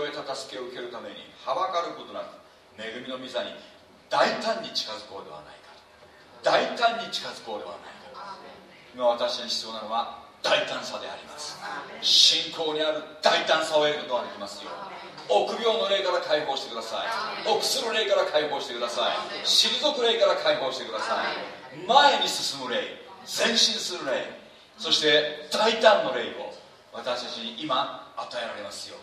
助けを受けるためにはばかることなく恵みの御座に大胆に近づこうではないか大胆に近づこうではないか今私に必要なのは大胆さであります。信仰にある大胆さを得ることができますよ臆病の霊から解放してください。臆する霊から解放してください。退く霊から解放してください。前に進む霊前進する霊そして大胆の霊を私たちに今与えられますよ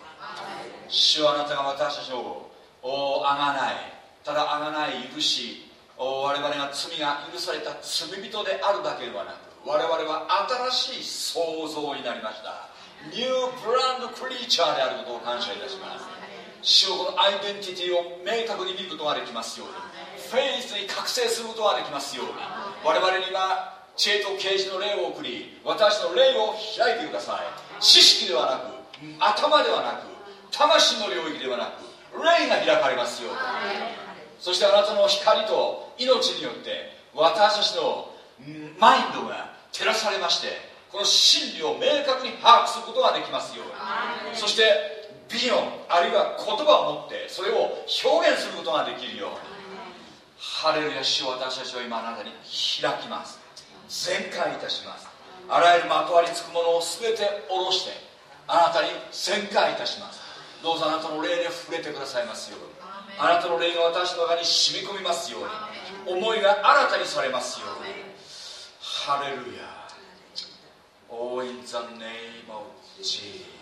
主はあなたが私たちをあがないただあがない許し我々が罪が許された罪人であるだけではなく我々は新しい創造になりました。ニューブランドクリーチャーであることを感謝いたします。主をこのアイデンティティを明確に見ることができますように。フェイスに覚醒することができますように。我々には知恵と啓示の霊を送り私の霊を開いてください。知識ではなく頭ではなく魂の領域ではなく霊が開かれますよそしてあなたの光と命によって私たちのマインドが照らされましてこの真理を明確に把握することができますように。そしてビヨンあるいは言葉を持ってそれを表現することができるように。ハレルヤ主を私たちは今あなたに開きます。全開いたします。あらゆるまとわりつくものを全て下ろしてあなたに全開いたしますどうぞあなたの霊で触れてくださいますように。あなたの霊が私の中に染み込みますように。思いが新たにされますように。ハレルヤ。Oh in the name of Jesus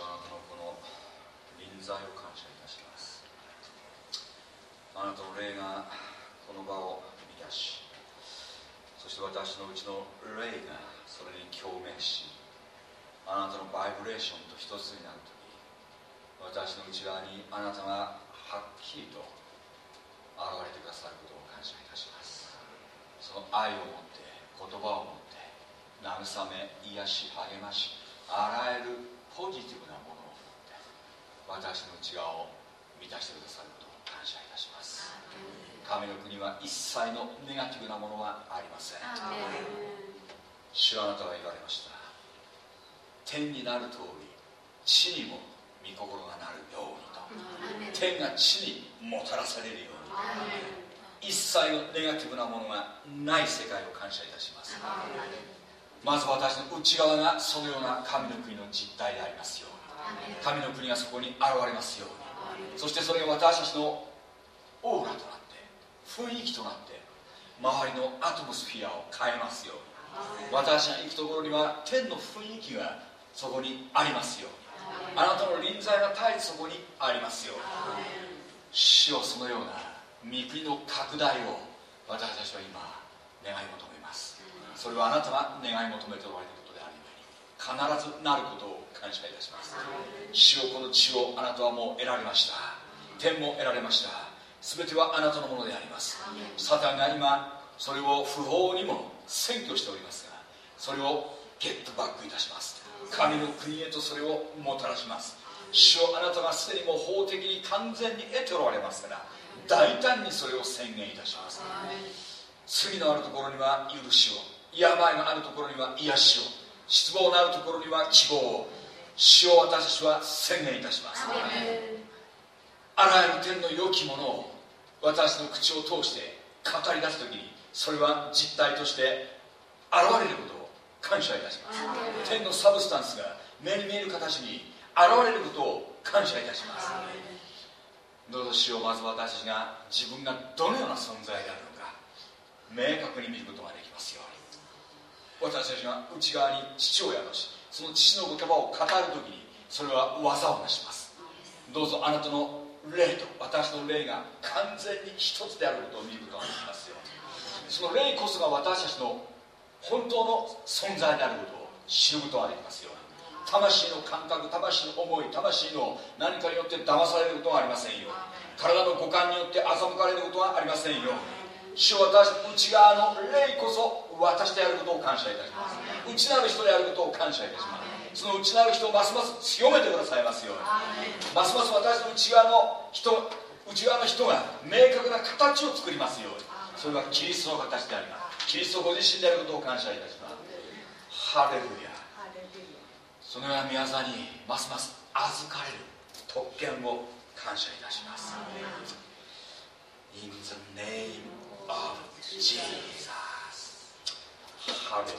あなたのこの臨在を感謝いたします。あなたの霊がこの場を満たしそして私のうちの霊がそれに共鳴しあなたのバイブレーションと一つになる時私の内側にあなたがはっきりと現れてくださることを感謝いたします。その愛を持って言葉を持って慰め癒し励ましあらゆるポジティブな私の内側を満たしてくださることを感謝いたします。神の国は一切のネガティブなものはありません。主はあなたは言われました。天になる通り地にも御心がなるようにと。天が地にもたらされるように一切のネガティブなものがない世界を感謝いたします。まず私の内側がそのような神の国の実態でありますよ神の国がそこに現れますように。そしてそれが私たちのオーラとなって雰囲気となって周りのアトモスフィアを変えますように。私が行くところには天の雰囲気がそこにありますように。あなたの臨在が絶えずそこにありますように。主をそのような御国の拡大を私たちは今願い求めそれはあなたが願い求めておられる必ずなることを感謝いたします。主をこの地をあなたはもう得られました。天も得られました。全てはあなたのものであります。サタンが今それを不法にも占拠しておりますがそれをゲットバックいたします。神の国へとそれをもたらします。主をあなたがすでにもう法的に完全に得ておられますから大胆にそれを宣言いたします。罪のあるところには許しを。病があるところには癒しを失望のあるところには希望を。死を私たちは宣言いたします。あらゆる天の良きものを私の口を通して語り出す時にそれは実体として現れることを感謝いたします。天のサブスタンスが目に見える形に現れることを感謝いたします。どうぞ死をまず私たちが自分がどのような存在であるのか明確に見ることができますように私たちが内側に父親としその父の言葉を語る時にそれは技を成します。どうぞあなたの霊と私の霊が完全に一つであることを見ることができますよ。その霊こそが私たちの本当の存在であることを知ることができますよ。魂の感覚魂の思い魂の何かによって騙されることがありませんよ。体の五感によって欺かれることはありませんよ。主私内側の霊こそ私であることを感謝いたします。内なる人であることを感謝いたします。その内なる人をますます強めてくださいますように。ますます私の内側の人内側の人が明確な形を作りますように。それはキリストの形であります。キリストご自身であることを感謝いたします。ハレルヤ。そのような宮沢にますます預かれる特権を感謝いたします。In the name of Jesus 哈林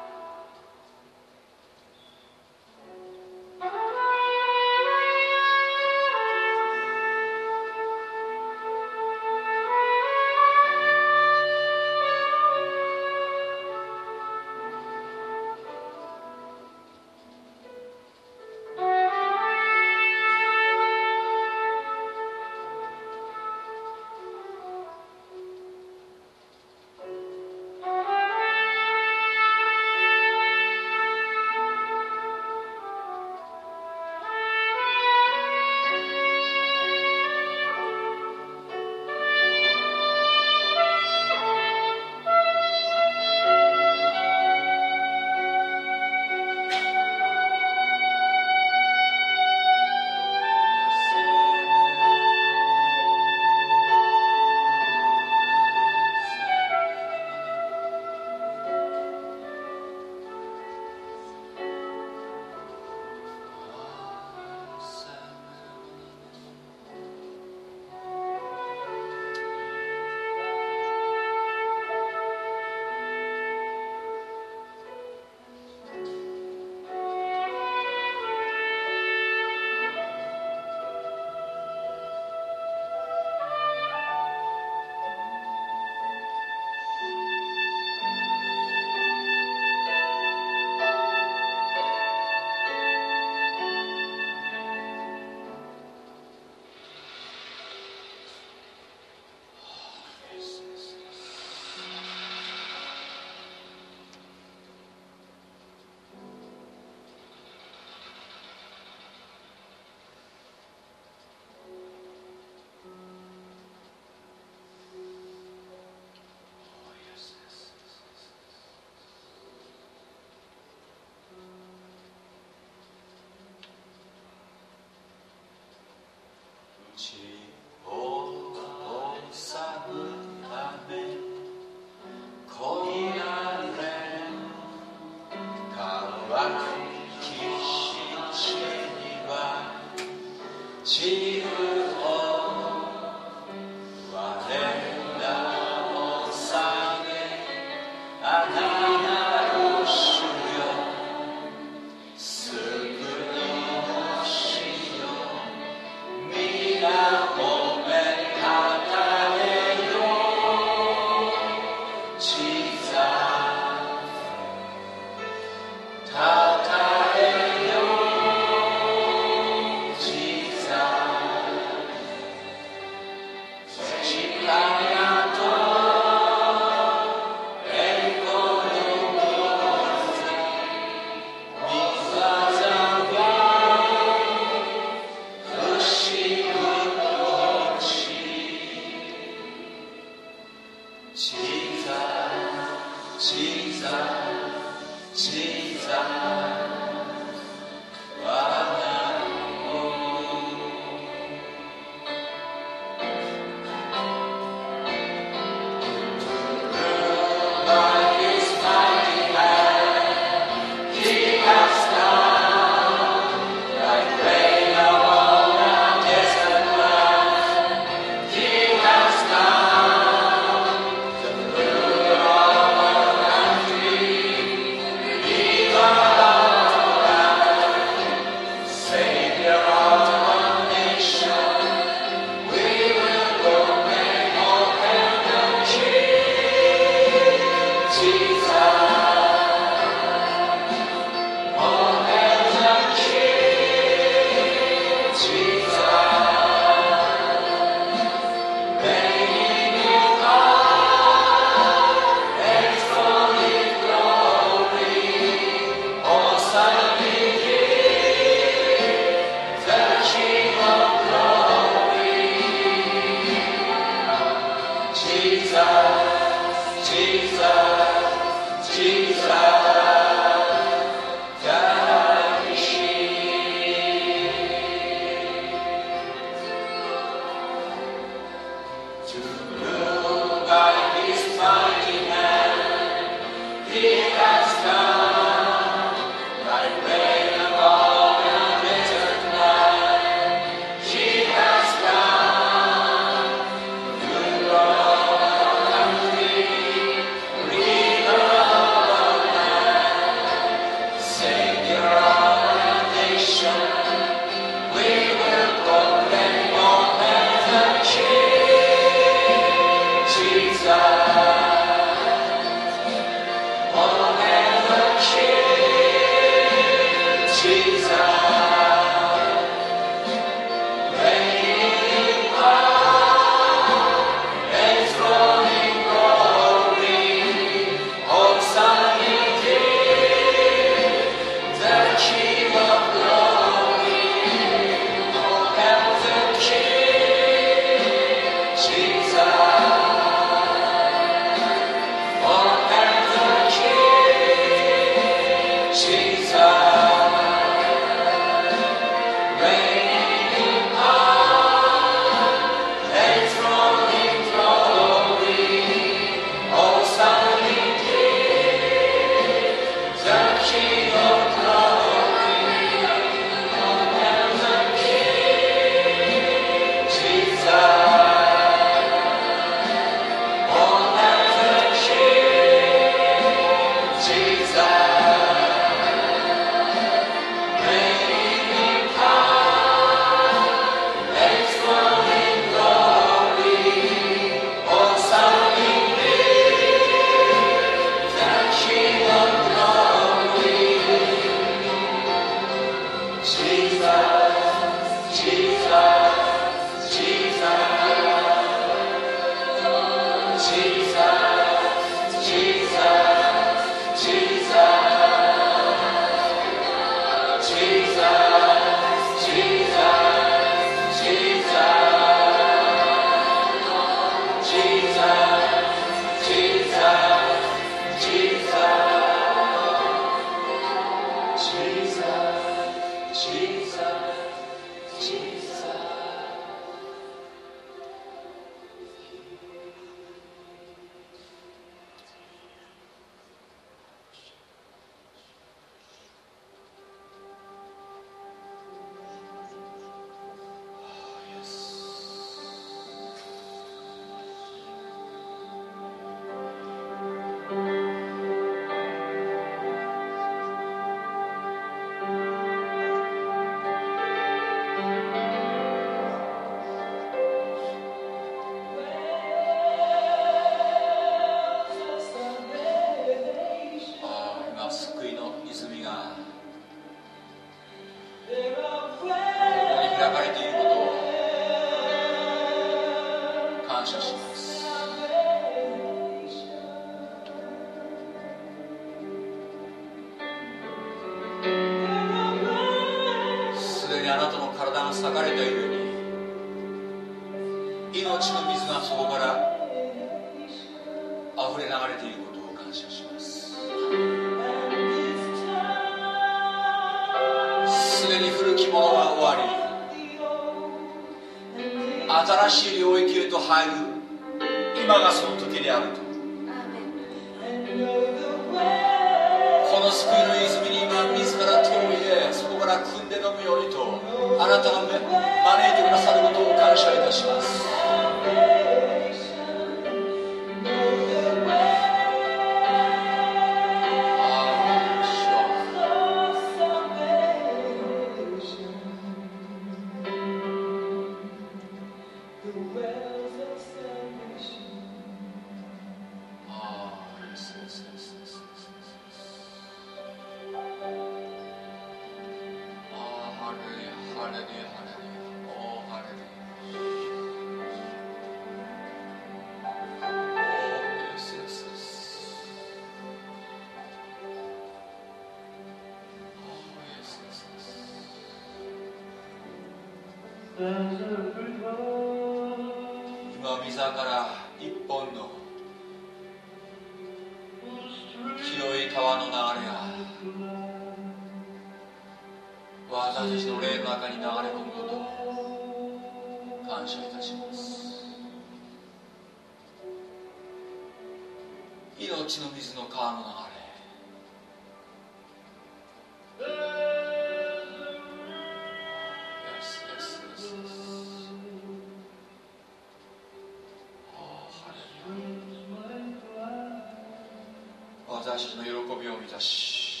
し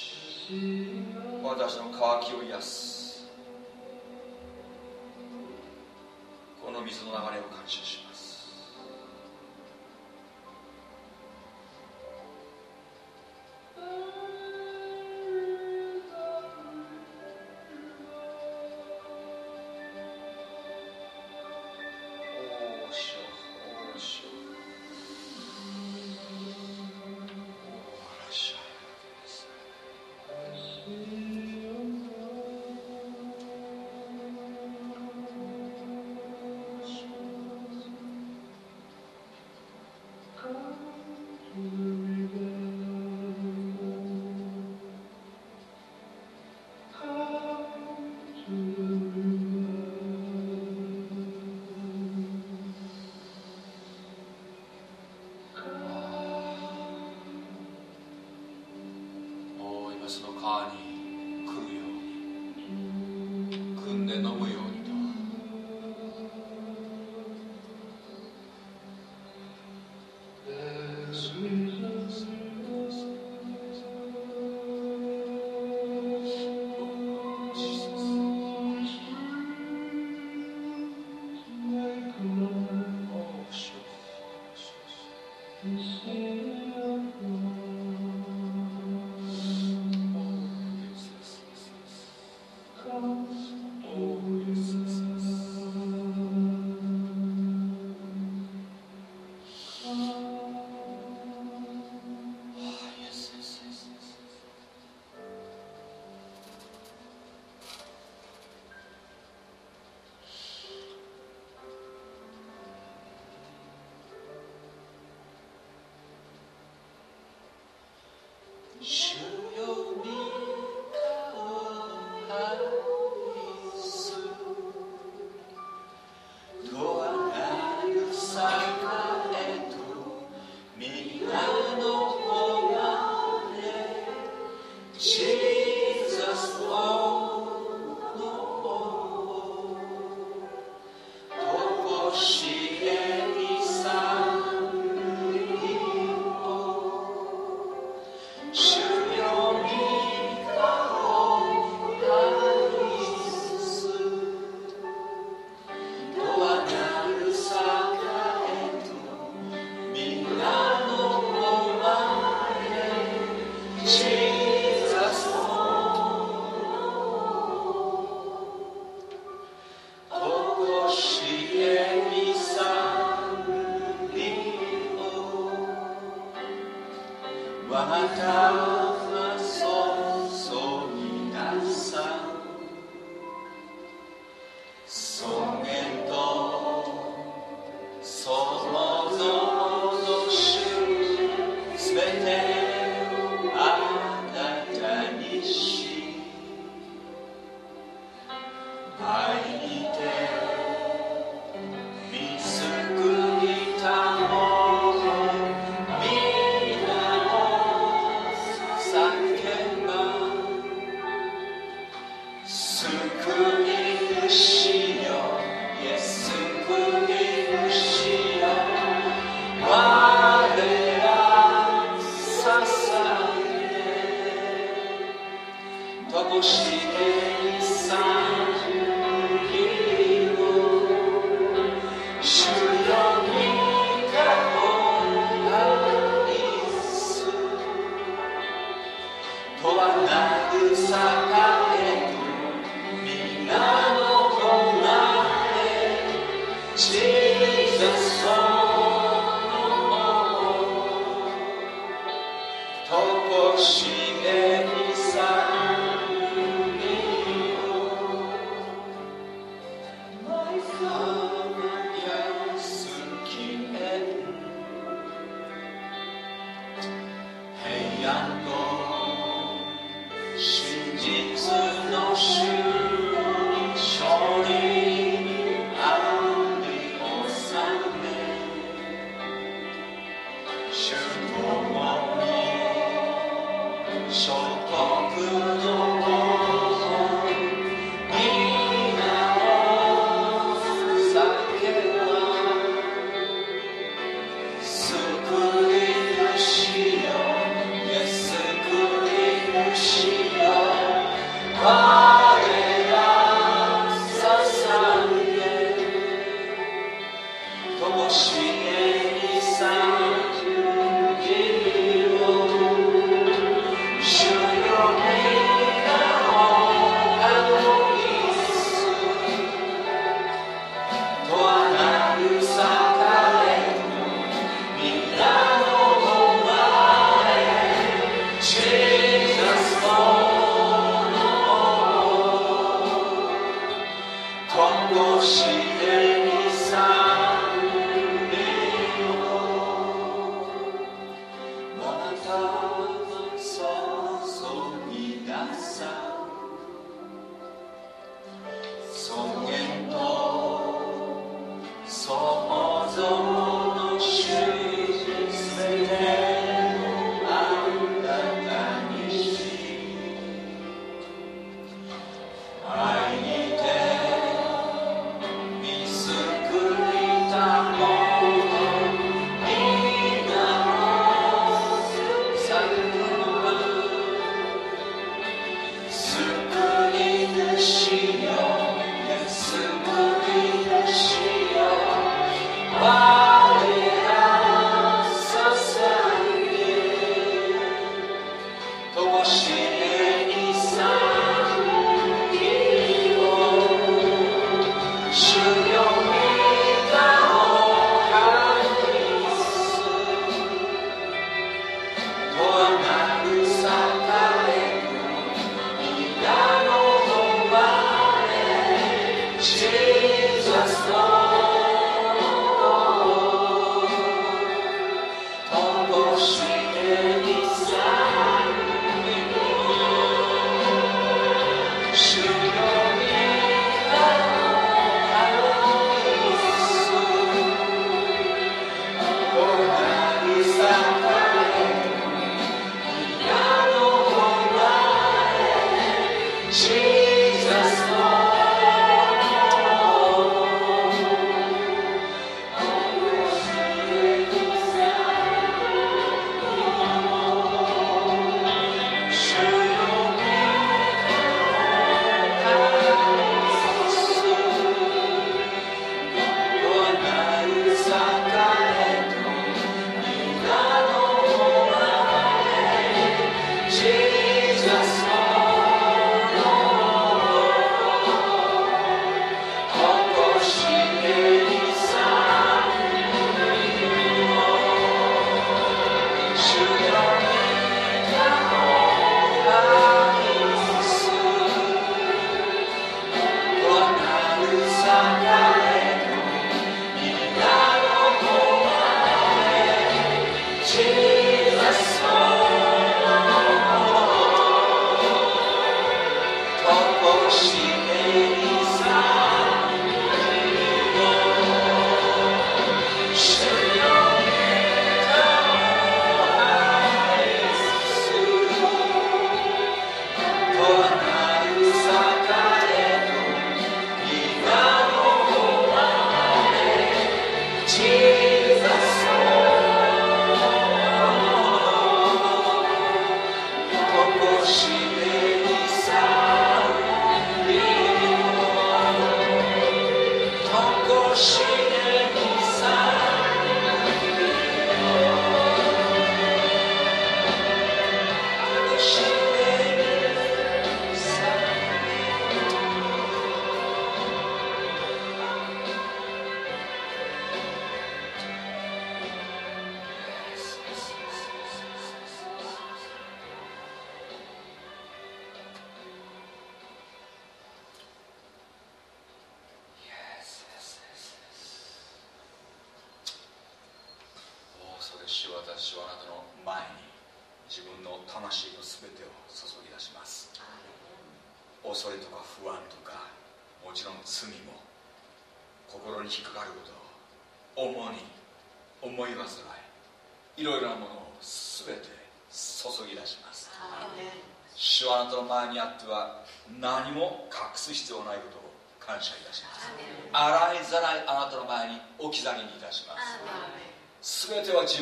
私の渇きを癒す。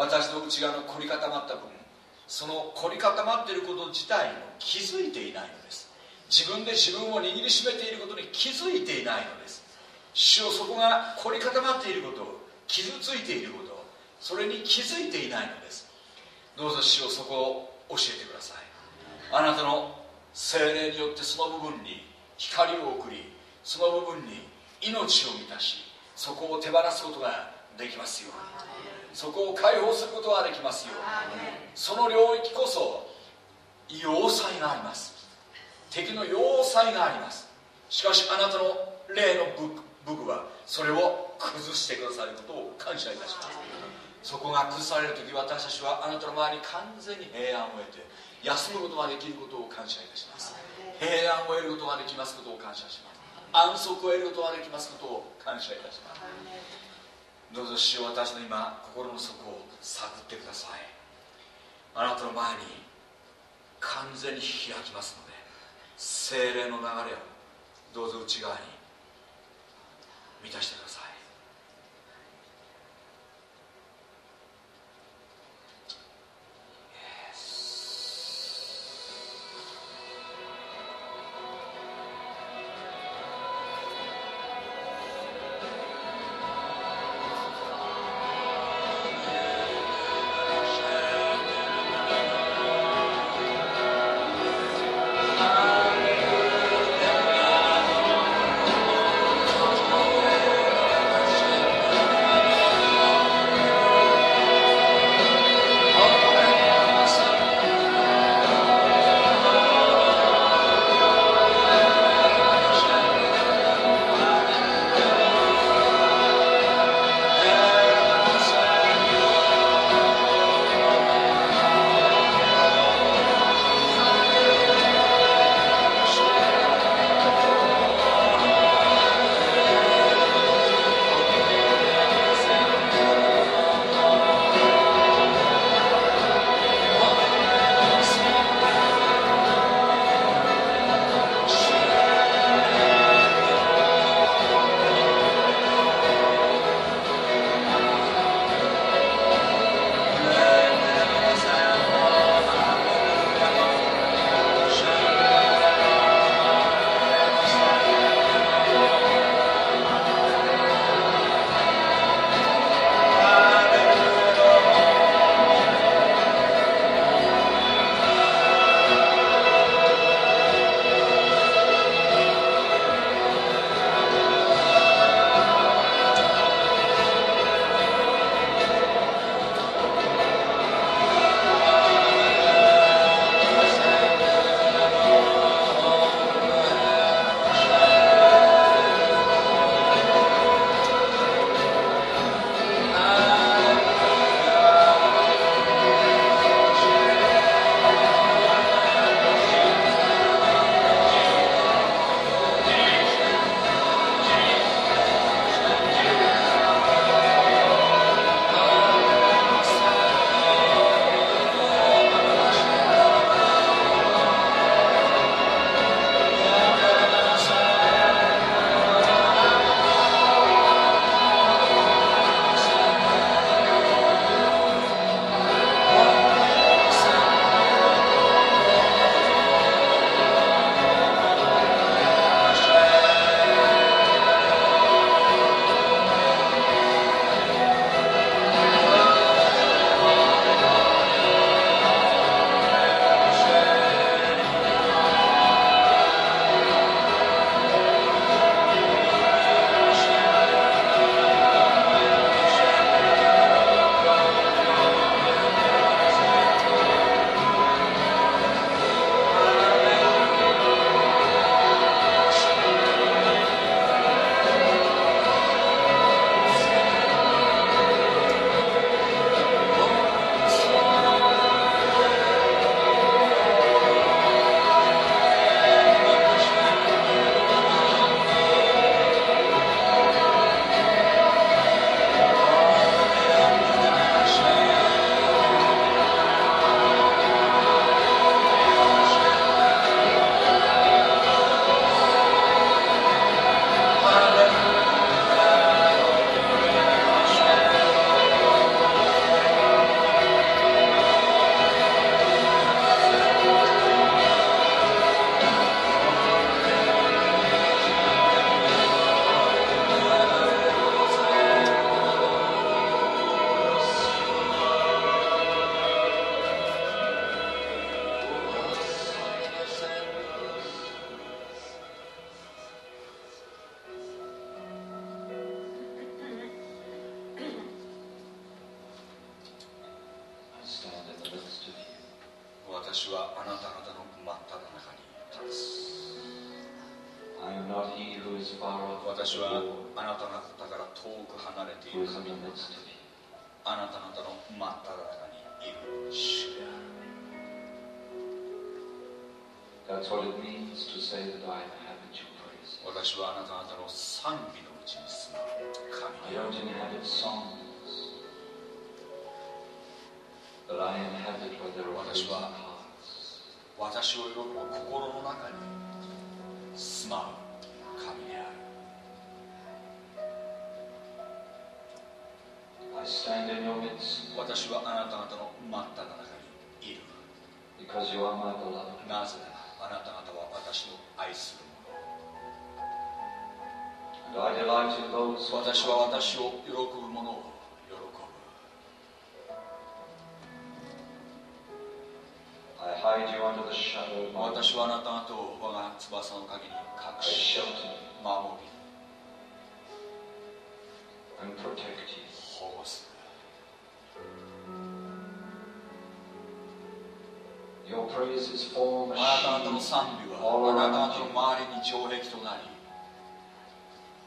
私の内側の凝り固まった分その凝り固まっていること自体も気づいていないのです。自分で自分を握りしめていることに気づいていないのです。主をそこが凝り固まっていること傷ついていることそれに気づいていないのです。どうぞ主をそこを教えてください。あなたの精霊によってその部分に光を送りその部分に命を満たしそこを手放すことができますように。そこを解放することができますよその領域こそ要塞があります。敵の要塞があります。しかしあなたの霊の武具はそれを崩してくださることを感謝いたします。そこが崩される時私たちはあなたの前に完全に平安を得て休むことができることを感謝いたします。平安を得ることができますことを感謝します。安息を得ることができますことを感謝いたしますどうぞ主よ私の今心の底を探ってください。あなたの前に完全に開きますので精霊の流れをどうぞ内側に満たしてください。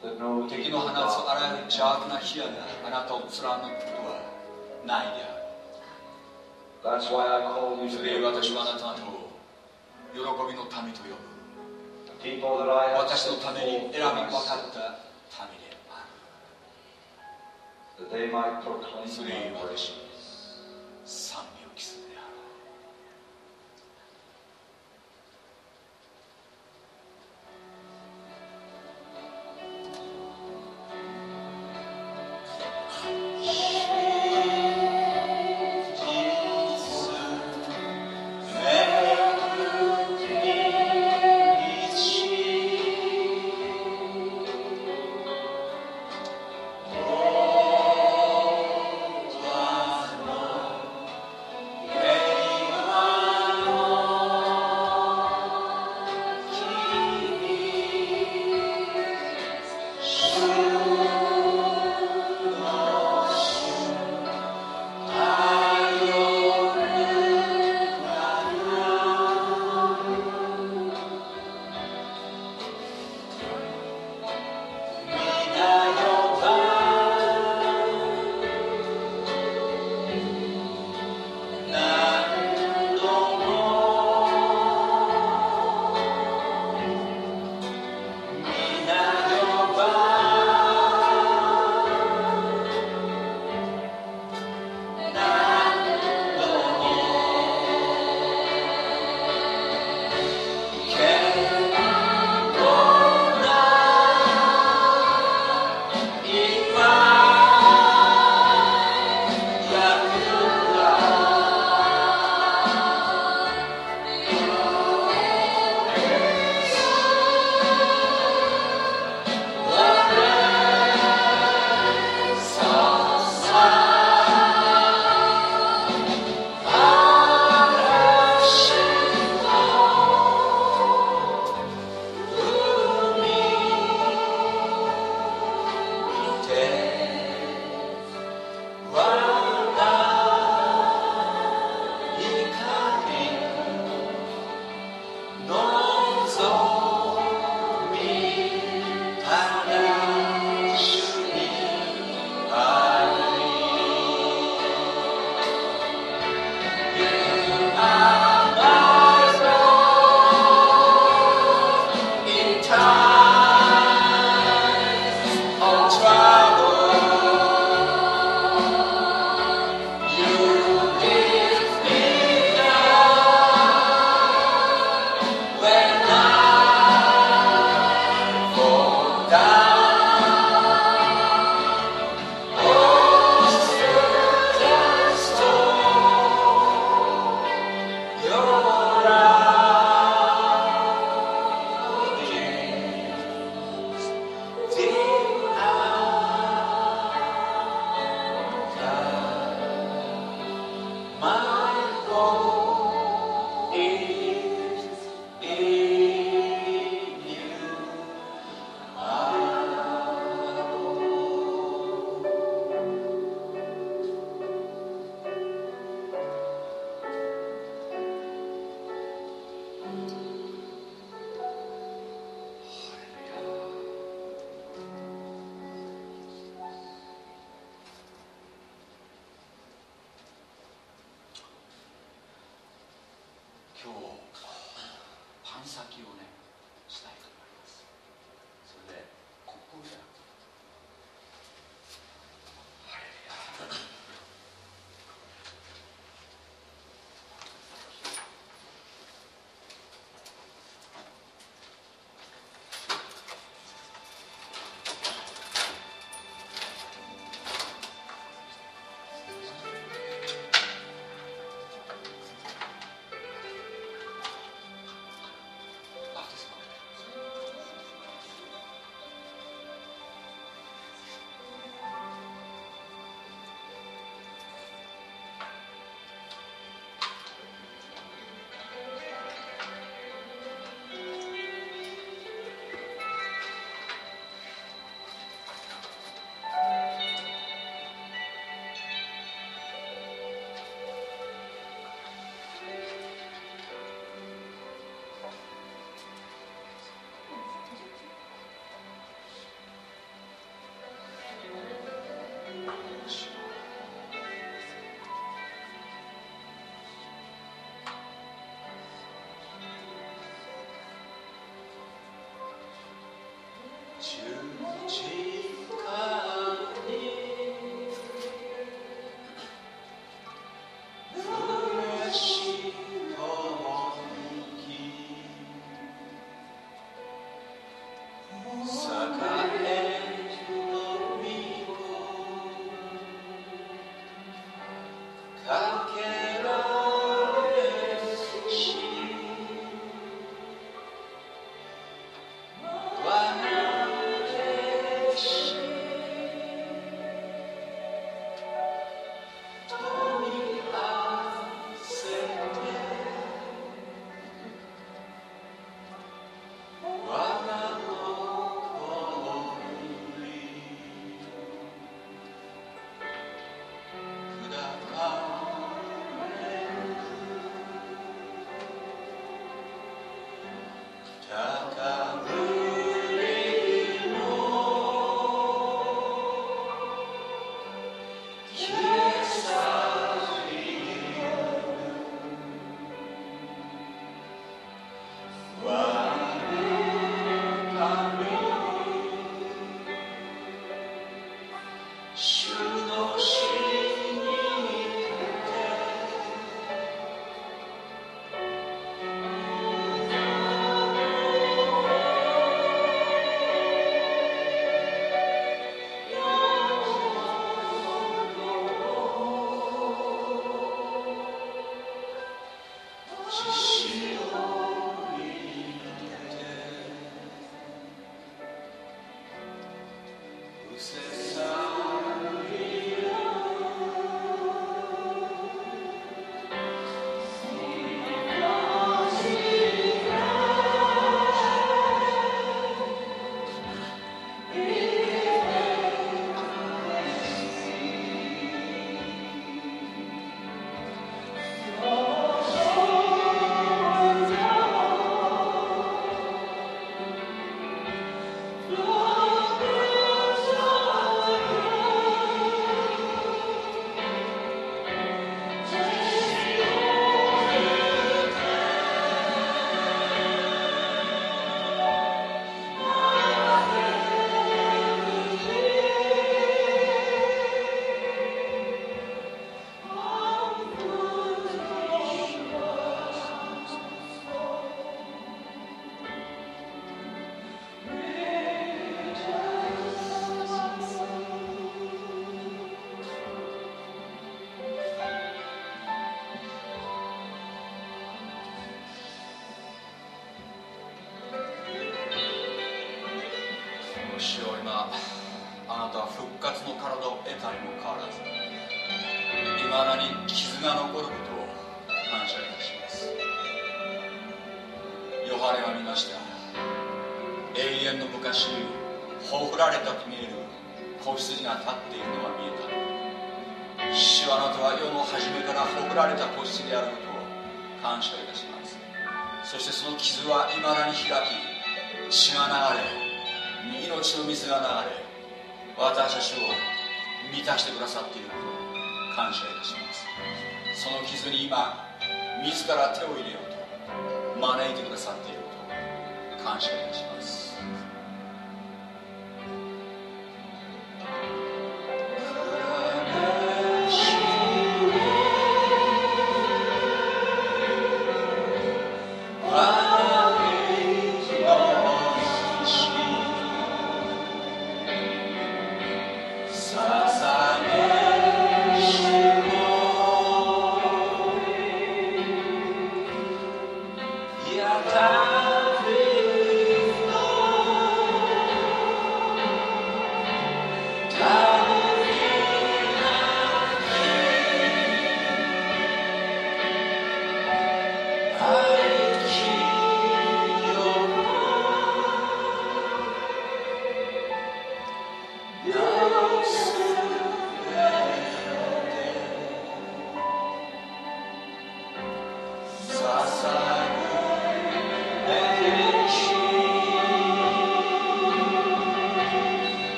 敵の放つあらゆる邪悪な火矢があなたを貫くことはないである。That's 私はあなた方を喜びの民と呼ぶ。私のために選び分かった民である。それゆえ私、賛美。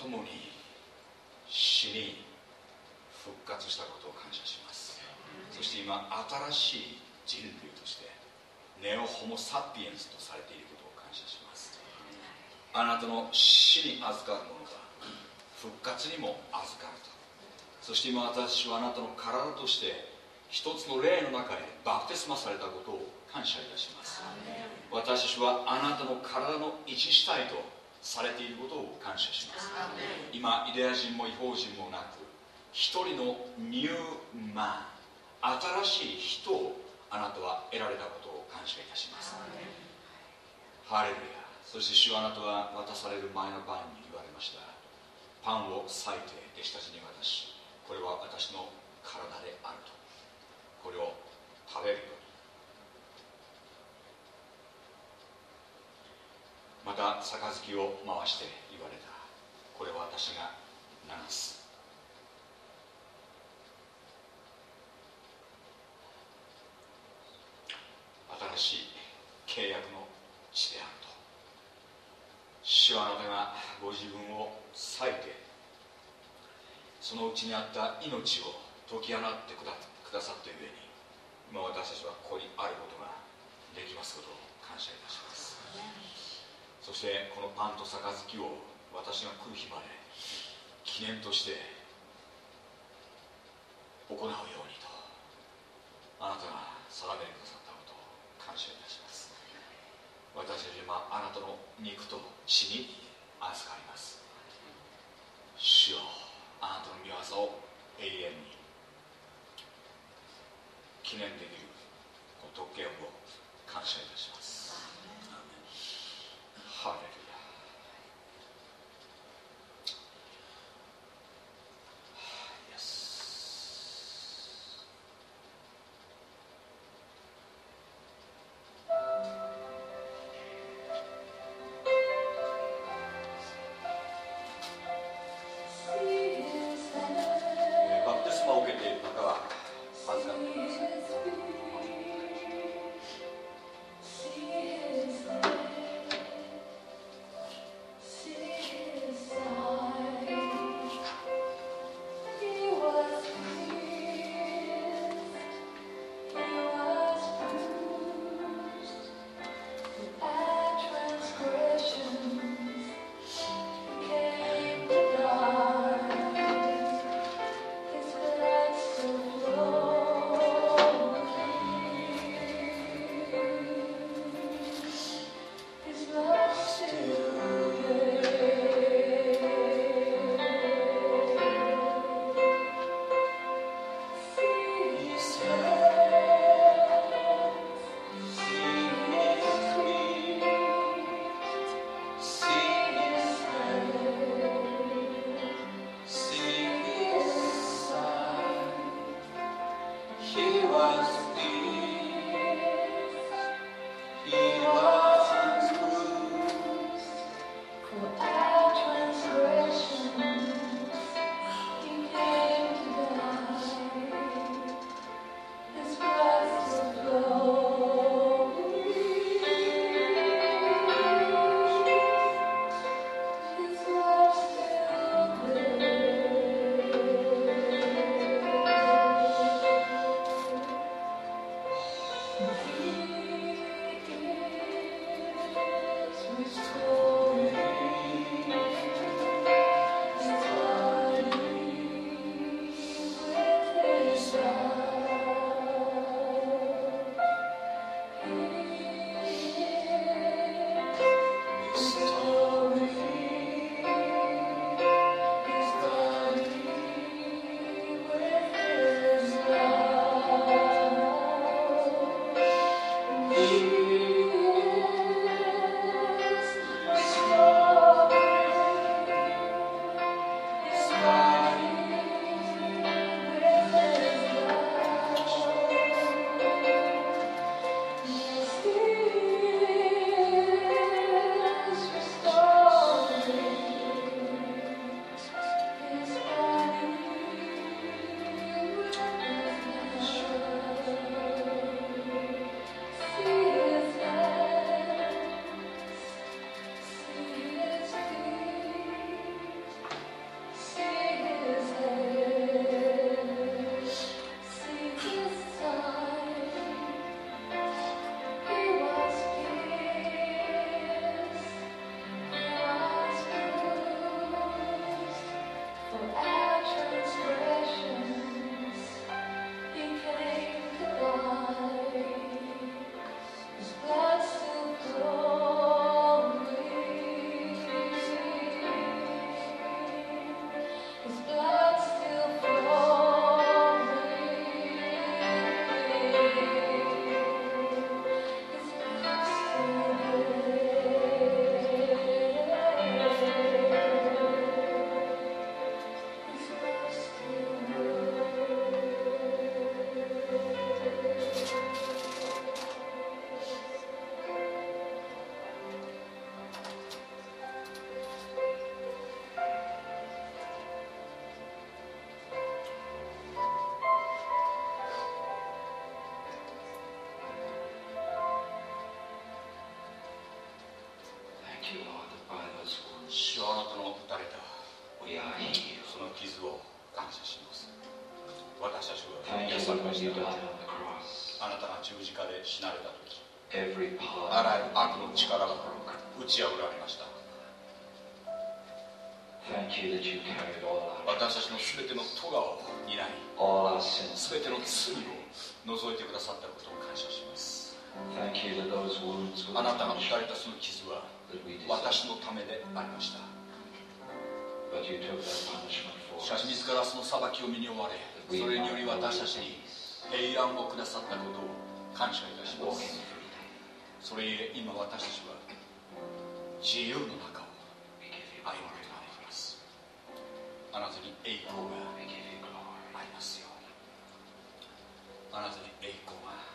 と共に死に復活したことを感謝します。そして今新しい人類としてネオホモ・サピエンスとされていることを感謝します。あなたの死に預かるものが復活にも預かると。そして今私はあなたの体として一つの霊の中へバプテスマされたことを感謝いたします。私たちはあなたの体の一主体とされていることを感謝します。今イデア人も違法人もなく一人のニューマン新しい人をあなたは得られたことを感謝いたします。ハレルヤ。そして主はあなたは渡される前の晩に言われました。パンを裂いて弟子たちに渡しこれは私の体であると。これを食べるようにまた杯を回して言われた。これは私が流す。新しい契約の地であると。主はあなたがご自分を裂いてそのうちにあった命を解き放ってくだくださったゆえに今私たちはここにあることができますことを感謝いたします。そしてこのパンと杯を私が来る日まで記念として行うようにとあなたが定めてくださったことを感謝いたします。私たちは今あなたの肉と血に預かります。主よあなたの御業を永遠に記念できるこの特権を感謝いたします。ハ あなたが打たれたその傷は私のためでありました。しかし自らその裁きを身に追われそれにより私たちに平安をくださったことを感謝いたします。それゆえ今私たちは自由の中を歩まれています。あなたに栄光がありますように。あなたに栄光が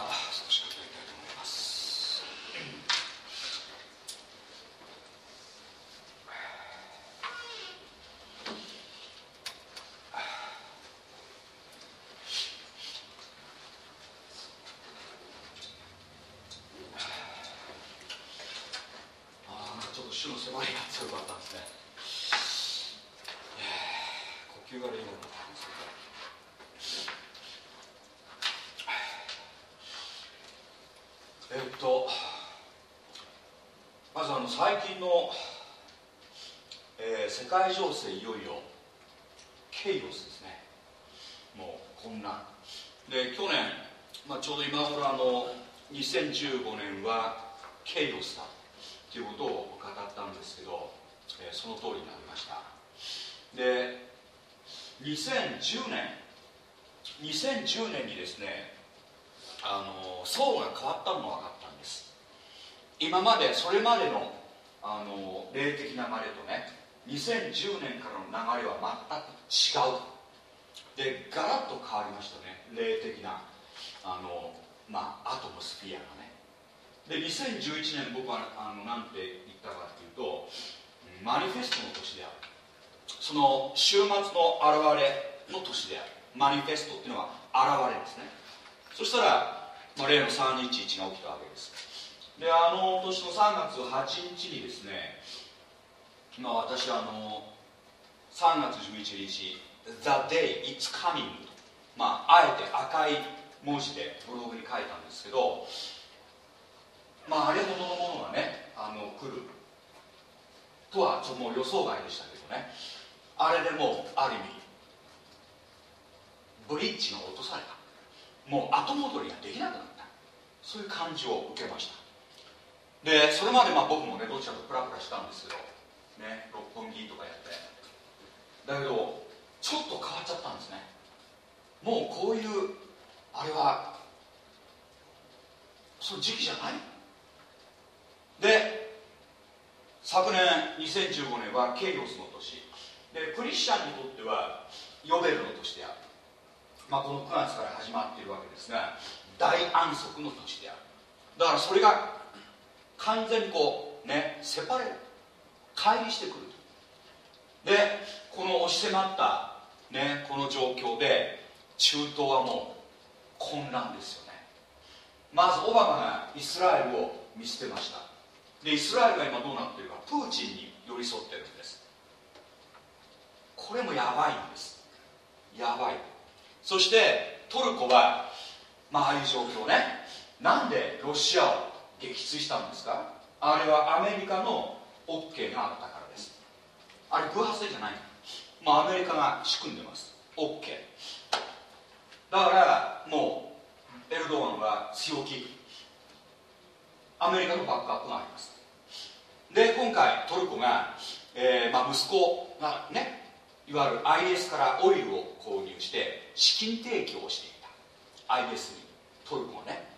じゃあ少し語りたいと思います。ああちょっと主の迫りが強かったんですね。呼吸ができなかったんですけどえっとまずあの最近の、えー世界情勢いよいよケイオスですね。もう混乱。で去年、まあ、ちょうど今頃あの2015年はケイオスだということを語ったんですけど、えーその通りになりました。で2010年2010年にですねあの層が変わったのが分かった。んです今までそれまでのあの霊的流れとね2010年からの流れは全く違うでガラッと変わりましたね。霊的なあのまあアトモスフィアがね。で2011年僕はあのなんて言ったかっていうとマニフェストの年である。その週末の現れの年である。マニフェストっていうのは現れですね。そしたら、まあ、例の311が起きたわけです。であの年の3月8日にですね、まあ、私はあの3月11日「The Day It's Coming」まあ、あえて赤い文字でブログに書いたんですけどまああれほどのものがねあの来るとはちょもう予想外でしたけどね。あれでもうある意味ブリッジが落とされた。もう後戻りができなくなった。そういう感じを受けました。でそれまでまあ僕もねどちらとプラプラしたんですけどね六本木とかやって。だけどちょっと変わっちゃったんですね。もうこういうあれはその時期じゃない？で昨年2015年はケイオスの年。でクリスチャンにとってはヨベルの年である、まあ、この9月から始まっているわけですが大安息の年である。だからそれが完全にこうねセパレる乖離してくるでこの押し迫ったねこの状況で中東はもう混乱ですよね。まずオバマがイスラエルを見捨てました。でイスラエルが今どうなっているか。プーチンに寄り添ってるんです。これもやばいんです。やばい。そしてトルコはまあああいう状況ね。なんでロシアを撃墜したんですか？あれはアメリカの OK があったからです。あれ偶発性じゃない。まあアメリカが仕組んでます。OK だからもうエルドアンは強気。アメリカのバックアップがあります。で今回トルコが、えーまあ、息子がねいわゆる IS からオイルを購入して資金提供をしていた。IS にトルコがね。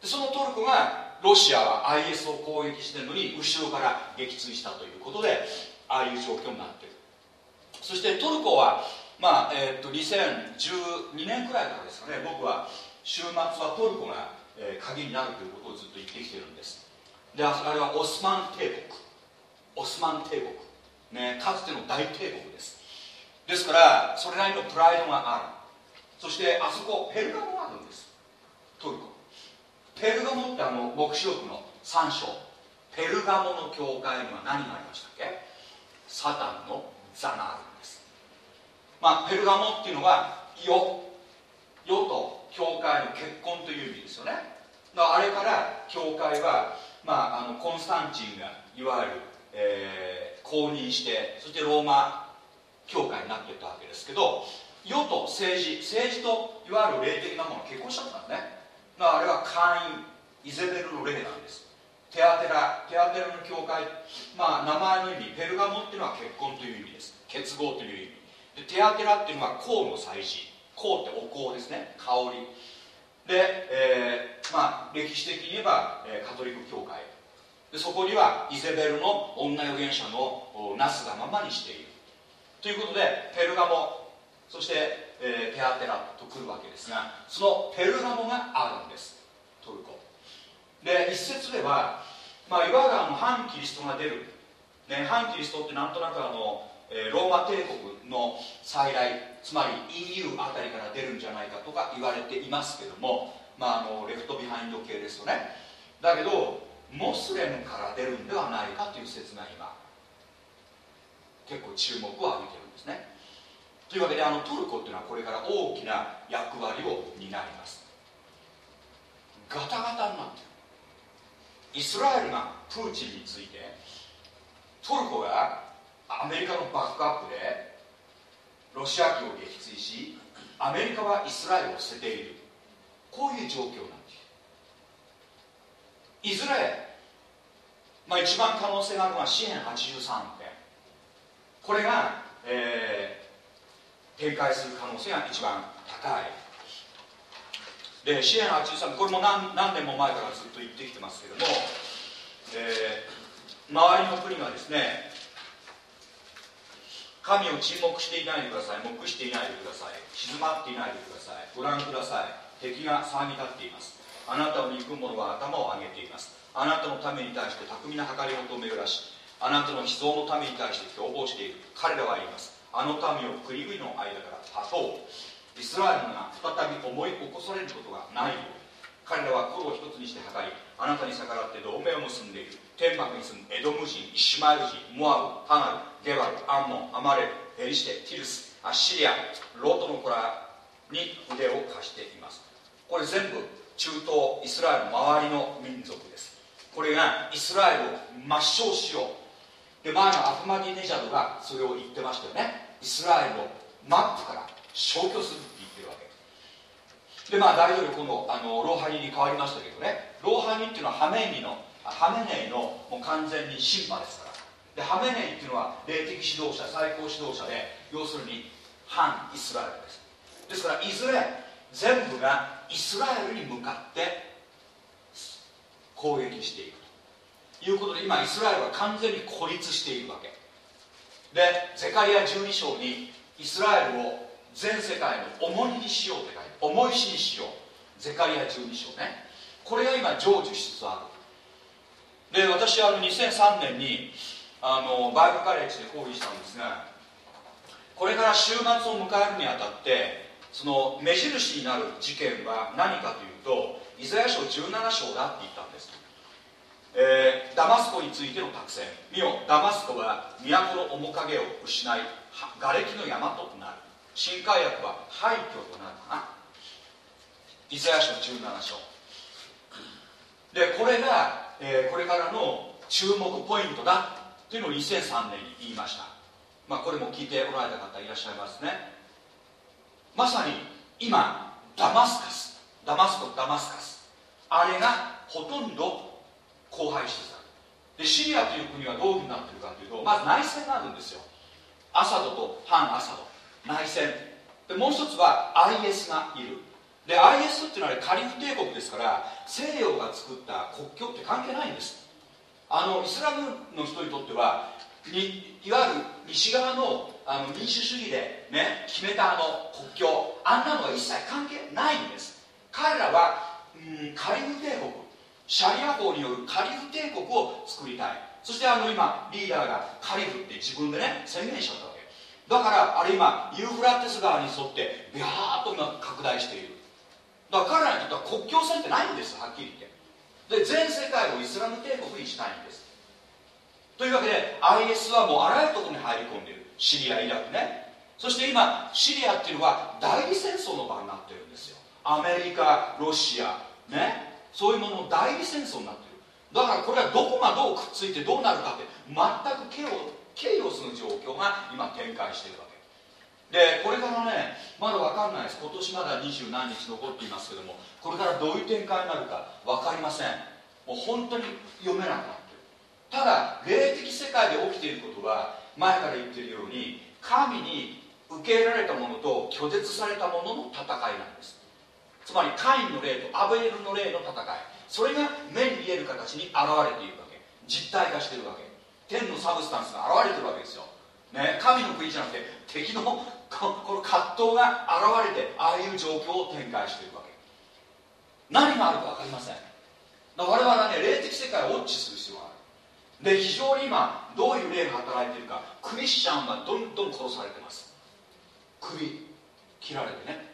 でそのトルコがロシアは IS を攻撃してるのに後ろから撃墜したということでああいう状況になってる。そしてトルコはまあえー、と2012年くらいからですかね僕は週末はトルコが、えー、鍵になるということをずっと言ってきてるんです。であれはオスマン帝国。オスマン帝国、ね、かつての大帝国です。ですからそれなりのプライドがある。そしてあそこペルガモがあるんです。トルコ。ペルガモってあの黙示録の3章。ペルガモの教会には何がありましたっけ？サタンの座があるんです。まあペルガモっていうのは世。世と教会の結婚という意味ですよね。だからあれから教会は、まあ、あのコンスタンチンがいわゆる、えー、公認してそしてローマ教会になっていったわけですけど世と政治政治といわゆる霊的なもの結婚しちゃったんですね。あれは会員イゼベルの霊なんです。テアテラテアテラの教会まあ名前の意味ペルガモっていうのは結婚という意味です。結合という意味。でテアテラっていうのは香の祭祀。香ってお香ですね。香り。で、えー、まあ歴史的に言えば、えー、カトリック教会。でそこにはイゼベルの女預言者のなすがままにしている。ということでペルガモそしてえー、テアテラと来るわけですがそのペルガモがあるんです。トルコ。で一説では、まあ、いわゆる反キリストが出る、ね、反キリストってなんとなくあの、えー、ローマ帝国の再来つまり EU あたりから出るんじゃないかとか言われていますけども、まあ、あの Left Behind 系ですよね。だけどモスレムから出るんではないかという説が今結構注目を浴びてるんですね。というわけであのトルコっていうのはこれから大きな役割を担います。ガタガタになってるイスラエルがプーチンについてトルコがアメリカのバックアップでロシア機を撃墜しアメリカはイスラエルを捨てている。こういう状況なんです。いずれ、まあ、一番可能性があるのは支援83点。これが、えー、展開する可能性が一番高い。で支援83これも何何年も前からずっと言ってきてますけども、えー、周りの国がですね神を沈黙していないでください黙していないでください静まっていないでくださいご覧ください敵が騒ぎ立っています。あなたを憎む者は頭を上げています。あなたのために対して巧みな計り事を巡らしあなたの秘蔵のために対して凶暴している。彼らは言います。あの民を国々の間から立とう。イスラエルが再び思い起こされることがないよう。彼らは心を一つにして測りあなたに逆らって同盟を結んでいる。天幕に住むエドム人イシュマエル人モアブハナルゲバルアンモンアマレルエリシテティルスアッシリアロートの子らに腕を貸しています。これ全部中東イスラエルの周りの民族です。これがイスラエルを抹消しよう。で前のアフマディネジャドがそれを言ってましたよね。イスラエルをマップから消去するって言ってるわけ。でまあ大統領今度あのローハニに変わりましたけどね。ローハニっていうのはハメニのハメネイのもう完全に神馬ですから。でハメネイっていうのは霊的指導者最高指導者で要するに反イスラエルです。ですからいずれ全部がイスラエルに向かって攻撃していく。いうことで今イスラエルは完全に孤立しているわけ。でゼカリア12章にイスラエルを全世界の重荷にしようって書いて重石にしよう。ゼカリア12章ね。これが今成就しつつある。で私あの2003年にあのバイブカレッジで講義したんですがこれから週末を迎えるにあたってその目印になる事件は何かというとイザヤ書17章だって言ったんです、えー、ダマスコについての託戦。見よダマスコは都の面影を失い瓦礫の山となる。新海薬は廃墟となる。かなイザヤ書17章。でこれが、えー、これからの注目ポイントだというのを2003年に言いました。まあこれも聞いておられた方いらっしゃいますね。まさに今ダマスカス。ダマスコダマスカス。あれがほとんど荒廃してた。でシリアという国はどういうふうになってるかというとまず内戦があるんですよ。アサドと反アサド。内戦。でもう一つは IS がいる。で IS っていうのはカリフ帝国ですから西洋が作った国境って関係ないんです。あのイスラムの人にとってはにいわゆる西側のあの民主主義で、ね、決めたあの国境。あんなのは一切関係ないんです。彼らは、うん、カリフ帝国。シャリア法によるカリフ帝国を作りたい。そしてあの今リーダーがカリフって自分でね宣言しちゃったわけだからあれ今ユーフラテス川に沿ってビャーッと今拡大している。だから彼らにとっては国境線ってないんですはっきり言って。で全世界をイスラム帝国にしたいんです。というわけで IS はもうあらゆるところに入り込んでいる。シリアイラクね。そして今シリアっていうのは代理戦争の場になってるんですよ。アメリカロシアね。そういうものの代理戦争になってる。だからこれはどこがどうくっついてどうなるかって全くケオケイオスの状況が今展開しているわけ。でこれからねまだ分かんないです。今年まだ二十何日残っていますけどもこれからどういう展開になるか分かりません。もう本当に読めなくなってる。ただ霊的世界で起きていることは前から言ってるように神に受け入れられたものと拒絶されたものの戦いなんです。つまりカインの霊とアベルの霊の戦い。それが目に見える形に現れているわけ。実体化しているわけ。天のサブスタンスが現れてるわけですよ、ね、神の国じゃなくて敵のこの葛藤が現れてああいう状況を展開しているわけ。何があるか分かりません。我々はね霊的世界をウォッチする必要がある。で非常に今どういう霊が働いているか。クリスチャンはどんどん殺されてます。首切られてね。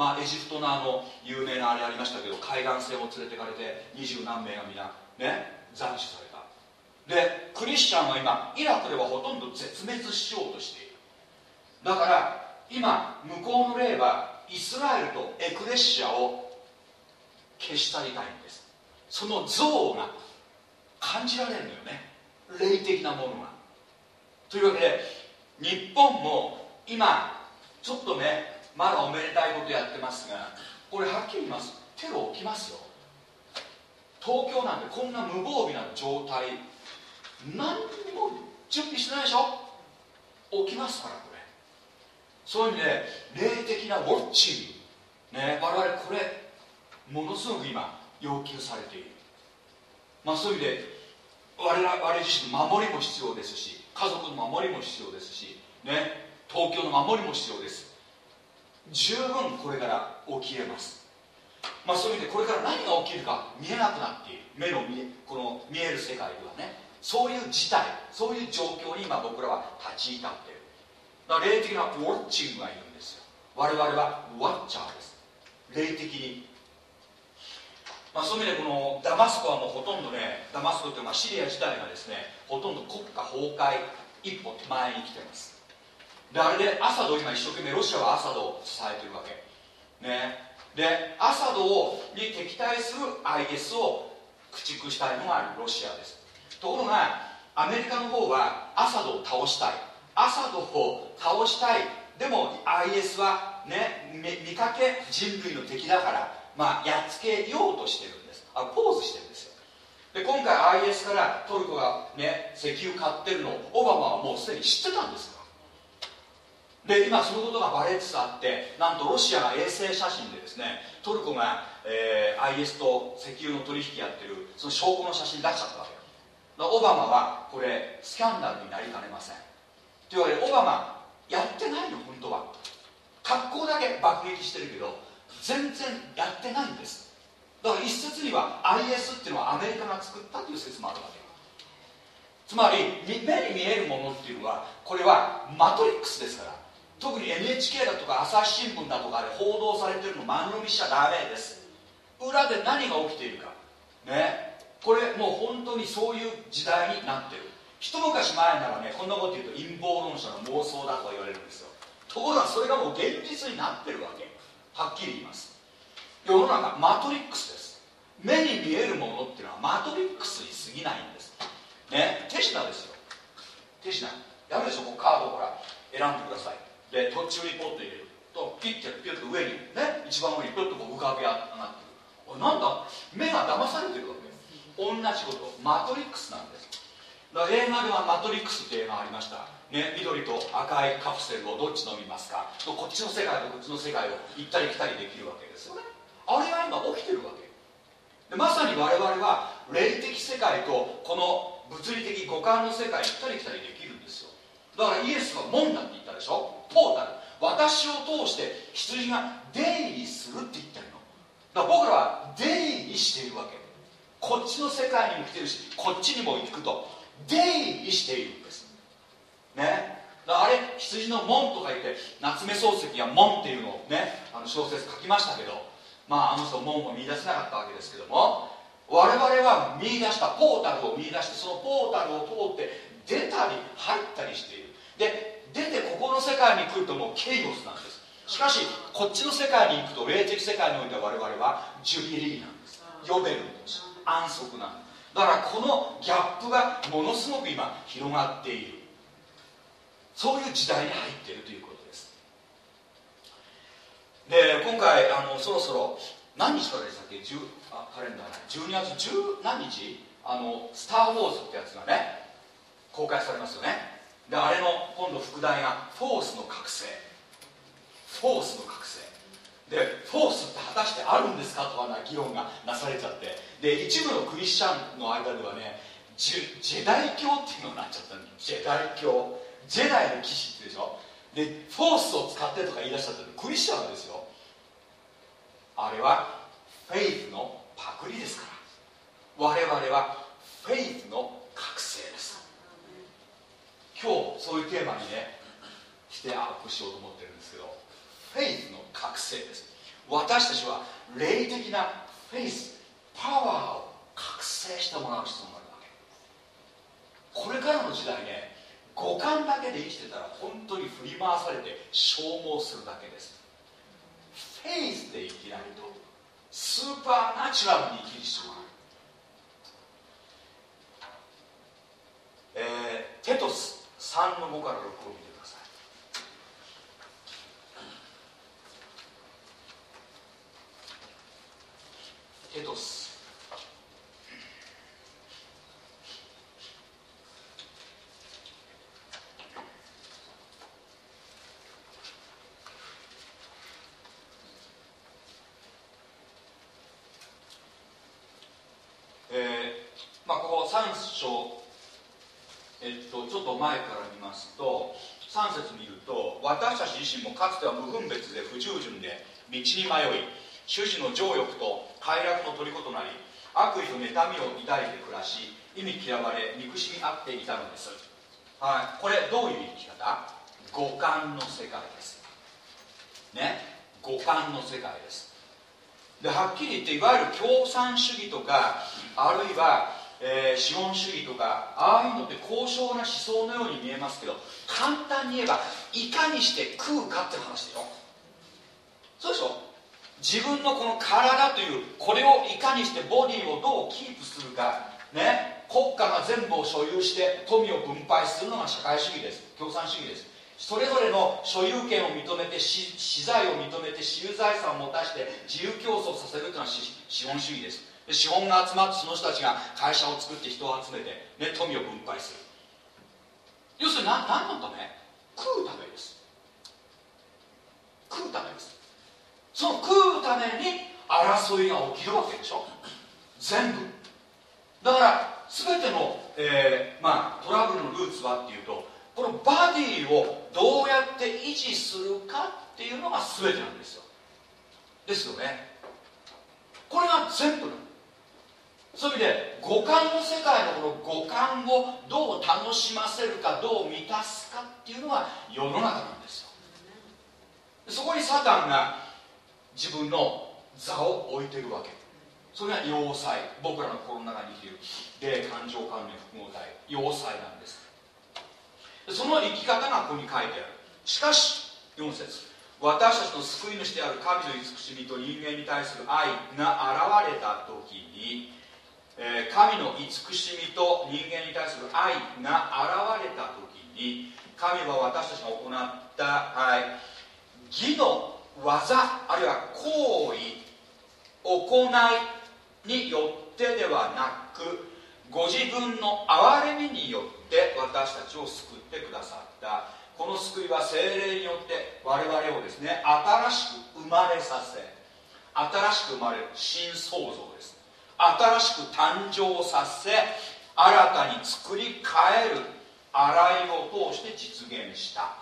まあエジプトのあの有名なあれありましたけど海岸線を連れてかれて二十何名が皆ね斬首された。でクリスチャンは今イラクではほとんど絶滅しようとしている。だから今向こうの霊はイスラエルとエクレシアを消し去りたいんです。その像が感じられるのよね。霊的なものが。というわけで日本も今ちょっとねまだおめでたいことやってますがこれはっきり言います。テロ起きますよ。東京なんてこんな無防備な状態何にも準備してないでしょ。起きますからこれ。そういう意味で霊的なウォッチングね我々これものすごく今要求されている。まあそういう意味で我々我々自身の守りも必要ですし家族の守りも必要ですしね東京の守りも必要です。十分これから起きえます。まあそういう意味でこれから何が起きるか見えなくなっている。目の見えこの見える世界ではね。そういう事態そういう状況に今僕らは立ち至っている。だから霊的なウォッチングがいるんですよ。我々はウォッチャーです。霊的に。まあ、そういう意味でこのダマスコはもうほとんどねダマスコというまあシリア自体がですねほとんど国家崩壊一歩手前に来てます。であれでアサド今一生懸命ロシアはアサドを支えてるわけ。ね。でアサドをに敵対する IS を駆逐したいのがロシアです。ところがアメリカの方はアサドを倒したい。アサドを倒したい。でも IS はね見かけ人類の敵だからまあやっつけようとしてるんです。あポーズしてるんですよ。で今回 IS からトルコがね石油買ってるのをオバマはもうすでに知ってたんですよ。で今そのことがバレつつあってなんとロシアが衛星写真でですねトルコが、えー、IS と石油の取引やってるその証拠の写真出しちゃったわけよ。オバマはこれスキャンダルになりかねません。というわけでオバマやってないの本当は。格好だけ爆撃してるけど全然やってないんです。だから一説には IS っていうのはアメリカが作ったという説もあるわけつまり目に見えるものっていうのはこれはマトリックスですから。特に NHK だとか朝日新聞だとかで報道されてるの丸飲みしちゃダメです。裏で何が起きているか。ね。これもう本当にそういう時代になってる。一昔前ならねこんなこと言うと陰謀論者の妄想だとか言われるんですよ。ところがそれがもう現実になってるわけ。はっきり言います。世の中マトリックスです。目に見えるものっていうのはマトリックスに過ぎないんです。ね。手品ですよ。手品やるでしょこうカードをほら選んでください。で途中にポッと入れるとピッてピュッと上にね一番上にピュッとこう浮かび上がってくるなんだ？目が騙されてるわけ同じこと。マトリックスなんです。だから映画では「マトリックス」って映画ありました。ね、緑と赤いカプセルをどっち飲みますか？とこっちの世界とこっちの世界を行ったり来たりできるわけですよね。あれが今起きてるわけでまさに我々は霊的世界とこの物理的五感の世界行ったり来たりできるんですよ。だからイエスは門だって言ったでしょ。ポータル私を通して羊が出入りするって言ってるの。だから僕らは出入りしているわけ。こっちの世界にも来てるしこっちにも行くと。出入りしているんです。ね。あれ羊の門と書いて夏目漱石が門っていうのをねあの小説書きましたけどまああの人門を見出せなかったわけですけども我々は見出したポータルを見出してそのポータルを通って出たり入ったりしている。で出てここの世界に来るともうケイオスなんです。しかしこっちの世界に行くと霊的世界においては我々はジュビリーなんです。呼べるんです安息なんです。だからこのギャップがものすごく今広がっている。そういう時代に入っているということです。で今回あのそろそろ何日からでしたっけ？あカレンダー12月10何日？あの「スター・ウォーズ」ってやつがね公開されますよね。であれの今度副題がフォースの覚醒。フォースの覚醒。でフォースって果たしてあるんですかとかな議論がなされちゃって。で一部のクリスチャンの間ではねジェジェダイ教っていうのになっちゃったジェダイ教。ジェダイの騎士ってでしょ。でフォースを使ってとか言い出しちゃったクリスチャンですよ。あれはフェイスのパクリですから。我々はフェイスの覚醒です今日そういうテーマにねしてアップしようと思ってるんですけどフェイスの覚醒です。私たちは霊的なフェイスパワーを覚醒してもらう必要があるわけ。これからの時代ね五感だけで生きてたら本当に振り回されて消耗するだけです。フェイスで生きないとスーパーナチュラルに生きる必要がある。えー、テトス。3の5から6を見てください。テトスえー、まあここ3章えっと、ちょっと前から見ますと3節見ると私たち自身もかつては無分別で不従順で道に迷い主事の情欲と快楽の虜となり悪意と妬みを抱いて暮らし意味嫌われ憎しみ合っていたのです。はい。これどういう生き方？五感の世界です。ね？五感の世界です。ではっきり言っていわゆる共産主義とかあるいはえー、資本主義とかああいうのって高尚な思想のように見えますけど簡単に言えばいかにして食うかって話でしょそうでしょ？自分のこの体というこれをいかにしてボディをどうキープするか。ね？国家が全部を所有して富を分配するのが社会主義です。共産主義です。それぞれの所有権を認めて資材を認めて私有財産を持たして自由競争させるというのは資本主義です。資本が集まってその人たちが会社を作って人を集めて、ね、富を分配する。要するに何のため？食うためです。食うためです。その食うために争いが起きるわけでしょ。全部。だから全ての、えー、まあ、トラブルのルーツはっていうとこのバディをどうやって維持するかっていうのが全てなんですよ。ですよね。これが全部なんです。そういう意味で五感の世界のこの五感をどう楽しませるかどう満たすかっていうのが世の中なんですよ。そこにサタンが自分の座を置いてるわけ。それが要塞。僕らの心の中に生きる霊感情関連複合体要塞なんです。その生き方がここに書いてある。しかし4節。私たちの救い主である神の慈しみと人間に対する愛が現れた時に、え、神の慈しみと人間に対する愛が現れた時に神は私たちが行った、はい、義の技あるいは行為行いによってではなくご自分の憐れみによって私たちを救ってくださった。この救いは精霊によって我々をですね新しく生まれさせ新しく生まれる新創造です。新しく誕生させ新たに作り変える洗いを通して実現した。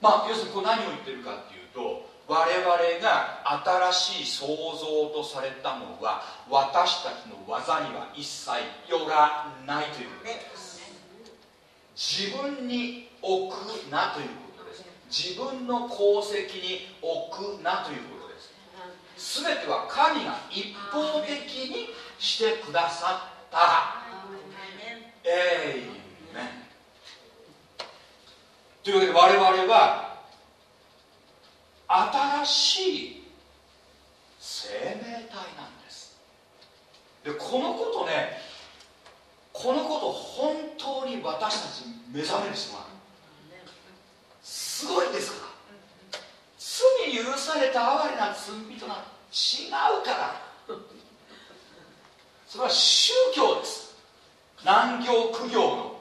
まあ要するにこれ何を言ってるかっていうと我々が新しい創造とされたのは私たちの技には一切よらないということです。自分に置くなということです。自分の功績に置くなということ全ては神が一方的にしてくださったえいめというわけで我々は新しい生命体なんです。でこのことねこのこと本当に私たち目覚める必要がすごいですか？罪許された哀れな罪人が違うから。それは宗教です。難行苦行の。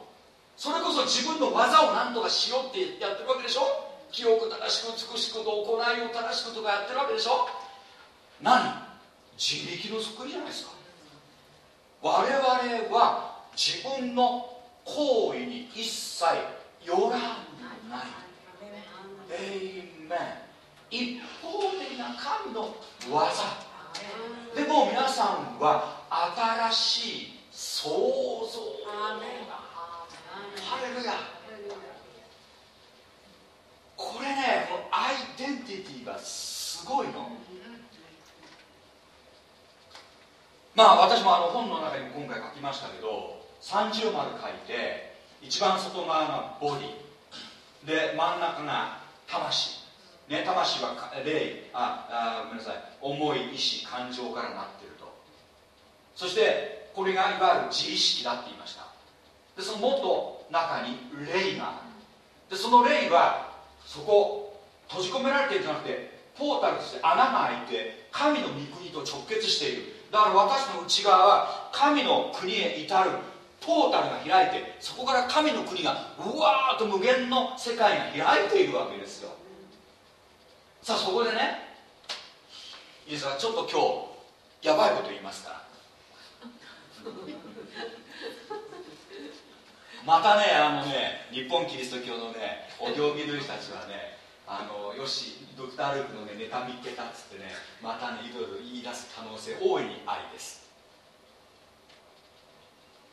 それこそ自分の技を何とかしようってやってるわけでしょ？記憶正しく美しくと行いを正しくとかやってるわけでしょ？何？自力の救いじゃないですか。我々は自分の行為に一切よらない。エイメン一方的な神の技。でも皆さんは新しい創造。ハレルヤ。これねこのアイデンティティがすごいの。まあ私もあの本の中に今回書きましたけど30丸書いて一番外側がボディ。で真ん中が魂ね魂は霊ああごめんなさい。思い意志感情からなっていると。そしてこれがいわゆる自意識だって言いました。でそのもっと中に霊がある。でその霊はそこ閉じ込められているんじゃなくてポータルとして穴が開いて神の御国と直結している。だから私の内側は神の国へ至る。ポータルが開いてそこから神の国がうわーっと無限の世界が開いているわけですよ。さあそこでねいいですかちょっと今日やばいこと言いますか。ら またねあのね日本キリスト教のねお行儀の人たちはねあのよしドクター・ルークのね妬みっけたっつってねまたねいろいろ言い出す可能性大いにありです。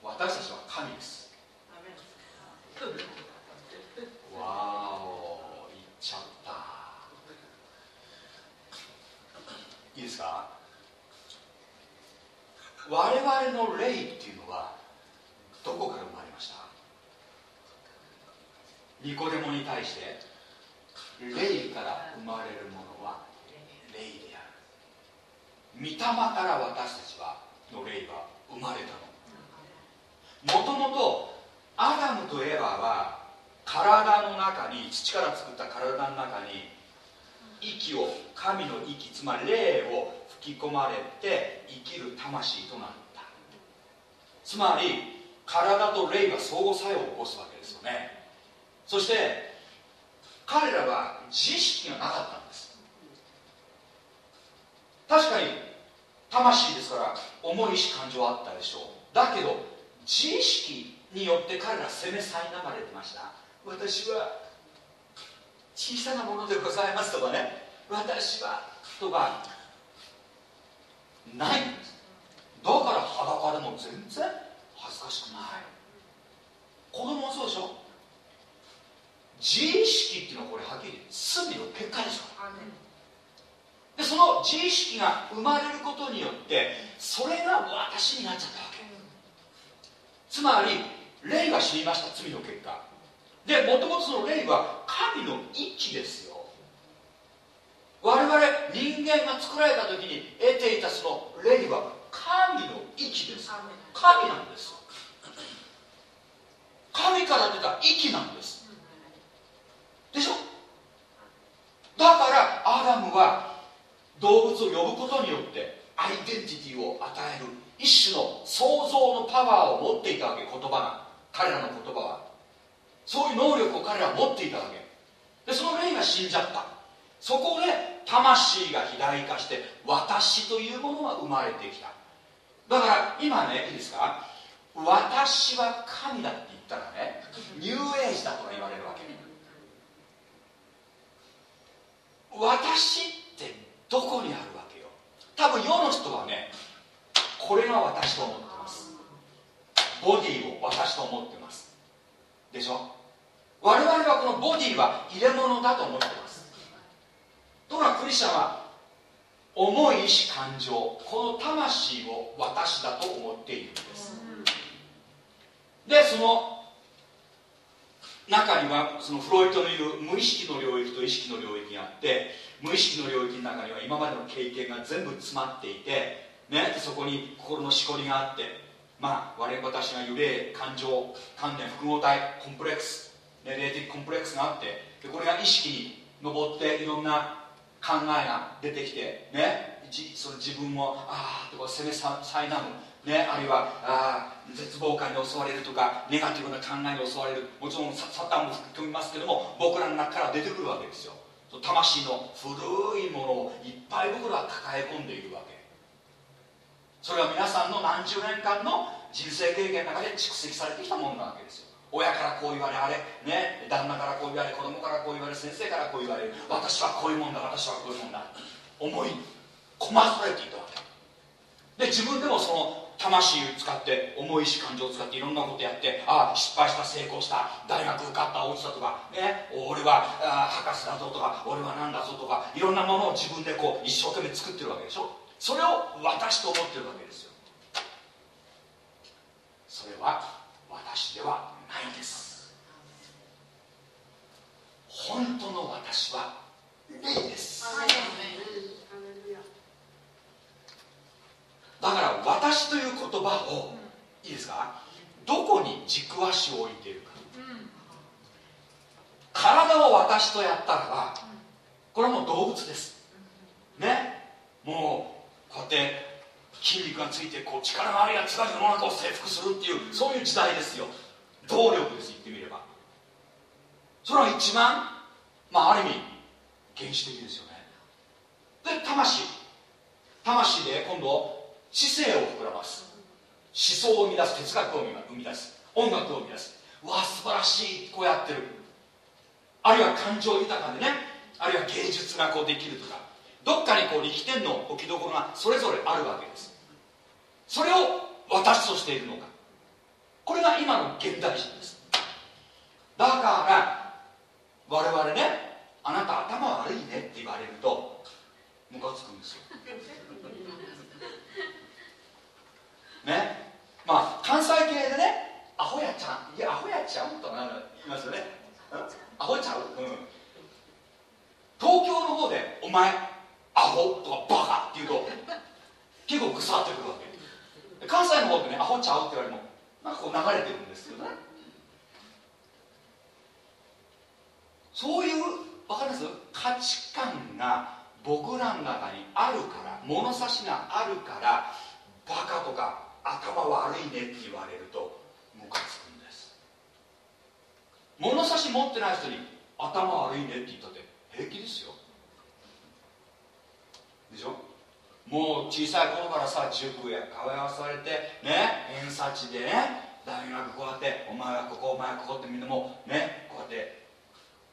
私たちは神です。わお言っちゃったいいですか？我々の霊っていうのはどこから生まれました？ニコデモに対して。霊から生まれるものは霊である。御霊から私たちはの霊は生まれたの。もともとアダムとエヴァは体の中に土から作った体の中に息を神の息つまり霊を吹き込まれて生きる魂となった。つまり体と霊が相互作用を起こすわけですよね。そして彼らは自意識がなかったんです。確かに魂ですから重い意志感情はあったでしょう。だけど自意識によって彼ら責めさいなまれてました。私は小さなものでございますとかね。私はとかないんです。だから裸でも全然恥ずかしくない。子供もそうでしょ。自意識っていうのはこれはっきり罪の結果でしょ。でその自意識が生まれることによってそれが私になっちゃったわけ。つまり霊が死にました罪の結果でもともとその霊は神の息ですよ。我々人間が作られた時に得ていたその霊は神の息です。神なんです。神から出た息なんです。でしょ？だからアダムは動物を呼ぶことによってアイデンティティを与える一種の創造のパワーを持っていたわけ。言葉が彼らの言葉は。そういう能力を彼らは持っていたわけ。でその霊が死んじゃった。そこで魂が肥大化して私というものが生まれてきた。だから今ねいいですか？私は神だって言ったらねニューエイジだとか言われるわけ。私ってどこにあるわけよ？多分世の人はねこれが私と思ってます。ボディを私と思ってます。でしょ？我々はこのボディは入れ物だと思ってます。ところがクリスチャンは思い意志感情この魂を私だと思っているんです。でその中にはそのフロイトの言う無意識の領域と意識の領域があって無意識の領域の中には今までの経験が全部詰まっていて、ね、そこに心のしこりがあってまあ我々私が言う霊感情観念複合体コンプレックス、霊的コンプレックスがあってでこれが意識に上っていろんな考えが出てきてねその自分をああと責めさいなむね、あるいはあ絶望感に襲われるとかネガティブな考えに襲われるもちろんサタンも吹き込みますけども僕らの中から出てくるわけですよ。魂の古いものをいっぱい僕らは抱え込んでいるわけ。それは皆さんの何十年間の人生経験の中で蓄積されてきたものなわけですよ。親からこう言われあれね旦那からこう言われ子供からこう言われ先生からこう言われ私はこういうもんだ私はこういうもんだ思い込まされていたわけで自分でもその魂を使って重いし感情を使っていろんなことやってああ失敗した成功した大学受かった落ちたとか、ね、俺はあ博士だぞとか俺は何だぞとかいろんなものを自分でこう一生懸命作ってるわけでしょ。それを私と思ってるわけですよ。それは私ではないんです本当の私は霊です。だから私という言葉をいいですか？どこに軸足を置いているか、体を私とやったらばこれはもう動物です。ね？もうこうやって筋肉がついてこう力のあるやつが世の中を征服するっていうそういう時代ですよ。動力です言ってみれば。それは一番まあある意味原始的ですよね。で魂。魂で今度知性を膨らます。思想を生み出す哲学を生み出す。音楽を生み出す。わあ素晴らしいこうやってる。あるいは感情豊かでね。あるいは芸術がこうできるとか。どっかにこう力点の置きどころがそれぞれあるわけです。それを私としているのか。これが今の現代人です。だから我々ねあなた頭悪いねって言われるとムカつくんですよ。ね？まあ関西系でねアホやちゃんいやアホやちゃうとか言いますよね。アホちゃう、うん、東京の方でお前アホとかバカって言うと結構腐ってくるわけ。関西の方でねアホちゃうって言われてもなんかこう流れてるんですけどね。そういうわかります？価値観が僕らの中にあるから物差しがあるからバカとか頭悪いねって言われるとムカつくんです。物差し持ってない人に頭悪いねって言ったって平気ですよ。でしょ？もう小さい頃からさ塾や通わされてね偏差値でね大学こうやってお前はここお前はここってみんなもうねこうやって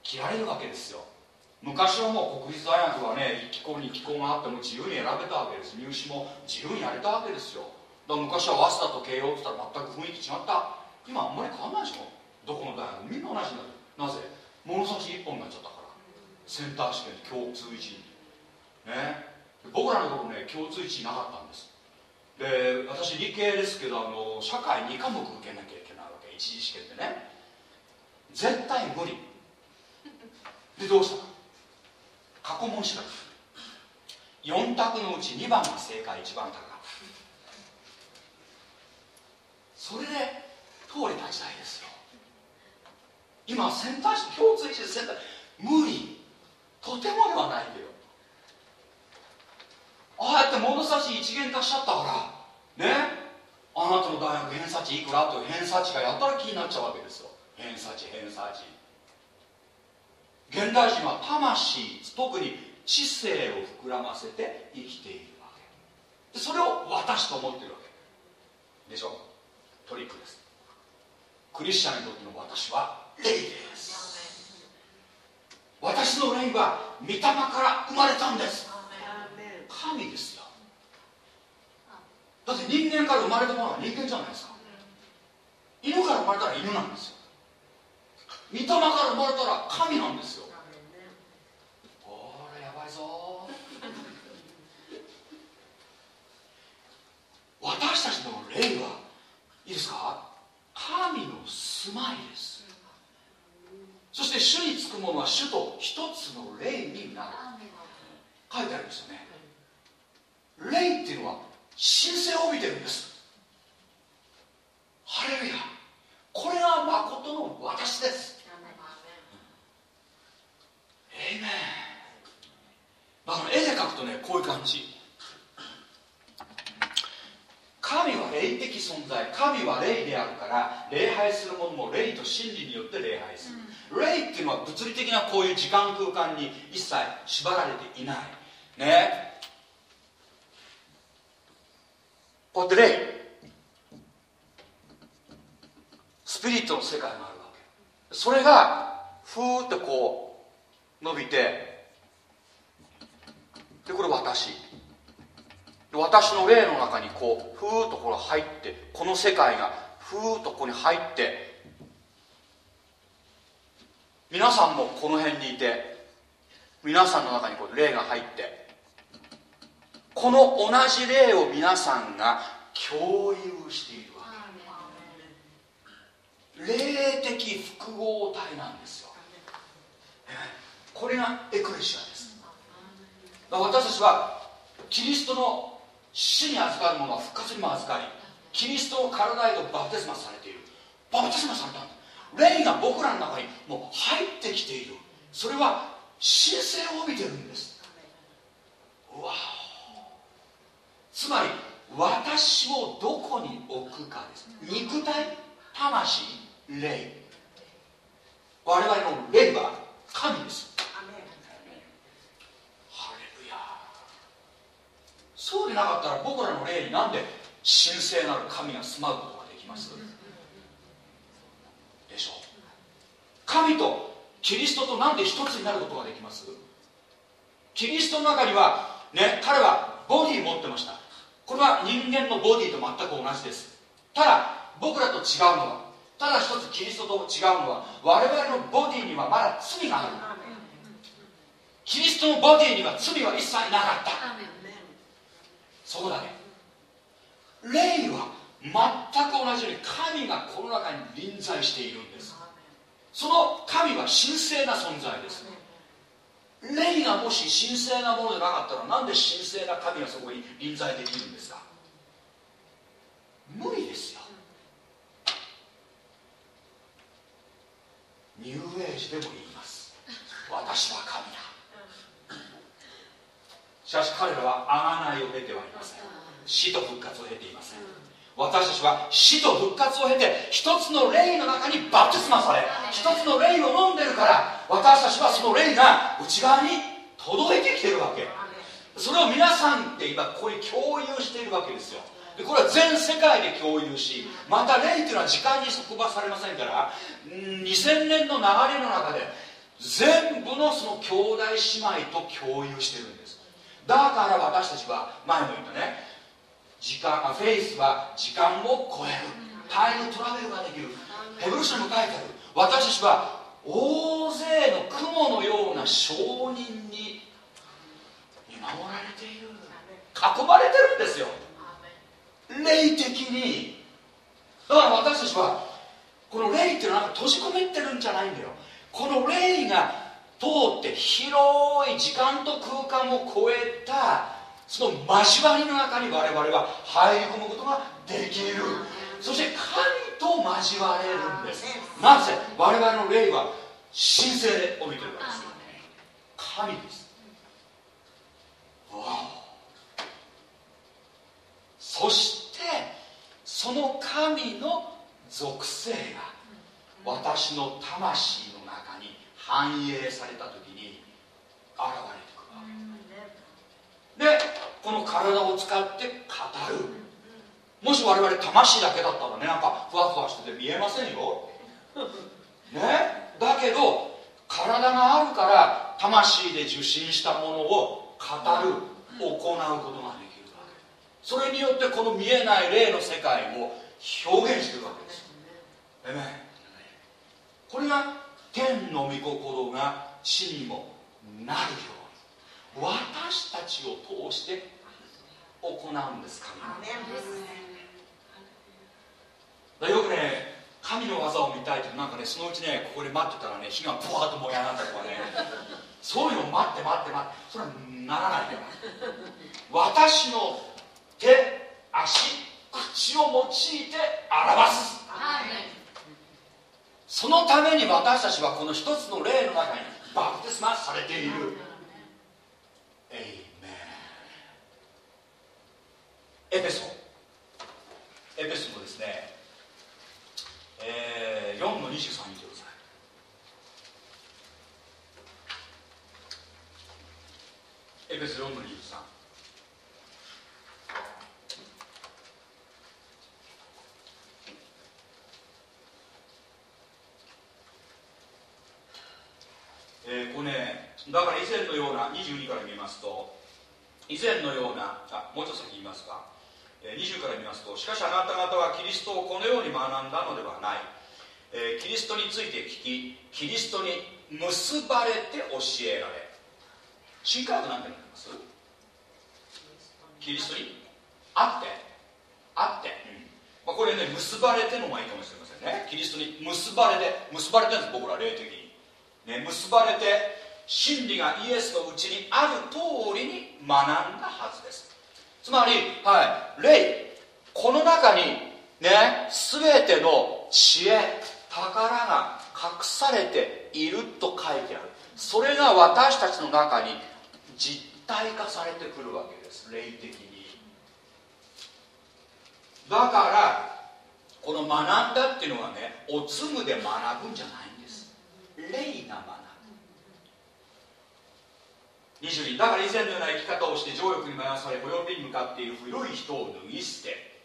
切られるわけですよ。昔はもう国立大学はね1気候に気候があっても自由に選べたわけです。入試も自由にやれたわけですよ。だから昔は早稲田と慶応って言ったら全く雰囲気違った。今あんまり変わんないでしょ。どこの大学みんな同じになるなぜ？物差し一本になっちゃったから。センター試験共通一ね。僕らのところね共通一なかったんです。で私理系ですけどあの社会2科目受けなきゃいけないわけ。一次試験でね。絶対無理。でどうした？過去問調べ4択のうち2番が正解1番高かった。それで通れた時代ですよ。今センター試共通一でセンター無理。とてもではないけどああやって物差し一元化しちゃったからね？あなたの大学偏差値いくら？という偏差値がやったら気になっちゃうわけですよ。偏差値偏差値。現代人は魂特に知性を膨らませて生きているわけ。でそれを私と思ってるわけ。でしょ？トリックです。クリスチャンにとっての私は霊です。私の霊は御霊から生まれたんです。神ですよ。だって人間から生まれたものは人間じゃないですか。犬から生まれたら犬なんですよ。御霊から生まれたら神なんですよ。これやばいぞ。私たちの霊はいいですか？神の住まいです。そして主につくものは主と一つの霊になる。書いてあるんですよね。霊っていうのは神聖を帯びてるんです。ハレルヤ。これが誠の私です。エイメンだから絵で描くとねこういう感じ。神は霊的存在。神は霊であるから礼拝するものも霊と真理によって礼拝する、霊っていうのは物理的なこういう時間空間に一切縛られていない。ね。こうやって霊。スピリットの世界があるわけ。それがふーってこう伸びて。でこれ私。私の霊の中にこうふーっとこれ入ってこの世界がふーっとここに入って皆さんもこの辺にいて皆さんの中にこう霊が入ってこの同じ霊を皆さんが共有しているわけ。霊的複合体なんですよ。これがエクレシアです。私たちはキリストの死に預かるものは復活にも預かりキリストの体へとバプテスマされている。バプテスマされたんだ。霊が僕らの中にもう入ってきている。それは神聖を帯びてるんです。わつまり私をどこに置くかです。肉体魂霊。我々の霊は神ですハレルヤそうでなかったら僕らの霊になんで神聖なる神が住まうことができます？でしょう。神とキリストとなんで一つになることができます？キリストの中にはね彼はボディ持ってました。これは人間のボディと全く同じです。ただ僕らと違うのはただ一つキリストと違うのは我々のボディにはまだ罪がある。キリストのボディには罪は一切なかったそこだけ。霊は全く同じように神がこの中に臨在しているんです。その神は神聖な存在です。霊がもし神聖なものでなかったらなんで神聖な神がそこに臨在できるんですか。無理ですよ。ニューエイジでも言います。私は神だ。しかし彼らは贖いを経てはいません。死と復活を経ていません。私たちは死と復活を経て一つの霊の中にバプテスマされ一つの霊を飲んでるから私たちはその霊が内側に届いてきてるわけ。それを皆さんって今ここに共有しているわけですよ。でこれは全世界で共有しまた霊っていうのは時間に束縛されませんから2000年の流れの中で全部のその兄弟姉妹と共有してるんですだから私たちは前も言ったね。時間フェイスは時間を超える。タイムトラベルができる。ヘブル書にも書いてある。私たちは大勢の雲のような証人に見守られている。囲まれてるんですよ。霊的に。だから私たちはこの霊っていうのはなんか閉じ込めてるんじゃないんだよ。この霊が通って広い時間と空間を超えたその交わりの中に我々は入り込むことができる。そして神と交われるんです。なぜ我々の霊は神聖で帯びてるからです。神です。わそしてその神の属性が私の魂の中に反映された時に現れてくるわけ。でこの体を使って語る。もし我々魂だけだったらねなんかふわふわしてて見えませんよ。ね？だけど体があるから魂で受信したものを語る行うことができるわけ。それによってこの見えない霊の世界を表現してるわけですえめこれが天の御心が地にもなるように私たちを通して行うんです神はよくね神の技を見たいとなんかねそのうちねここで待ってたらね火がブワーッと燃え上がったとかね。そういうの待って待って待ってそれはならないから私の手足口を用いて表すそのために私たちはこの一つの霊の中にバプテスマされている。エイメンエペソ。エペソのですね、えー、4の23見てくださいエペソ4の23えー、これねだから以前のような22から見ますと以前のようなあもうちょっと先言いますか、えー、20から見ますとしかしあなた方はキリストをこのように学んだのではない、えー、キリストについて聞きキリストに結ばれて教えられ。新科学なんて言います？キリストに？あって。あって、うん。まあ、これね結ばれての方がいいかもしれませんね。キリストに結ばれて結ばれてるんです僕ら霊的に。ね、結ばれて真理がイエスのうちにある通りに学んだはずです。つまり、はい、霊この中にね全ての知恵宝が隠されていると書いてある。それが私たちの中に実体化されてくるわけです霊的に。だからこの学んだっていうのはねおつむで学ぶんじゃない霊が学ぶ22だから以前のような生き方をして情欲に迷わされ滅びに向かっている古い人を脱ぎ捨て。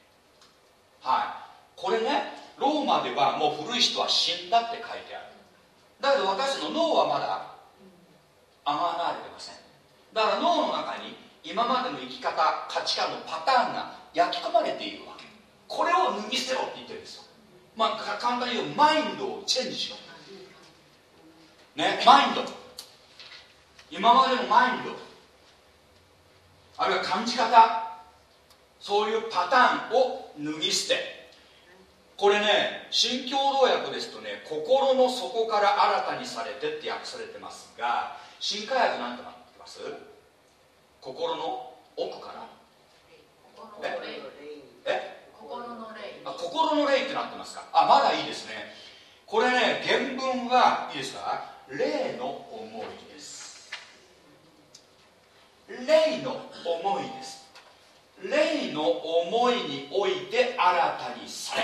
はい。これねローマではもう古い人は死んだって書いてある。だけど私の脳はまだあがられてません。だから脳の中に今までの生き方価値観のパターンが焼き込まれているわけ。これを脱ぎ捨てろって言ってるんですよ。まあ簡単に言うマインドをチェンジしろ。ねマインド。今までのマインド。あるいは感じ方。そういうパターンを脱ぎ捨て。これね新共同訳ですとね心の底から新たにされてって訳されてますが新科学なんてなってます？心の奥から？え？心の霊。あ心の霊ってなってますか？あまだいいですね。これね原文はいいですか？霊の思いです。霊の思いです。霊の思いにおいて新たにされ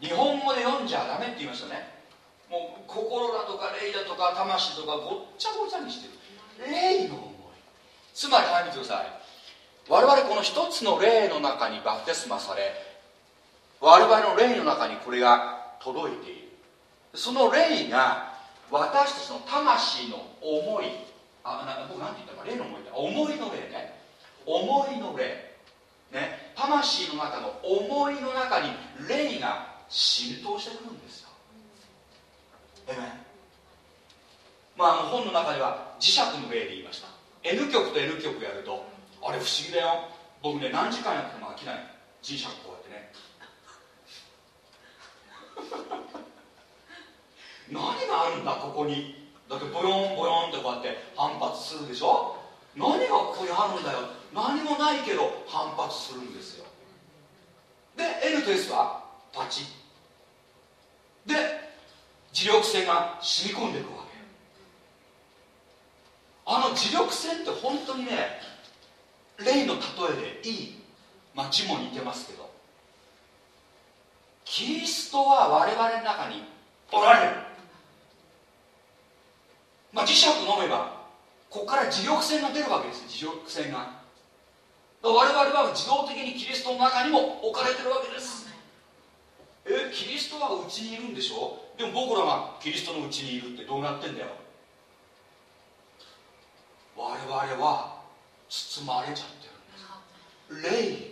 日本語で読んじゃダメって言いましたね。もう心だとか霊だとか魂とかごっちゃごちゃにしてる。霊の思い。つまりはい見てください。我々この一つの霊の中にバプテスマされ我々の霊の中にこれが届いている。その霊が私たちの魂の思いあな僕何て言ったか霊の思いって思いの霊ね。思いの霊。ね。魂の中の思いの中に霊が浸透してくるんですよ。えめまああの本の中では磁石の例で言いました。N 極と N 極やるとあれ不思議だよ。僕ね何時間やっても飽きない。磁石こうやってね。何があるんだここに？だってボヨンボヨンってこうやって反発するでしょ？何がここにあるんだよ？何もないけど反発するんですよ。で N と S は？パチで磁力線が染み込んでいくわけ。あの磁力線って本当にね例の例えでいい。まあ字も似てますけど。キリストは我々の中におられる。まあ磁石飲めばここから磁力線が出るわけです磁力線が。我々は自動的にキリストの中にも置かれてるわけです。えキリストはうちにいるんでしょ？でも僕らがキリストのうちにいるってどうなってんだよ。我々は包まれちゃってるんです。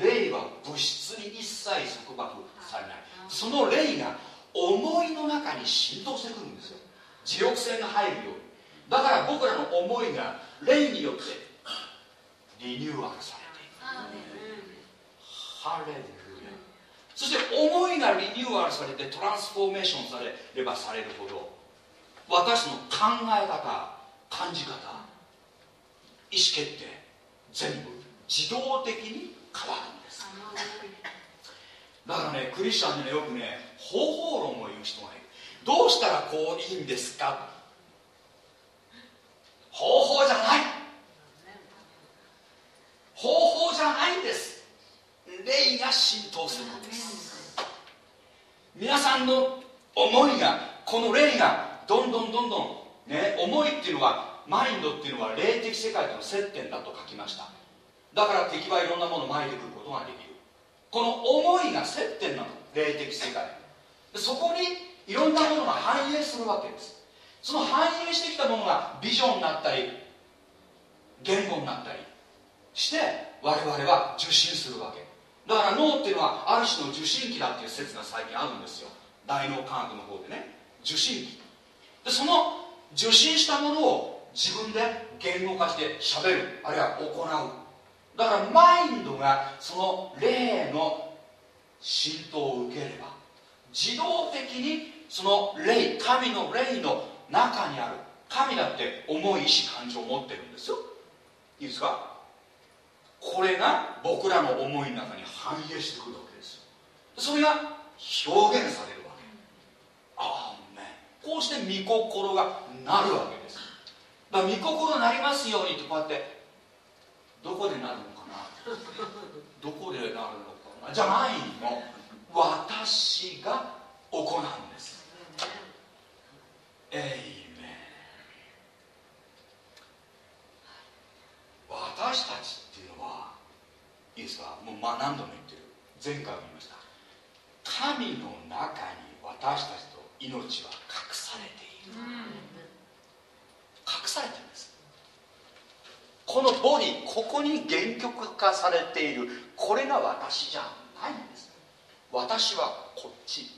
霊霊は物質に一切束縛されない。その霊が思いの中に浸透してくるんですよ磁力線が入るようにだから僕らの思いが霊によってリニューアルされていくハレルヤそして思いがリニューアルされてトランスフォーメーションされればされるほど私の考え方感じ方意思決定全部自動的に変わるんです。だからねクリスチャンでねよくね方法論を言う人がいるどうしたらこういいんですか？方法じゃない。方法じゃないんです。霊が浸透するんです。皆さんの思いがこの霊がどんどんどんどんね思いっていうのはマインドっていうのは霊的世界との接点だと書きました。だから敵はいろんなものを巻いてくることができる。この思いが接点なの。霊的世界。そこにいろんなものが反映するわけです。その反映してきたものがビジョンになったり言語になったりして我々は受信するわけ。だから脳っていうのはある種の受信機だっていう説が最近あるんですよ。大脳科学の方でね。受信機。でその受信したものを自分で言語化して喋る。あるいは行う。だからマインドがその霊の浸透を受ければ自動的にその霊神の霊の中にある。神だって重い意志感情を持ってるんですよ。いいですか？これが僕らの思いの中に反映してくるわけですよ。それが表現されるわけ。ああねこうして御心がなるわけです。だから御心なりますようにってこうやってどこでなるのかな？どこでなるのかな？じゃないの。私が行うんです。私たちっていうのはいいですかもう何度も言ってる。前回も言いました。神の中に私たちと命は隠されている、隠されてるんです。このボディここに原曲化されている。これが私じゃないんです。私はこっち。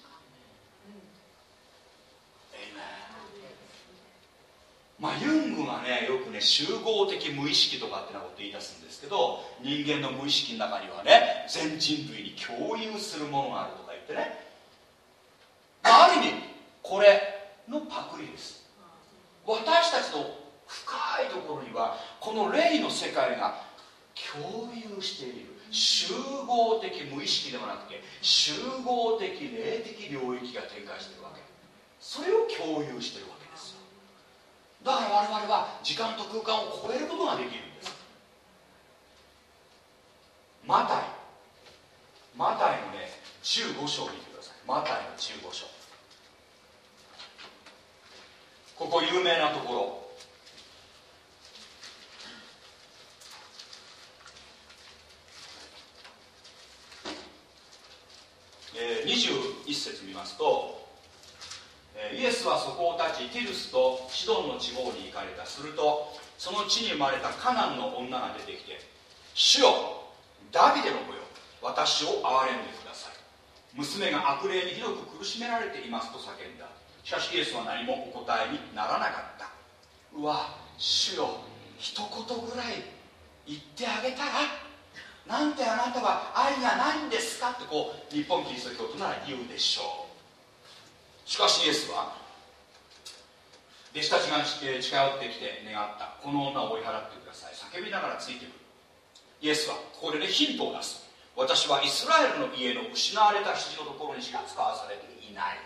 まあ、ユングがねよくね集合的無意識とかってなこと言い出すんですけど人間の無意識の中にはね全人類に共有するものがあるとか言ってね、あ、る意味これのパクリです。私たちの深いところにはこの霊の世界が共有している。集合的無意識ではなくて集合的霊的領域が展開しているわけ。それを共有しているわけ。だから我々は時間と空間を超えることができるんです。マタイ。マタイのね15章を見てください。マタイの15章。ここ有名なところ。えー、21節見ますと、イエスはそこを立ちティルスとシドンの地方に行かれた。するとその地に生まれたカナンの女が出てきて「主よダビデの子よ私を憐れんでください」娘が悪霊にひどく苦しめられていますと叫んだ。しかしイエスは何もお答えにならなかった。うわ主よ一言ぐらい言ってあげたらなんてあなたは愛がないんですか？ってこう日本キリスト教徒なら言うでしょう。しかしイエスは弟子たちが近寄ってきて願ったこの女を追い払ってください。叫びながらついてくる。イエスはここでヒントを出す。私はイスラエルの家の失われた羊のところにしか使わされていない。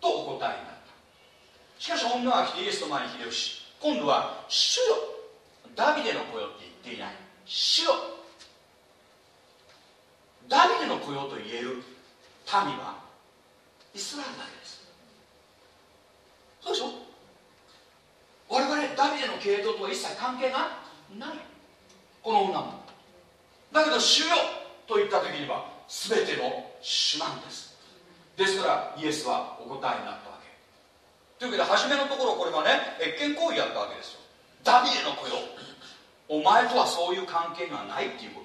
とお答えになった。しかし女は来てイエスの前に秀吉。今度は「主よ。ダビデの子よ」って言っていない「主よ。ダビデの子よ」と言える民はイスラエルだけです。そうでしょ？我々ダビデの系統とは一切関係がない。この女も。だけど主よと言った時には全ての主なんです。ですからイエスはお答えになったわけ。というわけで初めのところこれはね越権行為やったわけですよ。ダビデの子よお前とはそういう関係がないっていうこ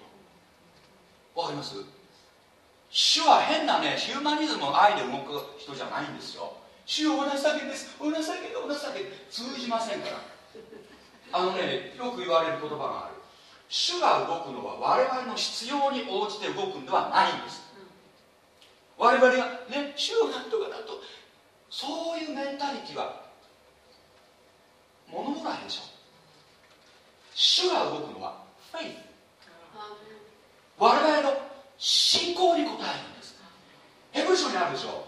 と。わかります？主は変なねヒューマニズムを愛で動く人じゃないんですよ。主よお情けです。お情けでお情け。通じませんから。あのねよく言われる言葉がある。主が動くのは我々の必要に応じて動くんではないんです。我々がね主をなんとかだとそういうメンタリティは物もらいでしょ。主が動くのはフェイス。我々の信仰に応えるんです。ヘブル書にあるでしょ。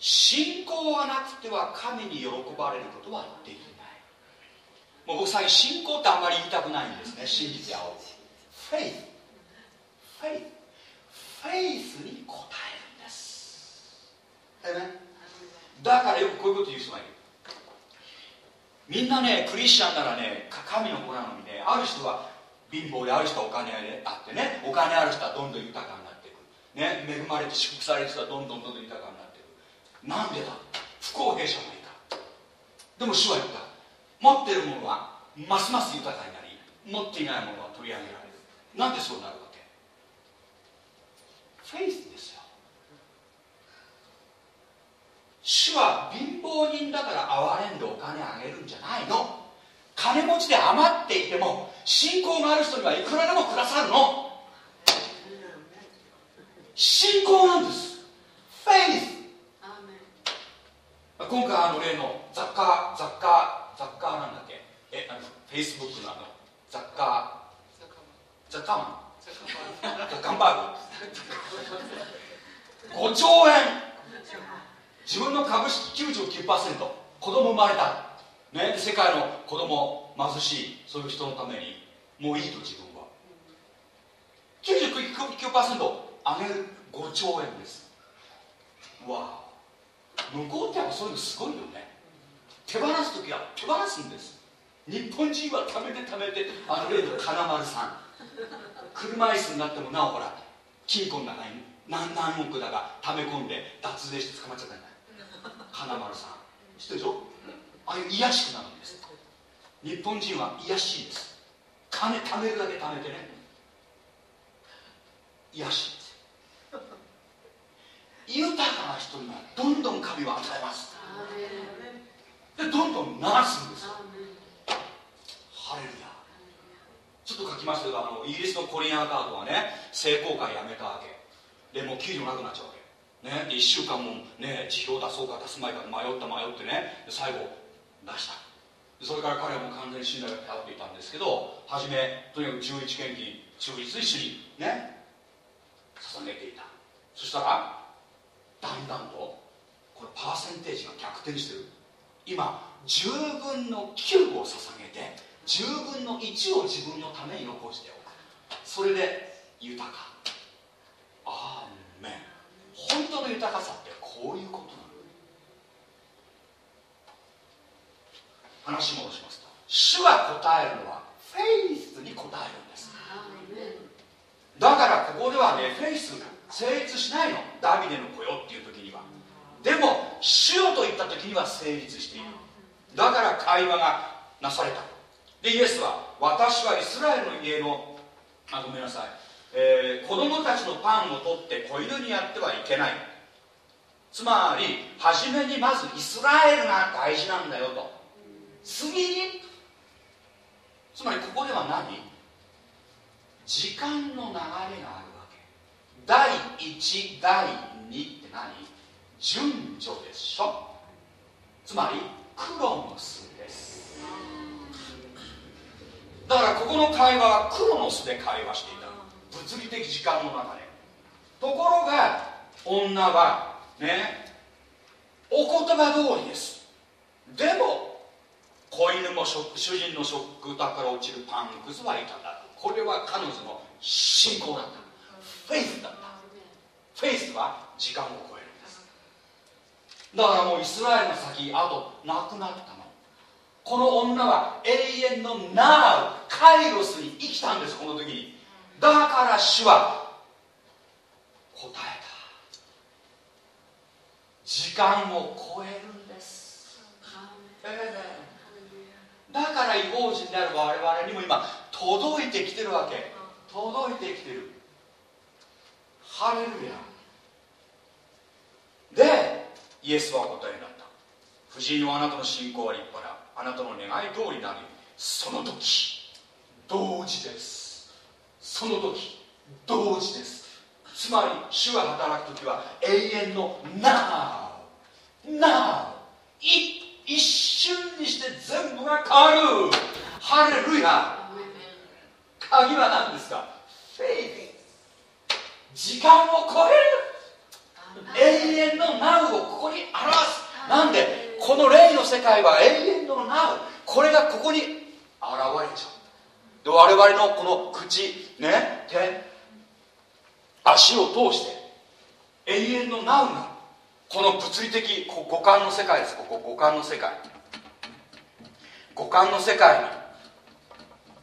信仰がなくては神に喜ばれることはできない。もう僕最近信仰ってあんまり言いたくないんですね信じて会おうフェイス。フェイス。フェイスに応えるんです。だからよくこういうこと言う人がいる。みんなねクリスチャンならね神の子なのにねある人は貧乏である人はお金あってねお金ある人はどんどん豊かになっていく。ね恵まれて祝福される人はどんどんどんどん豊かになっていく。なんでだ？不公平じゃないかでも主は言った。持ってるものはますます豊かになり持っていないものは取り上げられる。なんでそうなるわけ？フェイスですよ。主は貧乏人だから憐れんでお金あげるんじゃないの。金持ちで余っていても信仰がある人にはいくらでもくださるの。信仰なんです。フェイス今回あの例の雑貨雑貨ザッカーなんだっけ？えあのフェイスブックのあのザッカーザッカーマン。ザッカン。バーグ5兆円。自分の株式99%子供生まれた、ね、世界の子供貧しいそういう人のためにもういいと自分は。99%上げる5兆円です。わあ。向こうってやっぱそういうのすごいよね。手放す時は手放すんです。日本人は貯めて貯めてあの例の金丸さん。車椅子になってもなおほら金庫の中に何何億だが溜め込んで脱税して捕まっちゃったんだ金丸さん。知ってるでしょ？ああいう癒しくなるんです。日本人は癒しいです。金貯めるだけ貯めてね。癒し豊かな人にはどんどん神を与えます。でどんどん流すんですハレルヤ。ちょっと書きますけどあのイギリスのコリン・アーカートはね聖公会やめたわけ。でもう給料なくなっちゃうわけ。ね、で1週間もね辞表出そうか出すまいか迷った迷ってね。最後出した。それから彼はもう完全に信頼が頼っていたんですけど初めとにかく11献金忠実に主にね捧げていた。そしたらだんだんとこれパーセンテージが逆転してる。今10分の9を捧げて10分の1を自分のために残しておく。それで豊か。ああめん本当の豊かさってこういうことなの話戻しますと。主は答えるのはフェイスに答えるんです。だからここではねフェイス成立しないの。ダビデの子よっていう時には。でも主よと言った時には成立している。だから会話がなされた。でイエスは私はイスラエルの家のあごめんなさい。えー、子供たちのパンを取って子犬にやってはいけない。つまり初めにまずイスラエルが大事なんだよと次につまりここでは何？時間の流れがあるわけ。第1第2って何？順序でしょ。つまりクロノスです。だからここの会話はクロノスで会話していた。物理的時間の中でところが女はねお言葉通りです。でも子犬も主人の食卓から落ちるパンくずはいただく。これは彼女の信仰だった。フェイスだった。フェイスは時間を超えるんです。だからもうイスラエルの先あとなくなったの。この女は永遠のナウカイロスに生きたんですこの時に。だから主は答えた。時間を超えるんです、えー、だから違法人である我々にも今届いてきてるわけ。届いてきてる。ハレルヤ。でイエスはお答えになった。夫人のあなたの信仰は立派なあなたの願い通りなりその時同時です。その時同時です。つまり主が働く時は永遠の Now Now 一一瞬にして全部が変わる。ハレルヤ。鍵は何ですか？フェイ時間を超える。永遠の Now をここに表す。なんでこの霊の世界は永遠の Now これがここに現れちゃう。で我々のこの口ね手足を通して永遠のナウがこの物理的五感の世界です。ここ五感の世界。五感の世界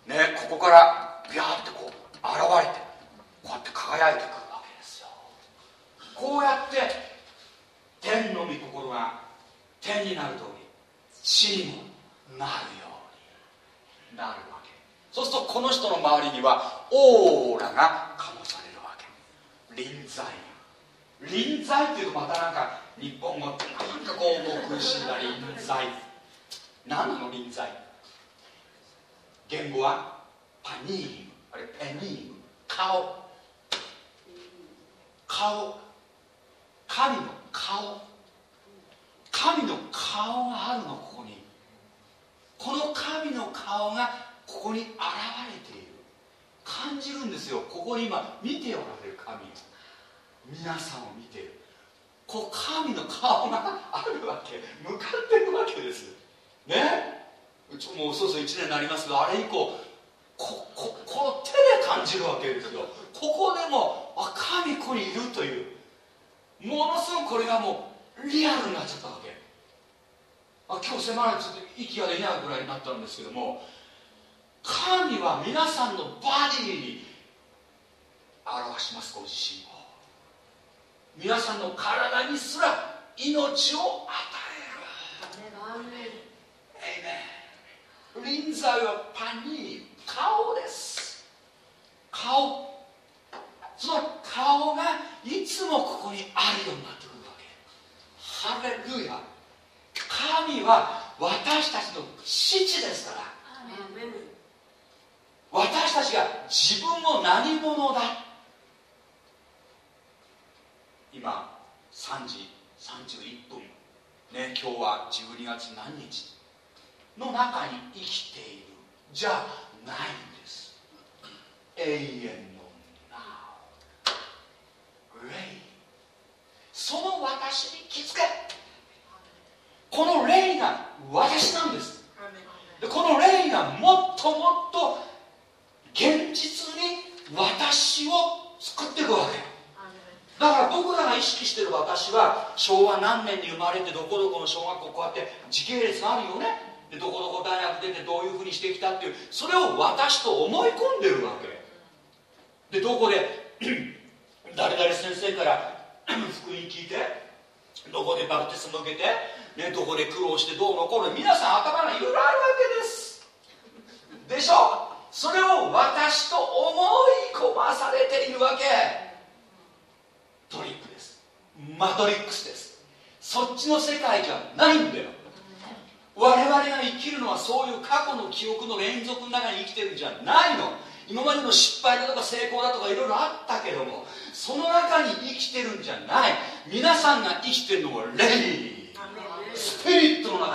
にねここからビャーってこう現れてこうやって輝いてくるわけですよ。こうやって天の御心が天になる通り地にもなるようになるわけ。そうするとこの人の周りにはオーラが醸されるわけ。臨在。臨在っていうとまたなんか日本語ってなんかこう重苦しんだ臨在何なの臨在言語はパニームあれペニーム顔顔神の顔神の顔があるのここにこの神の顔がここに現れている感じるんですよここに今見ておられる神皆さんを見ているこう神の顔があるわけ向かってるわけです。ね？もうそうそう1年になりますけどあれ以降こここの手で感じるわけですよ。ここでもあ神ここにいるという。ものすごくこれがもうリアルになっちゃったわけ。あ今日迫られてちょっと息が出ないぐらいになったんですけども神は皆さんのバディに表しますご自身を。皆さんの体にすら命を与える。臨在はパニー顔です。顔。その顔がいつもここにあるようになってくるわけ。ハレルヤ。神は私たちの父ですから。私たちが自分も何者だ今3時31分。ね今日は12月何日？の中に生きている。じゃないんです。永遠の Now 霊。その私に気づけ。この霊が私なんです。でこの霊がもっともっと現実に私を作っていくわけ。だから僕らが意識してる私は昭和何年に生まれてどこどこの小学校こうやって時系列あるよね。でどこどこ大学出てどういうふうにしてきたっていうそれを私と思い込んでるわけ。でどこで 誰々先生から 福音聞いてどこでバプテスマ受けて、ね、どこで苦労してどうのこうの皆さん頭がいろいろあるわけです。でしょ？それを私と思い込まされているわけ。マトリックスです。そっちの世界じゃないんだよ。我々が生きるのはそういう過去の記憶の連続の中に生きてるんじゃないの。今までの失敗だとか成功だとかいろいろあったけどもその中に生きてるんじゃない。皆さんが生きてるのは霊。スピリットの中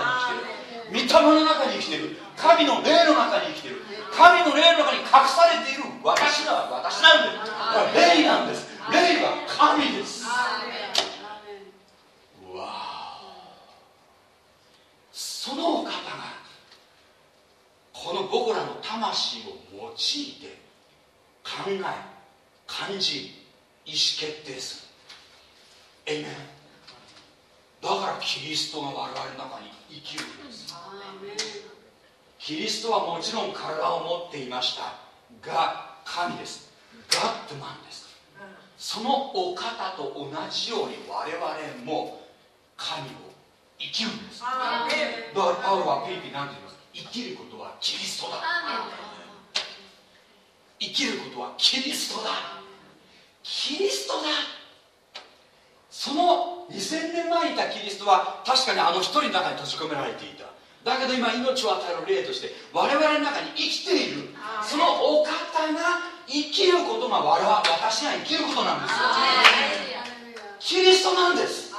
に生きてる。御霊の中に生きてる。神の霊の中に生きてる。神の霊の中に隠されている私は私なんです。霊なんです。霊は神ですわそのお方がこの僕らの魂を用いて考え感じ意思決定する。エイメンだからキリストが我々の中に生きるんです。キリストはもちろん体を持っていました。が神です。ガッドマンです。そのお方と同じように我々も神を生きるんです。だからパウロはピリピ何て言います生きることはキリストだ。生きることはキリストだ。キリストだ。その2000年前にいたキリストは確かにあの一人の中に閉じ込められていた。だけど今命を与える霊として我々の中に生きている。そのお方が生きることが我々私が生きることなんですよ。キリストなんです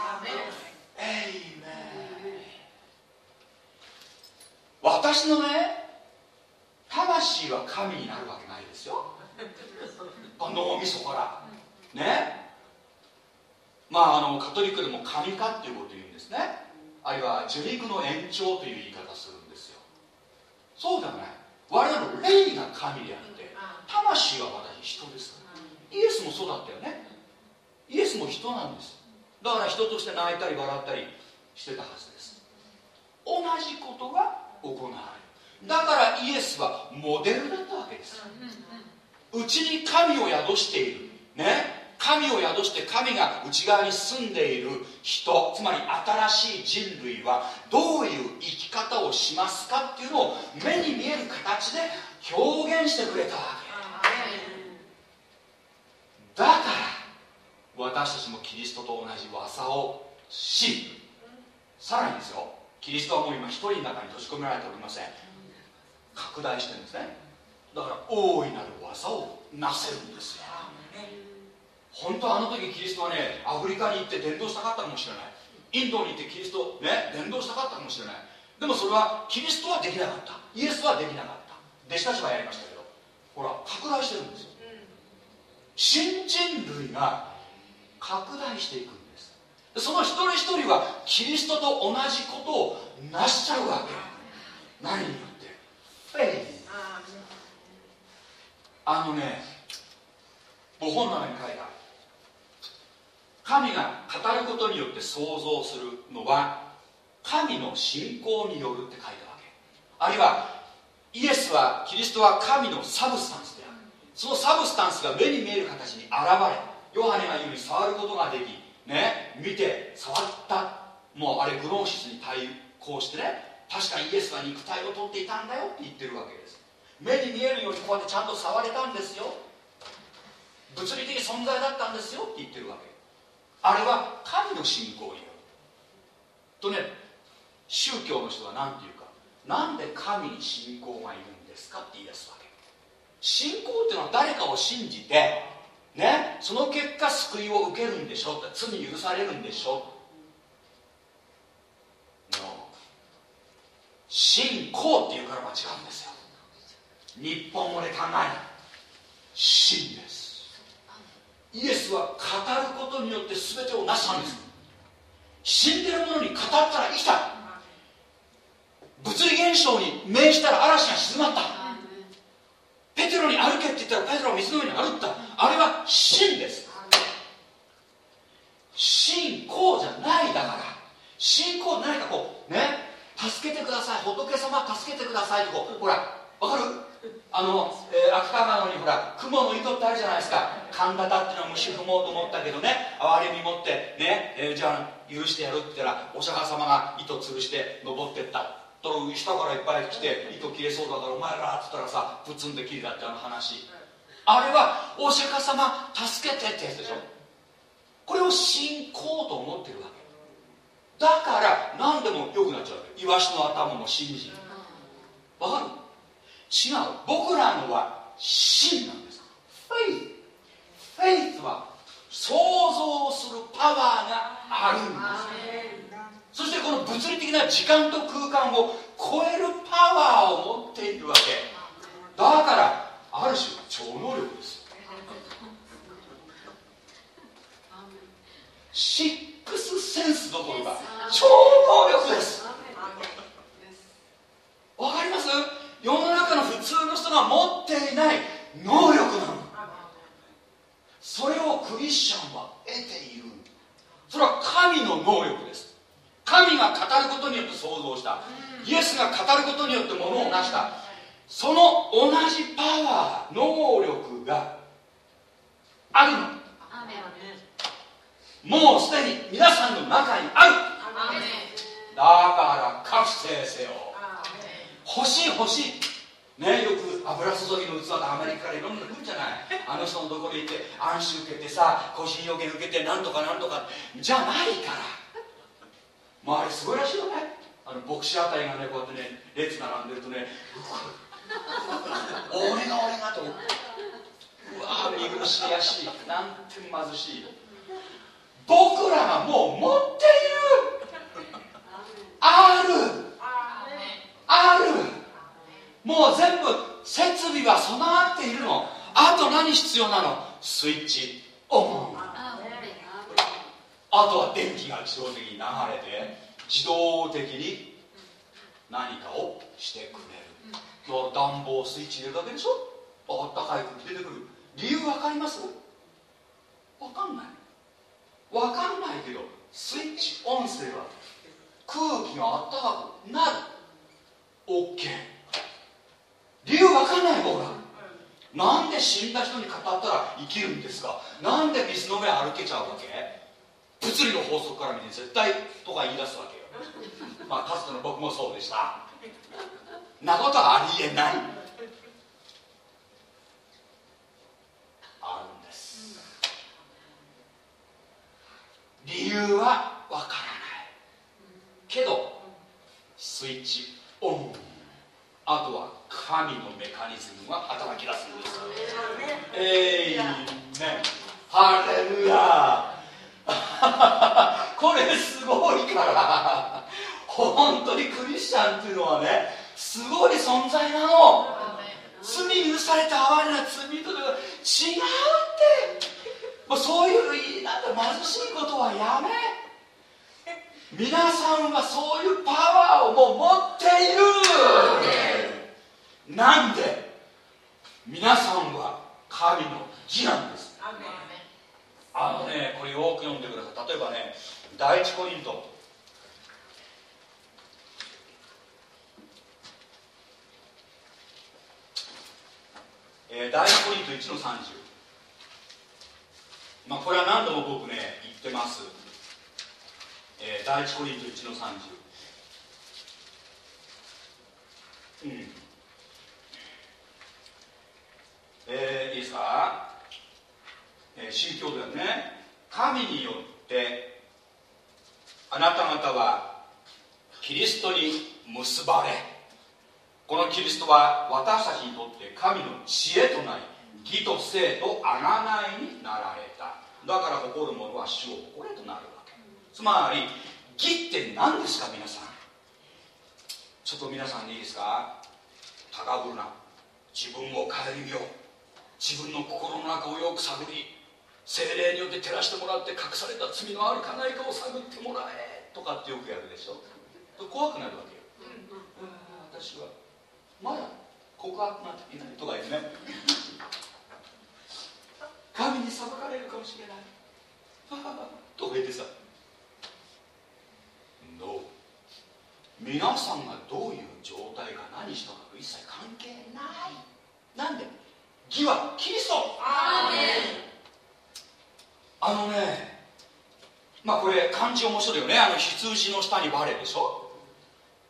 エイメン私のね魂は神になるわけないですよ。脳みそから。ね。まああのカトリックでも神化っていうことを言うんですね。あるいはジェリクの延長という言い方するんですよ。そうではない。我々の霊が神であって魂は私人です。イエスもそうだったよね。イエスも人なんです。だから人として泣いたり笑ったりしてたはずです。同じことが行われる。だからイエスはモデルだったわけです。うちに神を宿している。ね。神を宿して神が内側に住んでいる人。つまり新しい人類はどういう生き方をしますかっていうのを目に見える形で表現してくれたわけ。だから私たちもキリストと同じ技をしさらにですよ。キリストはもう今一人の中に閉じ込められておりません。拡大してるんですね。だから大いなる技をなせるんですよ。本当あの時キリストはねアフリカに行って伝道したかったかもしれない。インドに行ってキリストね伝道したかったかもしれない。でもそれはキリストはできなかった。イエスはできなかった。弟子たちはやりましたけど。ほら拡大してるんですよ。新人類が拡大していくその一人一人はキリストと同じことを成しちゃうわけ。何によって？フェイあのねご本の中に書いた。神が語ることによって創造するのは神の信仰によるって書いたわけ。あるいはイエスはキリストは神の substance である。その substance が目に見える形に現れヨハネが言うように触ることができね見て触った。もうあれグノーシスに対抗してね確かイエスは肉体を取っていたんだよって言ってるわけです。目に見えるようにこうやってちゃんと触れたんですよ。物理的存在だったんですよって言ってるわけ。あれは神の信仰によ。るとね宗教の人は何て言うか。なんで神に信仰がいるんですかって言い出すわけ。信仰っていうのは誰かを信じてねその結果救いを受けるんでしょって罪許されるんでしょ No 信仰っていうから間違うんですよ。日本語で考えない信です。イエスは語ることによって全てを成したんです。死んでるものに語ったら生きた。物理現象に命じたら嵐が静まった。ペテロに歩けって言ったらペテロは水の上に歩ったあれは真です。信仰じゃないだから。信仰何かこうね？助けてください。仏様助けてくださいってこうほらわかる？あの、えー、秋田川にほら雲の糸ってあるじゃないですか。神田だっていうのは虫踏もうと思ったけどね。憐れみ持ってね、えー、じゃあ許してやるって言ったらお釈迦様が糸吊るして登ってった。と下からいっぱい来て糸切れそうだからお前らっつったらさプツンで切れたってあの話。あれはお釈迦様助けてってやつでしょ。これを信仰と思ってるわけ。だから何でもよくなっちゃうイワシの頭も信心わかる？違う。僕らのは真なんです。フェイスフェイスは想像するパワーがあるんです。そしてこの物理的な時間と空間を超えるパワーを持っているわけ。だからある種超能力です。シックスセンスどころか超能力です。わかります？世の中の普通の人が持っていない能力なの。それをクリスチャンは得ている。それは神の能力です。神が語ることによって創造した。イエスが語ることによってものを成した。その同じパワー能力があるの。もうすでに皆さんの中にある。だから覚醒せよ。欲しい欲しい。ねよく油注ぎの器がアメリカからいろんなの来るじゃない。あの人のところに行って暗視受けてさ個人予言受けてなんとかなんとか。じゃないから。まああれすごいらしいよね。あの牧師あたりがねこうやってね列並んでるとね俺が俺がとう。わ見苦しいやしいなんて貧しい。僕らがもう持っている。ある。ある。もう全部設備は備わっているの。あと何必要なの？スイッチ。オン。あとは電気が自動的に流れて自動的に何かをしてくれる。暖房スイッチ入れるだけでしょ？あったかい空気出てくる。理由分かります？分かんない。分かんないけどスイッチオンすれば空気があったかくなる。OK 理由分かんない僕らなんで死んだ人に語ったら生きるんですか？なんで水の上歩けちゃうわけ？物理の法則から見て絶対とか言い出すわけよ。まあかつての僕もそうでした。なことはありえない。あるんです。理由はわからない。けどスイッチオン。あとは神のメカニズムが働き出すんですえいめハレルヤ これすごいから。本当にクリスチャンっていうのはねすごい存在なの。罪許された哀れな罪と違うって。もうそういうなんて貧しいことはやめ。皆さんはそういうパワーをもう持っている。なんで？皆さんは神の義なんです。あのねこれよく読んでください。例えばね第一コリントえー、第一コリント1の30まあこれは何度も僕ね言ってます。えー、第一コリント1の30うん。えー、いいですか、えー、新教ではね。神によってあなた方はキリストに結ばれ。このキリストは私たちにとって神の知恵となり義と生と贖いになられた。だから誇る者は主を誇れとなるつまり義って何ですか皆さん。ちょっと皆さんにいいですか？高ぶるな自分を顧みよう。自分の心の中をよく探り。精霊によって照らしてもらって隠された罪のあるかないかを探ってもらえとかってよくやるでしょ。怖くなるわけよ、うん、私はまだ告白なんていないとか言ってね。神に裁かれるかもしれない。とか言ってさ。どう皆さんがどういう状態か何したか一切関係ない。なんで？義はキリスト。あのね。まあこれ漢字面白いよね。あの羊の下にバレでしょ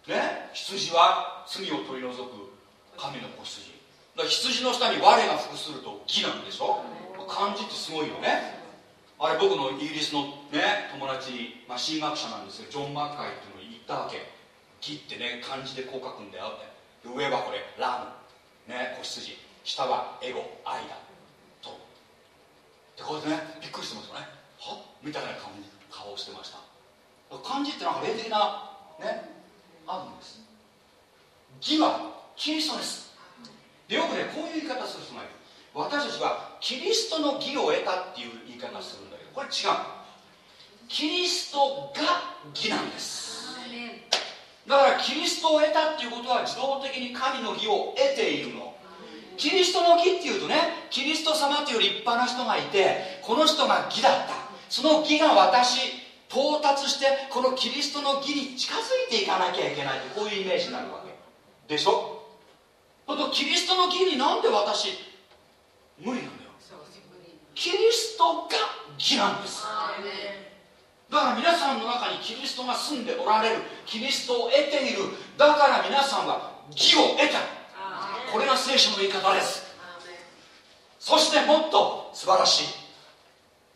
ね羊は罪を取り除く神の子羊。だ羊の下に我が服すると義なんでしょ？漢字ってすごいよね。あれ僕のイギリスのね友達に、まあ、神学者なんですけどジョン・マッカイっていうのを言ったわけ。義ってね漢字でこう書くんだよって。上はこれラム。ね子羊。下はエゴ愛だ。と。でこうやってねびっくりしてますよね。は？みたいな顔顔をしてました。漢字ってなんか霊的なねあるんです。義はキリストです。でよくねこういう言い方する人がいる。私たちはキリストの義を得たっていう言い方するんだけどこれ違う。キリストが義なんです。だからキリストを得たっていうことは自動的に神の義を得ているの。キリストの義っていうとねキリスト様という立派な人がいてこの人が義だった。その義が私到達してこのキリストの義に近づいていかなきゃいけないとこういうイメージになるわけ。でしょ？とキリストの義になんで私無理なんだよ。キリストが義なんです。だから皆さんの中にキリストが住んでおられるキリストを得ている。だから皆さんは義を得た。これが聖書の言い方です。そしてもっと素晴らしい。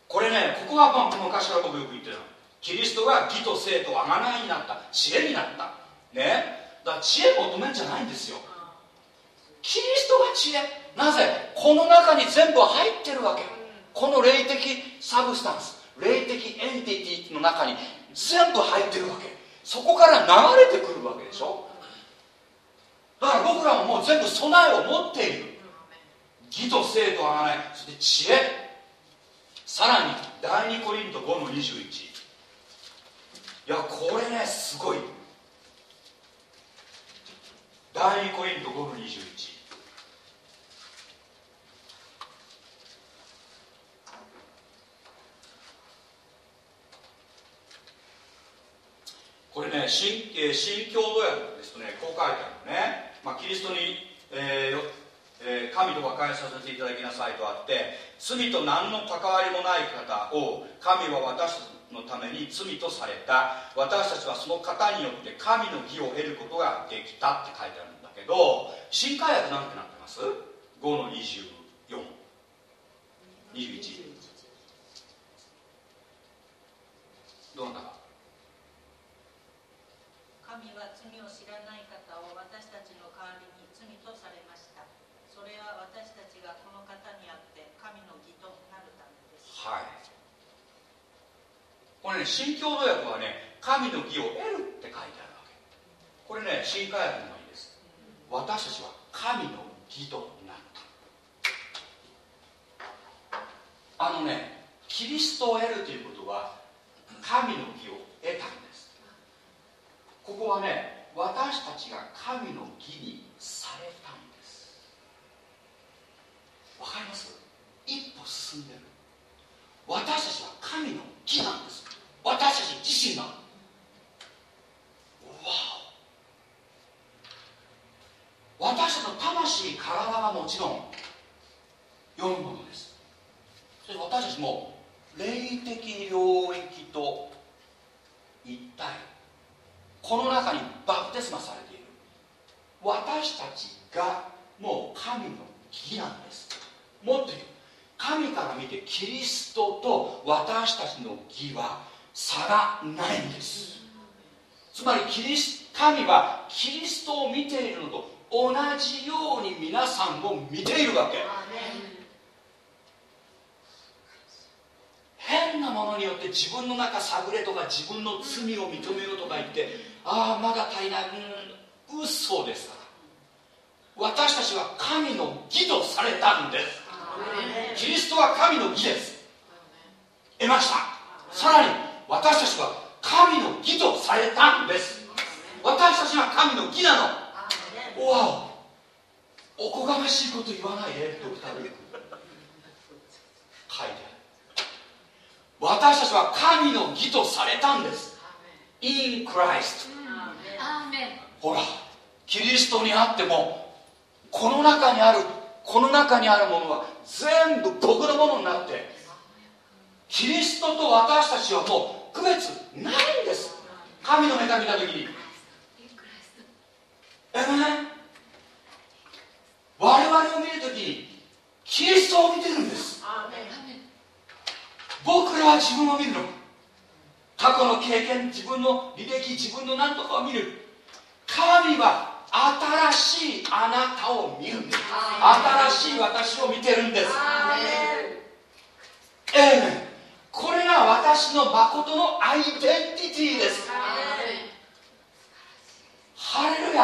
これねここが昔から僕よく言ってるキリストが義と生と贖いになった知恵になった。ね。だから知恵求めんじゃないんですよ。キリストが知恵。なぜ？この中に全部入ってるわけ。この霊的 substance。霊的 entity の中に全部入ってるわけ。そこから流れてくるわけでしょ。だから僕らももう全部備えを持っている。義と生と贖いそして知恵。さらに第2コリント5の21いやこれねすごい。第2コリント5の21これね新,、えー、新共同訳ですとね。こう書いてあるのね、まあ、キリストに、えーえー、神と和解させていただきなさいとあって罪と何の関わりもない方を神は私のために罪とされた。私たちはその方によって神の義を得ることができたって書いてあるんだけど新海訳なんてなってます ?5 の2421どうなんだか。神は罪を知らない方を私たちの代わりに罪とされましたそれは私たちがこの方にあって神の義となるためですはいこれね新共同訳はね神の義を得るって書いてあるわけ。これね新海訳のいいです。私たちは神の義となった。あのねキリストを得るということは神の義を得たんです。ここはね私たちが神の義にされたんです。わかります？一歩進んでる。私たちは神の義なんです。私たち自身が。わお。私たちの魂体はもちろん良いものです。そして私たちも霊的領域と一体この中にバプテスマされている。私たちがもう神の義なんです。もっと言う。神から見てキリストと私たちの義は差がないんです。つまりキリス神はキリストを見ているのと同じように皆さんを見ているわけ。変なものによって自分の中探れとか自分の罪を認めようとか言ってああまだ足りない。うん嘘です。から私たちは神の義とされたんです。キリストは神の義です。得ました。さらに私たちは神の義とされたんです。私たちは神の義なの。わお。おこがましいこと言わないでドクター・ーク。書いて私たちは神の義とされたんです。in Christ ほらキリストにあってもこの中にあるこの中にあるものは全部僕のものになってキリストと私たちはもう区別ないんです。神の目が見た時に。えめ、ね、我々を見る時にキリストを見てるんです。僕らは自分を見るの。過去の経験自分の履歴自分の何とかを見る。神は新しいあなたを見るんです。新しい私を見てるんです。ええこれが私の誠のアイデンティティです。ハレルヤ。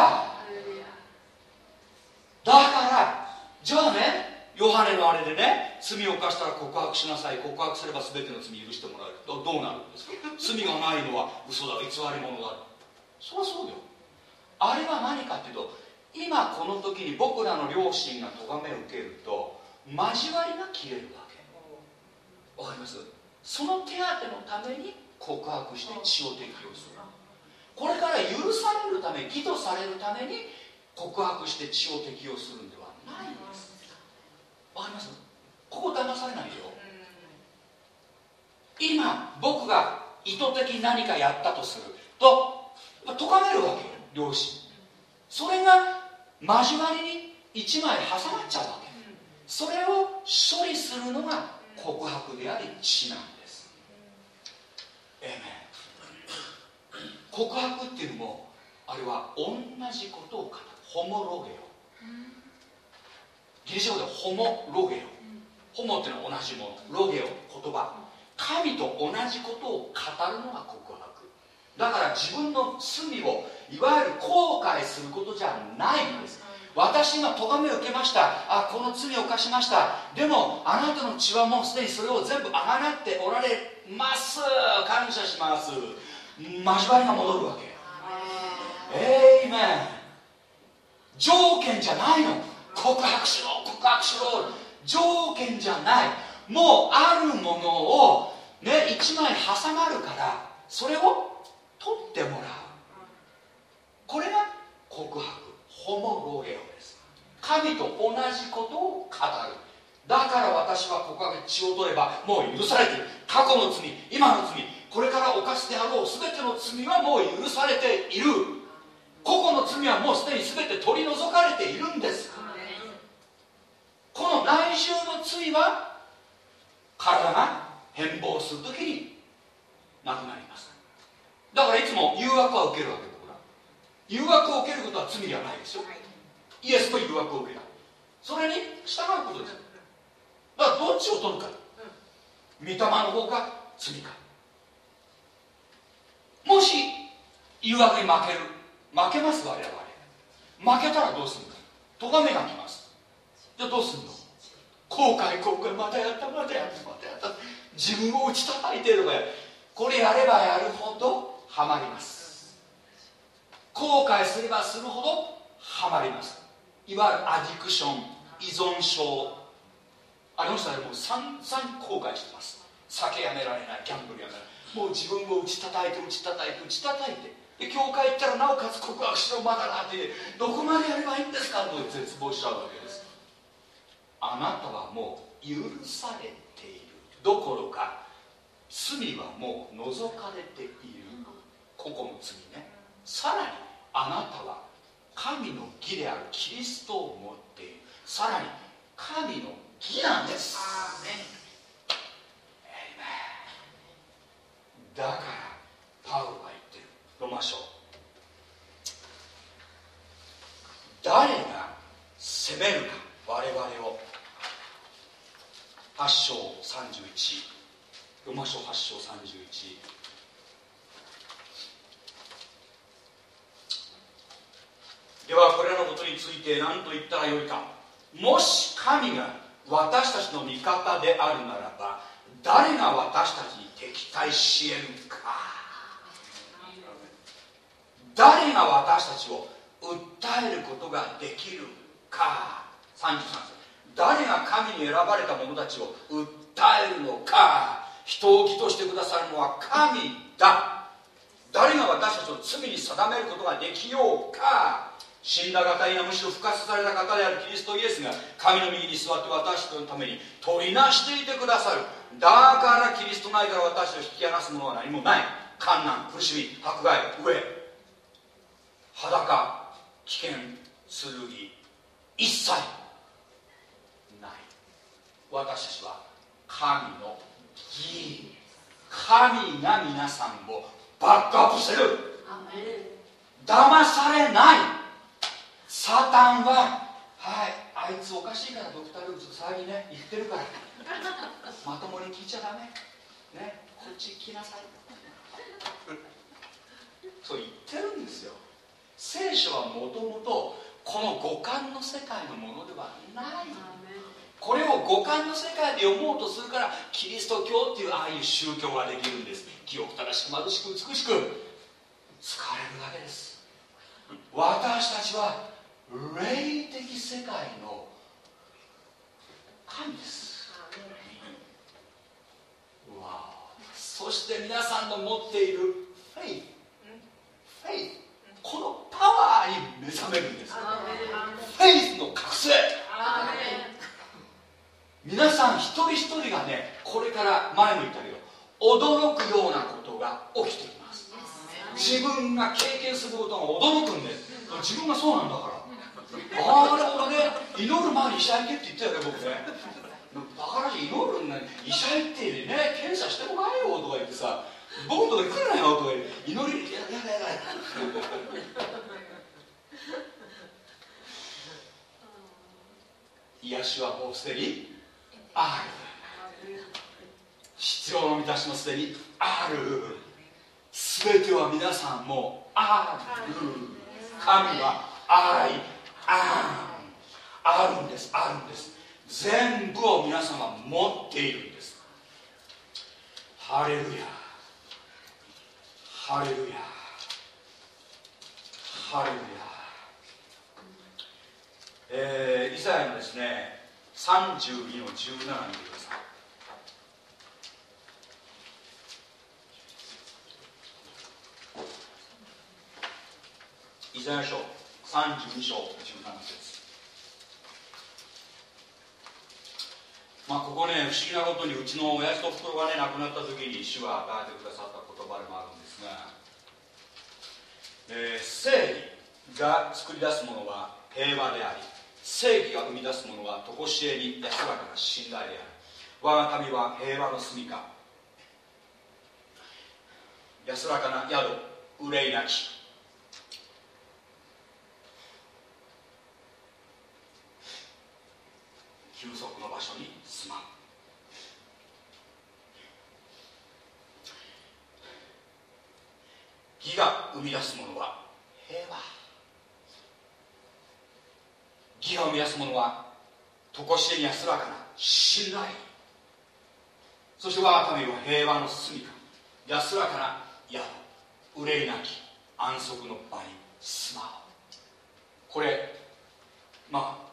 だからじゃあねヨハネのあれでね罪を犯したら告白しなさい告白すれば全ての罪許してもらえる。どどうなるんですか？罪がないのは嘘だ偽り者だ。そりゃそうだよ。あれは何かっていうと今この時に僕らの両親が咎めを受けると交わりが消えるわけ。わかります？その手当のために告白して血を適用する。これから許されるため義とされるために告白して血を適用するんではないんです。わかります？ここ騙されないよ。今僕が意図的に何かやったとするととかめるわけよ両親。それが交わりに1枚挟まっちゃうわけ。それを処理するのが告白であり血なの告白っていうのもあれは同じことを語る。ホモロゲオギリシャ語でホモロゲオホモっていうのは同じもの。ロゲオ言葉。神と同じことを語るのが告白。だから自分の罪をいわゆる後悔することじゃないんです。私今咎めを受けました。あこの罪を犯しました。でもあなたの血はもうすでにそれを全部あがっておられます。ー感謝します。交わりが戻るわけ。えいめん条件じゃないの。告白しろ告白しろ。条件じゃない。もうあるものをね一枚挟まるからそれを取ってもらう。これが告白。ホモロエオです。神と同じことを語る。だから私はここから血を取ればもう許されている。過去の罪今の罪。これから犯すであろう全ての罪はもう許されている。個々の罪はもうすでに全て取り除かれているんです。この内週の罪は体が変貌する時になくなります。だからいつも誘惑は受けるわけ僕ら誘惑を受けることは罪ではないですよ。イエスと誘惑を受けたそれに従うことです。だからどっちを取るか。御霊の方か罪か。もし誘惑に負ける。負けます我々。負けたらどうするか。咎めがきます。じゃあどうするの？後悔後悔またやったまたやったまたやった。自分を打ち叩いてるわこれやればやるほどハマります。後悔すればするほどハマります。いわゆるアディクション依存症。あの人はもう散々後悔してます。酒やめられないギャンブルやめられない。もう自分を打ち叩いて打ち叩いて打ち叩いて。で教会行ったらなおかつ告白しろまだなって。どこまでやればいいんですかと絶望しちゃうわけです。あなたはもう許されているどころか罪はもう除かれている。ここの罪ね。さらにあなたは神の義であるキリストを持っている。さらに神の木なんです。だからパウロは言ってる。ロマ書誰が責めるか我々を。8章31ロマ書8章31ではこれらのことについて何と言ったらよいか。もし神が私たちの味方であるならば誰が私たちに敵対し得るか。誰が私たちを訴えることができるか。33節。誰が神に選ばれた者たちを訴えるのか。人を義としてくださるのは神だ。誰が私たちを罪に定めることができようか。死んだ方やむしろ復活された方であるキリストイエスが神の右に座って私たちのために取りなしていてくださる。だからキリスト内から私を引き離すものは何もない。観難苦しみ迫害飢え。裸危険剣一切ない私たちは神の義神が皆さんをバックアップする騙されないサタンははいあいつおかしいからドクター・ルークス騒ぎね言ってるから。まともに聞いちゃダメ。ねこっち来なさい。そう言ってるんですよ。聖書はもともとこの五感の世界のものではない。これを五感の世界で読もうとするからキリスト教っていうああいう宗教ができるんです。清く正しく貧しく美しく。疲れるだけです。私たちは霊的世界の神です。わそして皆さんの持っているフェイフェイこのパワーに目覚めるんですフェイスの覚醒。皆さん一人一人がねこれから前も言ったけど驚くようなことが起きています。自分が経験することが驚くんです。自分がそうなんだからあれ俺ね。祈る前に医者行けって言ったよね僕ね。バカら祈るんだ医者行ってね検査してもらえよとか言ってさ僕のとこ来るなよとか言って祈りややだやだ癒しはもうすでにある必要の満たしもすでにある全ては皆さんもある神は愛ああるんです。あるんです。全部を皆様持っているんです。ハレルヤ。ハレルヤ。ハレルヤ。えー、イザヤのですね32の17見てくださいイザヤ書。32章17節まあここね不思議なことにうちの親父と袋がね亡くなった時に主が与えてくださった言葉でもあるんですが、えー、正義が作り出すものは平和であり正義が生み出すものは常しえに安らかな信頼である。我が神は平和の住みか。安らかな宿憂いなき。休息の場所に住まう。義が生み出すものは平和。義が生み出すものは常しえに安らかな信頼。そして我が神は平和の住みか。安らかな宿。憂いなき。安息の場に住まう。これまあ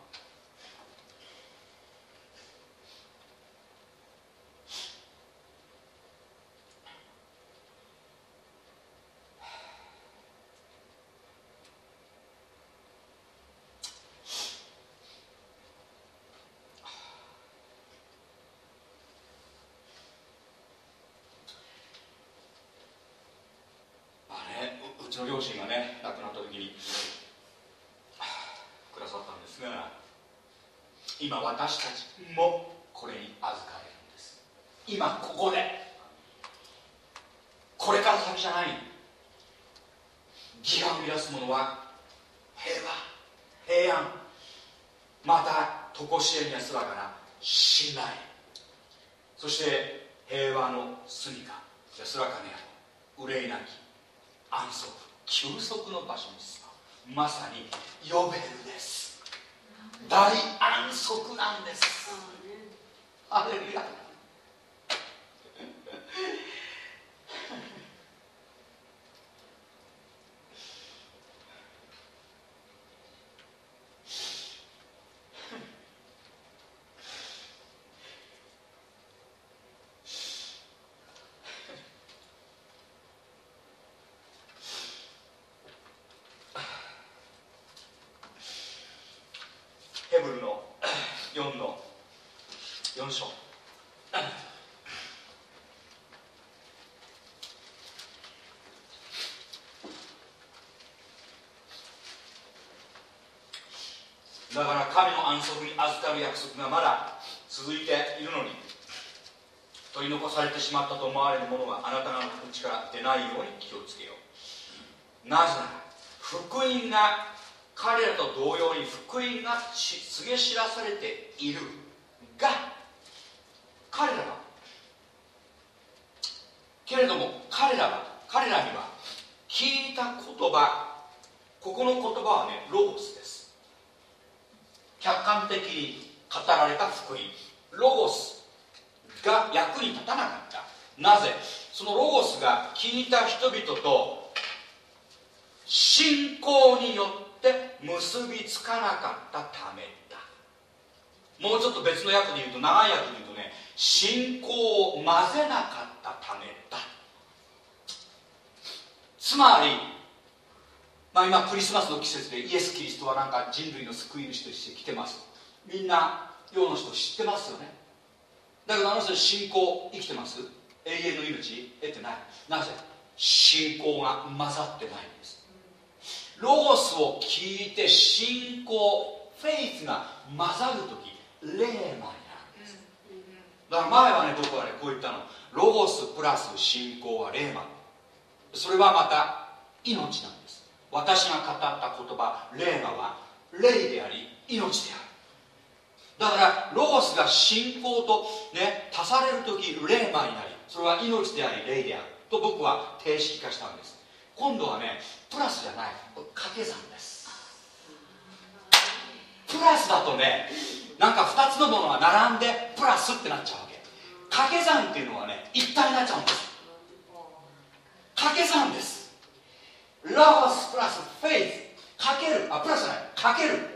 ちの両親がね亡くなった時にくださったんですが今私たちもこれに預かれるんです今ここでこれから先じゃない義が生み出すものは平和平安また常しえに安らかな信頼そして平和の住みか安らかにある憂いなき安息休息の場所に住まさに呼べるです大安息なんですアレルヤヘブルの4の4章だから神の安息に預かる約束がまだ続いているのに取り残されてしまったと思われるものがあなたの口から出ないように気をつけよう。なぜなら福音が彼らと同様に福音が告げ知らされているが彼らはけれども彼らは彼らには聞いた言葉ここの言葉はねロゴスです。客観的に語られた福音。ロゴスが役に立たなかった。なぜ？そのロゴスが聞いた人々と信仰によって結びつかなかったためだ。もうちょっと別の訳で言うと長い訳で言うとね信仰を混ぜなかったためだ。つまり、まあ、今クリスマスの季節でイエス・キリストはなんか人類の救い主として来てます。みんな世の人知ってますよね。だけどあの人信仰生きてます？永遠の命得てない。なぜ信仰が混ざってないんです。ロゴスを聞いて信仰フェイスが混ざる時霊魔にだから前はね僕はねこう言ったの。ロゴスプラス信仰は霊魔それはまた命なんです。私が語った言葉霊魔は霊であり命である。だからロゴスが信仰とね足される時霊魔になりそれは命であり霊である。と僕は定式化したんです。今度はねプラスじゃない。掛け算ですプラスだとねなんか2つのものが並んでプラスってなっちゃうわけ。掛け算っていうのはね一体になっちゃうんです。掛け算です。ロゴスプラスフェイスかける。あプラスじゃない。かける。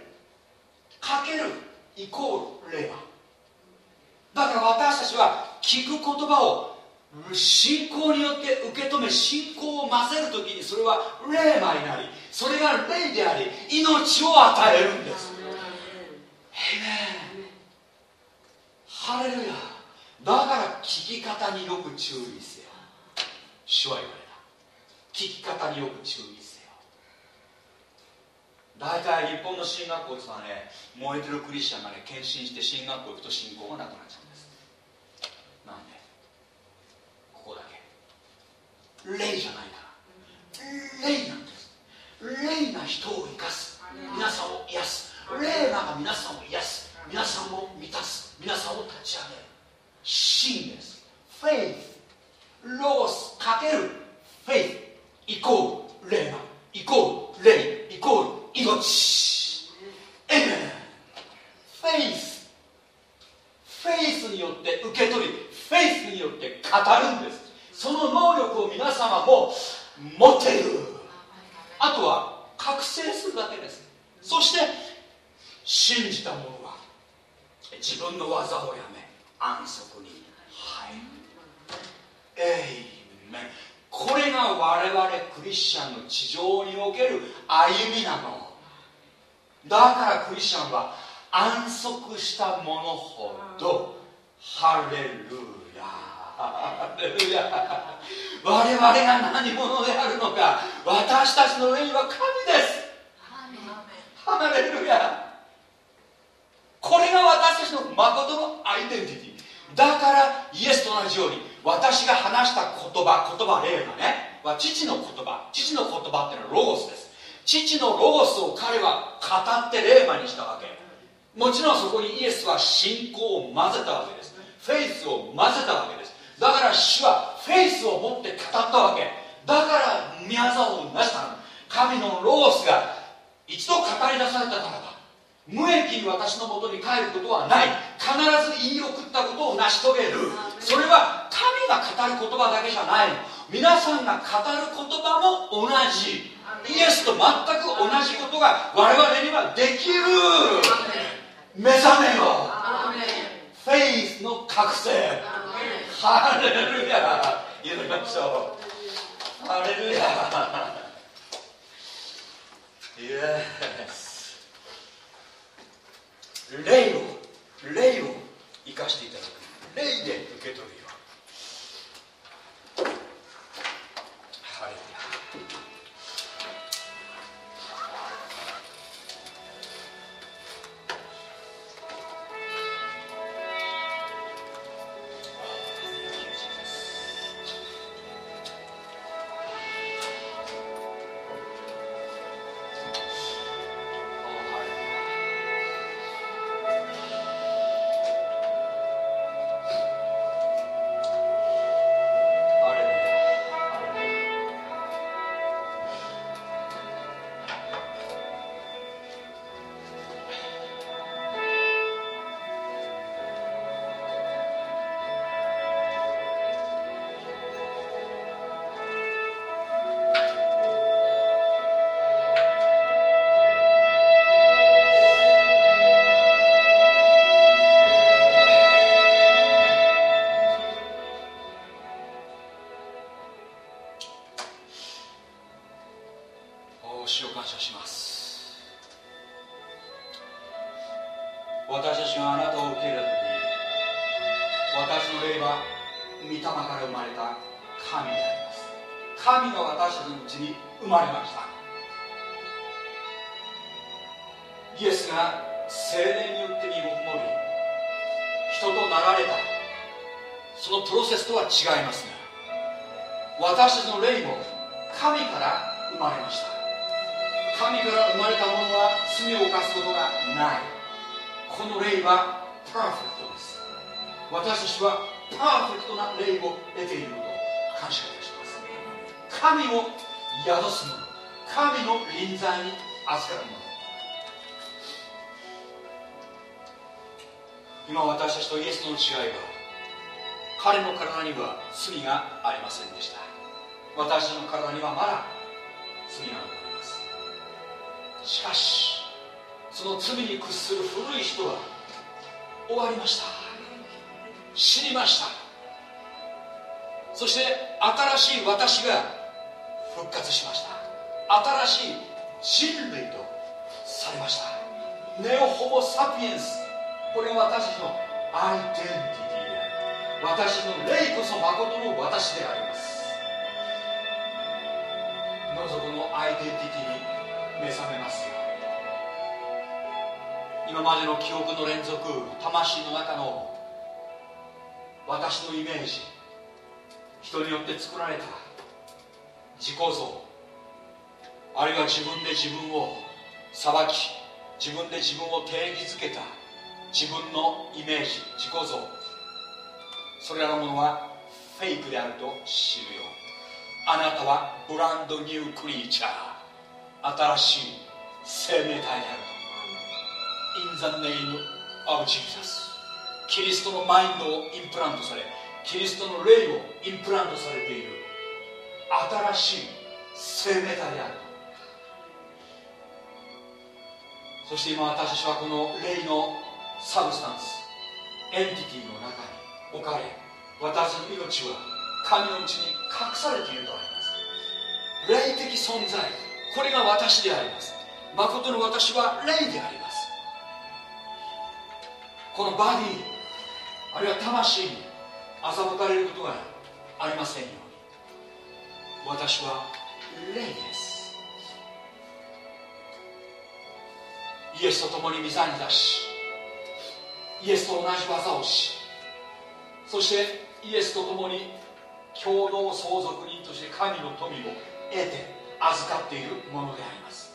かけるイコール霊だから私たちは聞く言葉を信仰によって受け止め信仰を混ぜる時にそれは霊魔になりそれが霊であり命を与えるんです。ハレルヤだから聞き方によく注意せよ。主は言われた。聞き方によく注意せよ。大体日本の進学校ですはね燃えてるクリスチャンがね献身して進学校行くと信仰がなくなっちゃうんです。なんで？ここだけ。霊じゃないから。霊なんです。霊が人を生かす。皆さんを癒す。霊が皆さんを癒す。皆さんを満たす。皆さんを立ち上げる。真です。フェイスロースかける。フェイスイコール。霊がイコール。霊イコール。命。エメンフェイスフェイスによって受け取り。フェイスによって語るんです。その能力を皆様も持てる。あとは覚醒するだけです。そして信じた者は自分の技をやめ安息に入る。エイメン。これが我々クリスチャンの地上における歩みなの。だからクリスチャンは安息した者ほどハレルヤ。ハレルヤ。我々が何者であるのか私たちの上には神です。ハレルヤこれが私たちの誠のアイデンティティ。だからイエスと同じように私が話した言葉言葉霊がねは父の言葉父の言葉っていうのはロゴスです。父のロゴスを彼は語って霊魔にしたわけ。もちろんそこにイエスは信仰を混ぜたわけです。フェイスを混ぜたわけです。だから主はフェイスを持って語ったわけ。だから宮沢を成したの。神のロゴスが一度語り出されたならば無益に私のもとに帰ることはない。必ず言い送ったことを成し遂げる。それは神が語る言葉だけじゃない。皆さんが語る言葉も同じ。イエスと全く同じことが我々にはできる。目覚めよ。フェイスの覚醒。ハレルヤ。祈りましょう。ハレルヤ。イエス霊を霊を生かしていただく。霊で受け取る彼の体には罪がありませんでした。私の体にはまだ罪が残ります。しかしその罪に屈する古い人は終わりました。死にました。そして新しい私が復活しました。新しい人類とされました。ネオホモ・サピエンス。これが私のアイデンティティ。私の霊こそ誠の私であります。どうぞこのアイデンティティに目覚めますよ今までの記憶の連続魂の中の私のイメージ人によって作られた自己像あるいは自分で自分を裁き自分で自分を定義づけた自分のイメージ自己像。それらのものはフェイクであると知るよ。あなたはブランドニュークリーチャー。新しい生命体である。と In the name of Jesus キリストのマインドをインプラントされキリストの霊をインプラントされている。新しい生命体である。そして今私たちはこの霊の substance entity の中に置かれ私の命は神のうちに隠されているとあります。霊的存在これが私であります。誠の私は霊であります。この body あるいは魂に欺かれることがありませんように。私は霊です。イエスと共に御座に出しイエスと同じ技をしそしてイエスと共に共同相続人として神の富を得て預かっているものであります。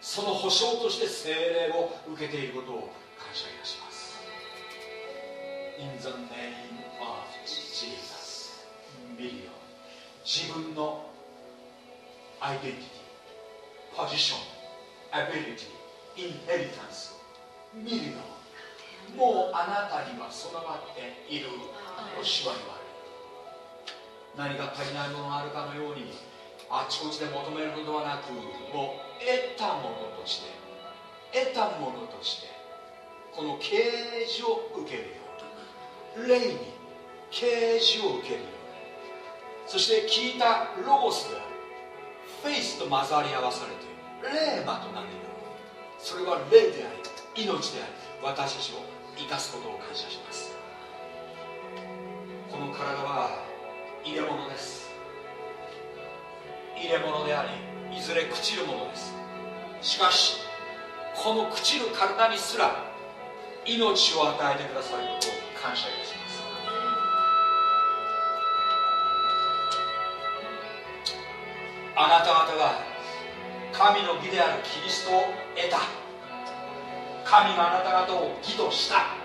その保証として精霊を受けていることを感謝いたします。In the name of Jesus ミリオン自分の identity position ability inheritance を見るようにもうあなたには備わっていると主は言われる。何か足りないものがあるかのようにあちこちで求めるのではなくもう得たものとして得たものとしてこの啓示を受けるように霊に啓示を受けるようにそして聞いたロゴスがフェイスと混ざり合わされて霊魔となるようにそれは霊であり命であり私たちを生かすことを感謝します。この体は入れ物です。入れ物でありいずれ朽ちるものです。しかしこの朽ちる体にすら命を与えてくださることを感謝いたします。あなた方が神の義であるキリストを得た。神があなた方を義とした。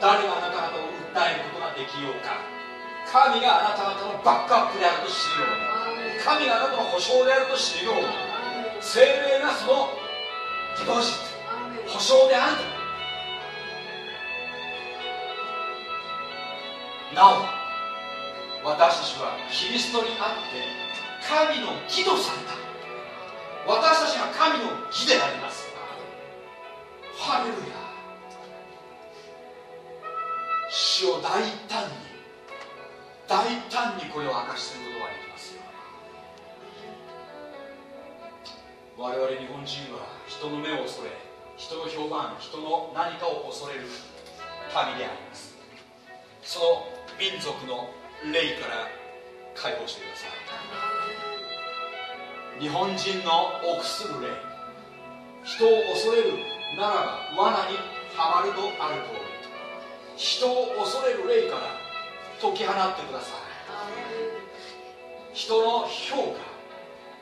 誰があなた方を訴えることができようか。神があなた方のバックアップであると知るように。神があなたの保証であると知るように。精霊がその自動実保証であると。なお私たちはキリストにあって神の義とされた。私たちが神の義でありますハレルヤ主を大胆に大胆にこれを明かしすることができますよ我々日本人は人の目を恐れ人の評判人の何かを恐れる民であります。その民族の霊から解放してください。日本人の臆する霊人を恐れるならば罠にはまるとある通り人を恐れる霊から解き放ってください。人の評価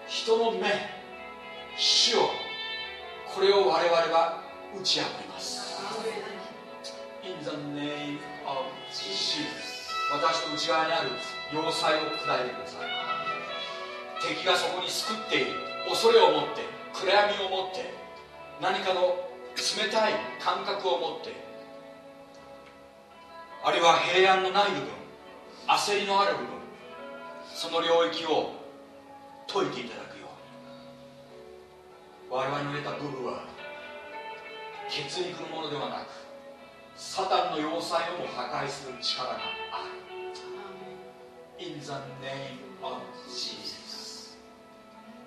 人の目主をこれを我々は打ち破ります。In the name of Jesus 私の内側にある要塞を砕いてください。敵がそこに救っている。恐れを持って暗闇を持って何かの冷たい感覚を持ってあるいは平安のない部分焦りのある部分その領域を解いていただくように。我々の得た部分は血肉のものではなくサタンの要塞をも破壊する力がある。In the name of Jesus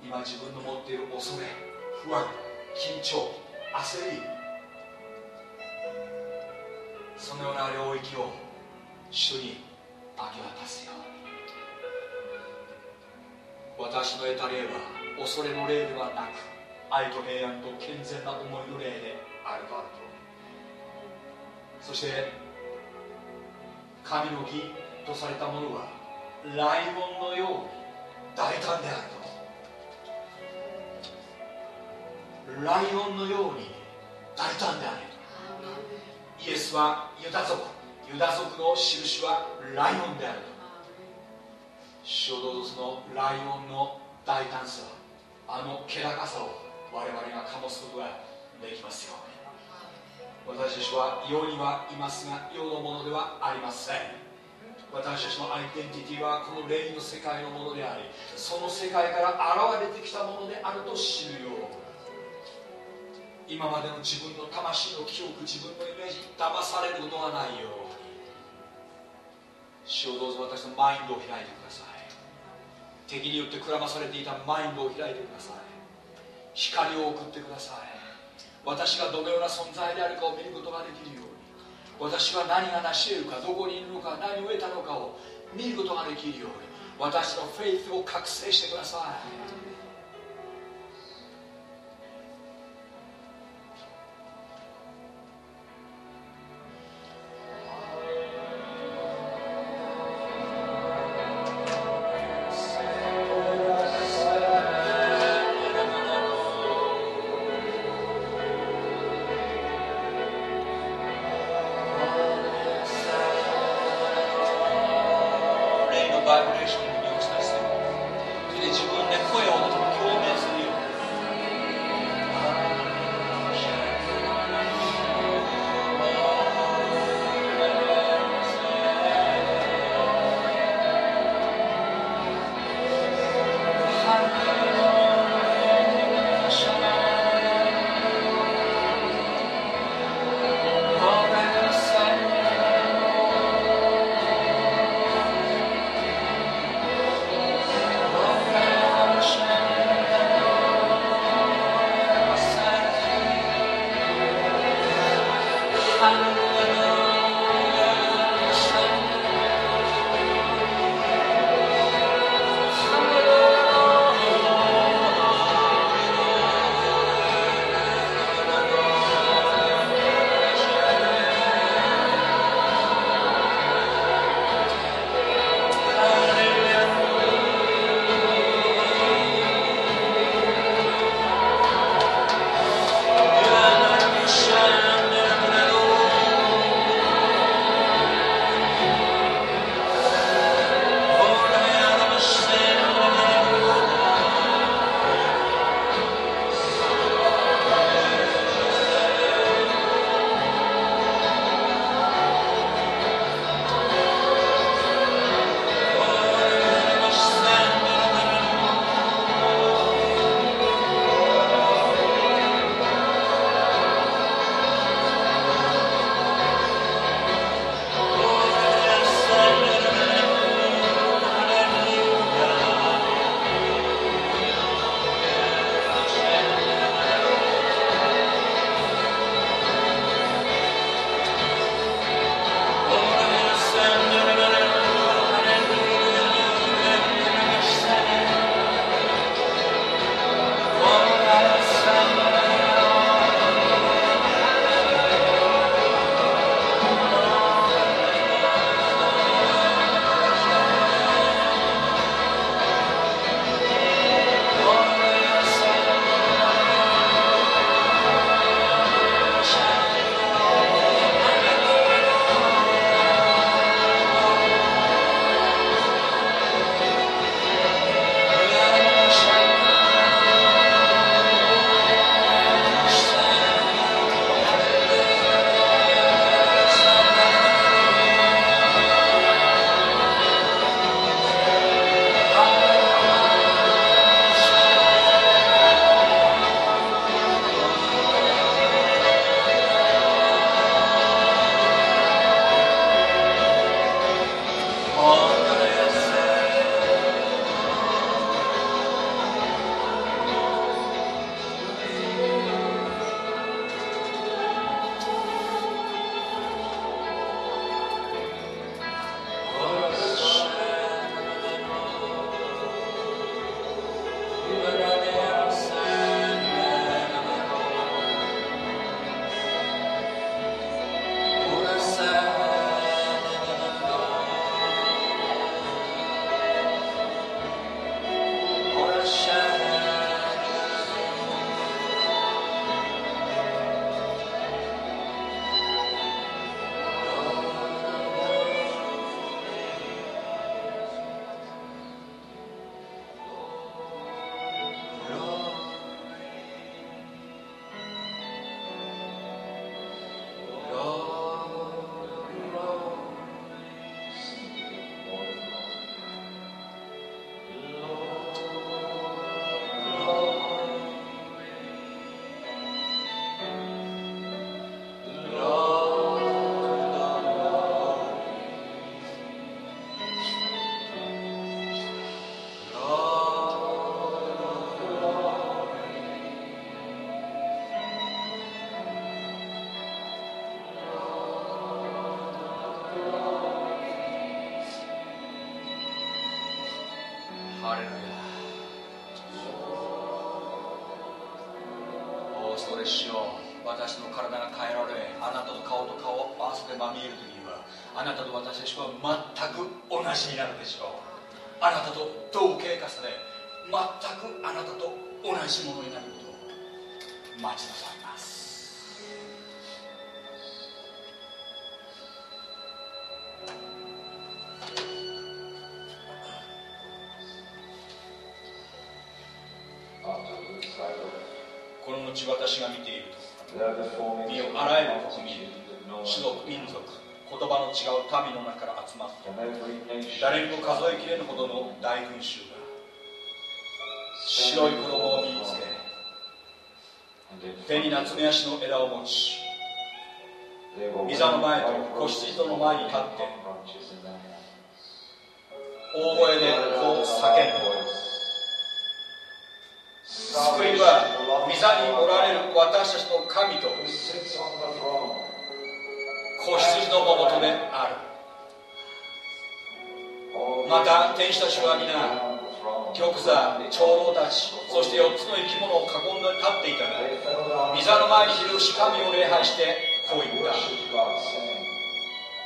今自分の持っている恐れ不安緊張焦りそのような領域を主に明け渡すように私の得た霊は恐れの霊ではなく愛と平安と健全な思いの霊であるとあると。そして神の義とされたものはライオンのように大胆であると。ライオンのように大胆であると。イエスはユダ族ユダ族の印はライオンであると。主をどうぞそのライオンの大胆さ。あの気高さを我々が醸すことができますように。私たちは世にはいますが世のものではありません。私たちのアイデンティティはこの霊の世界のものでありその世界から現れてきたものであると知るよう今までの自分の魂の記憶自分のイメージに騙されることがないように。主をどうぞ私のマインドを開いてください。敵によってくらまされていたマインドを開いてください。光を送ってください。私がどのような存在であるかを見ることができるように。私は何が成し得るかどこにいるのか何を得たのかを見ることができるように。私のフェイスを覚醒してください。この後私が見ていると。身をあらゆる国民種族民族言葉の違う民の中から集まって誰にも数えきれぬほどの大群衆が白い衣を身につけ手に夏目足の枝を持ち膝の前と子羊の前に立って大声でこう叫んだ救いは御座におられる私たちの神と子羊のもとである。また天使たちは皆玉座長老たちそして4つの生き物を囲んで立っていたが御座の前にいる神を礼拝してこう言った。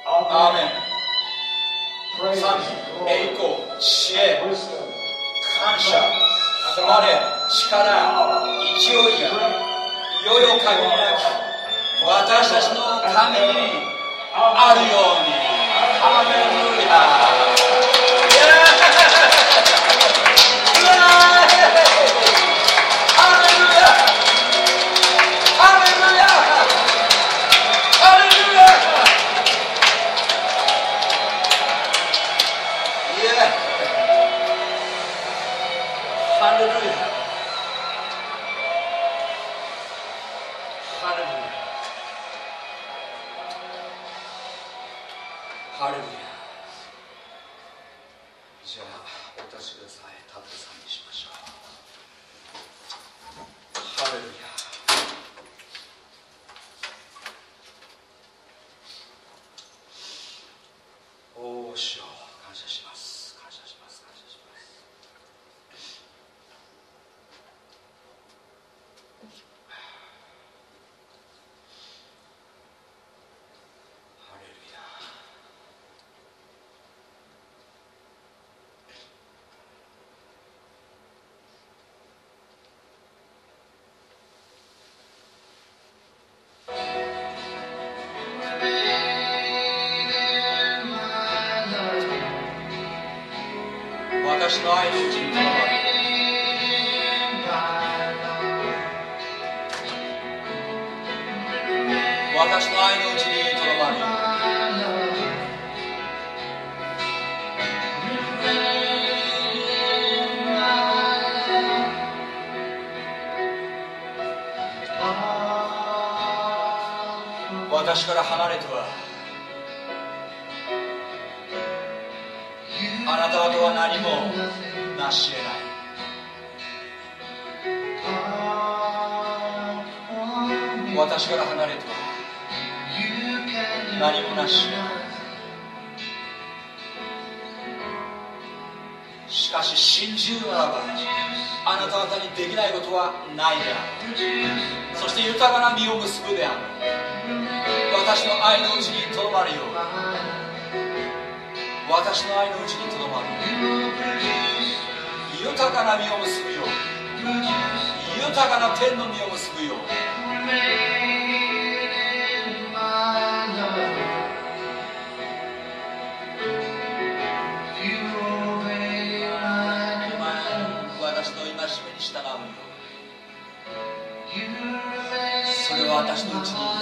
アーメン。賛美栄光知恵感謝。誉れ力勢いがいよいよ限りなく私たちの神にあるように。ハレルヤ私の愛のうちにとどまるよう私の愛のうちにとどまる。豊かな実を結ぶよ豊かな天の実を結ぶよ私の戒めに従うよそれは私のうちに。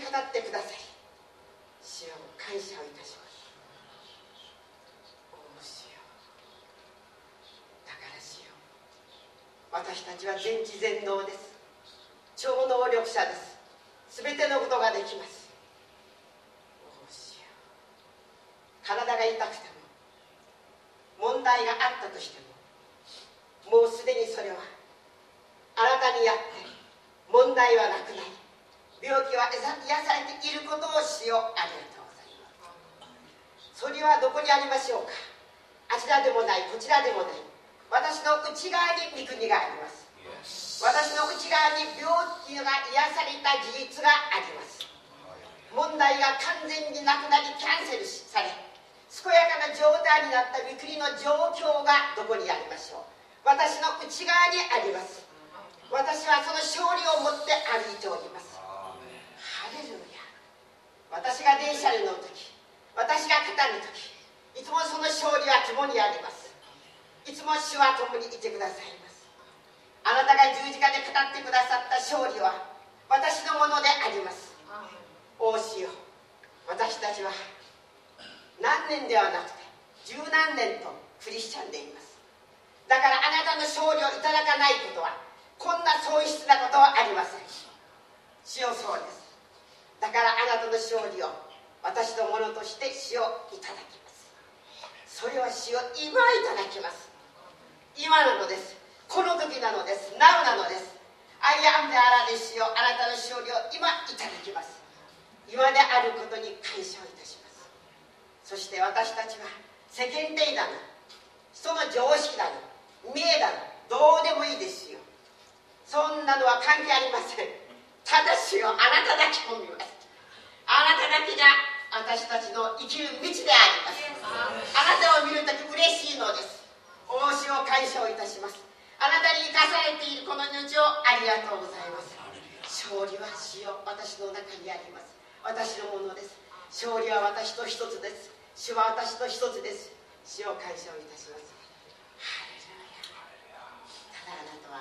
れをはっきり語ってください。主を感謝をいたします。お主よだから主よ。私たちは全知全能です。超能力者です。全てのことができます。お主よ。体が痛くても問題があったとしてももうすでにそれはあなたにやって問題はなくなり病気は癒されていることをしようありがとうございます。それはどこにありましょうか？あちらでもないこちらでもない。私の内側に御国があります。私の内側に病気が癒された事実があります。問題が完全になくなりキャンセルされ健やかな状態になった御国の状況がどこにありましょう？私の内側にあります。私はその勝利を持って歩いております私が電車に乗る時私が語る時いつもその勝利は共にあります。いつも主は共にいてくださいます。あなたが十字架で語ってくださった勝利は私のものであります。王子よ私たちは何年ではなくて十何年とクリスチャンでいます。だからあなたの勝利をいただかないことはこんな喪失なことはありません。主よそうです。だからあなたの勝利を私のものとして主をいただきます。それは主を今いただきます。今なのです。この時なのです。Now なのです。アイアンであらで主よあなたの勝利を今いただきます。今であることに感謝をいたします。そして私たちは世間体だの人の常識だの見えだのどうでもいいですよ。そんなのは関係ありません。ただしよあなただけを見ます。あなただけが私たちの生きる道であります。あなたを見るとき嬉しいのです。王子を感謝をいたします。あなたに生かされているこの命をありがとうございます。勝利は死よ私の中にあります。私のものです。勝利は私と一つです。主は私と一つです。主を感謝をいたします。ただあなたは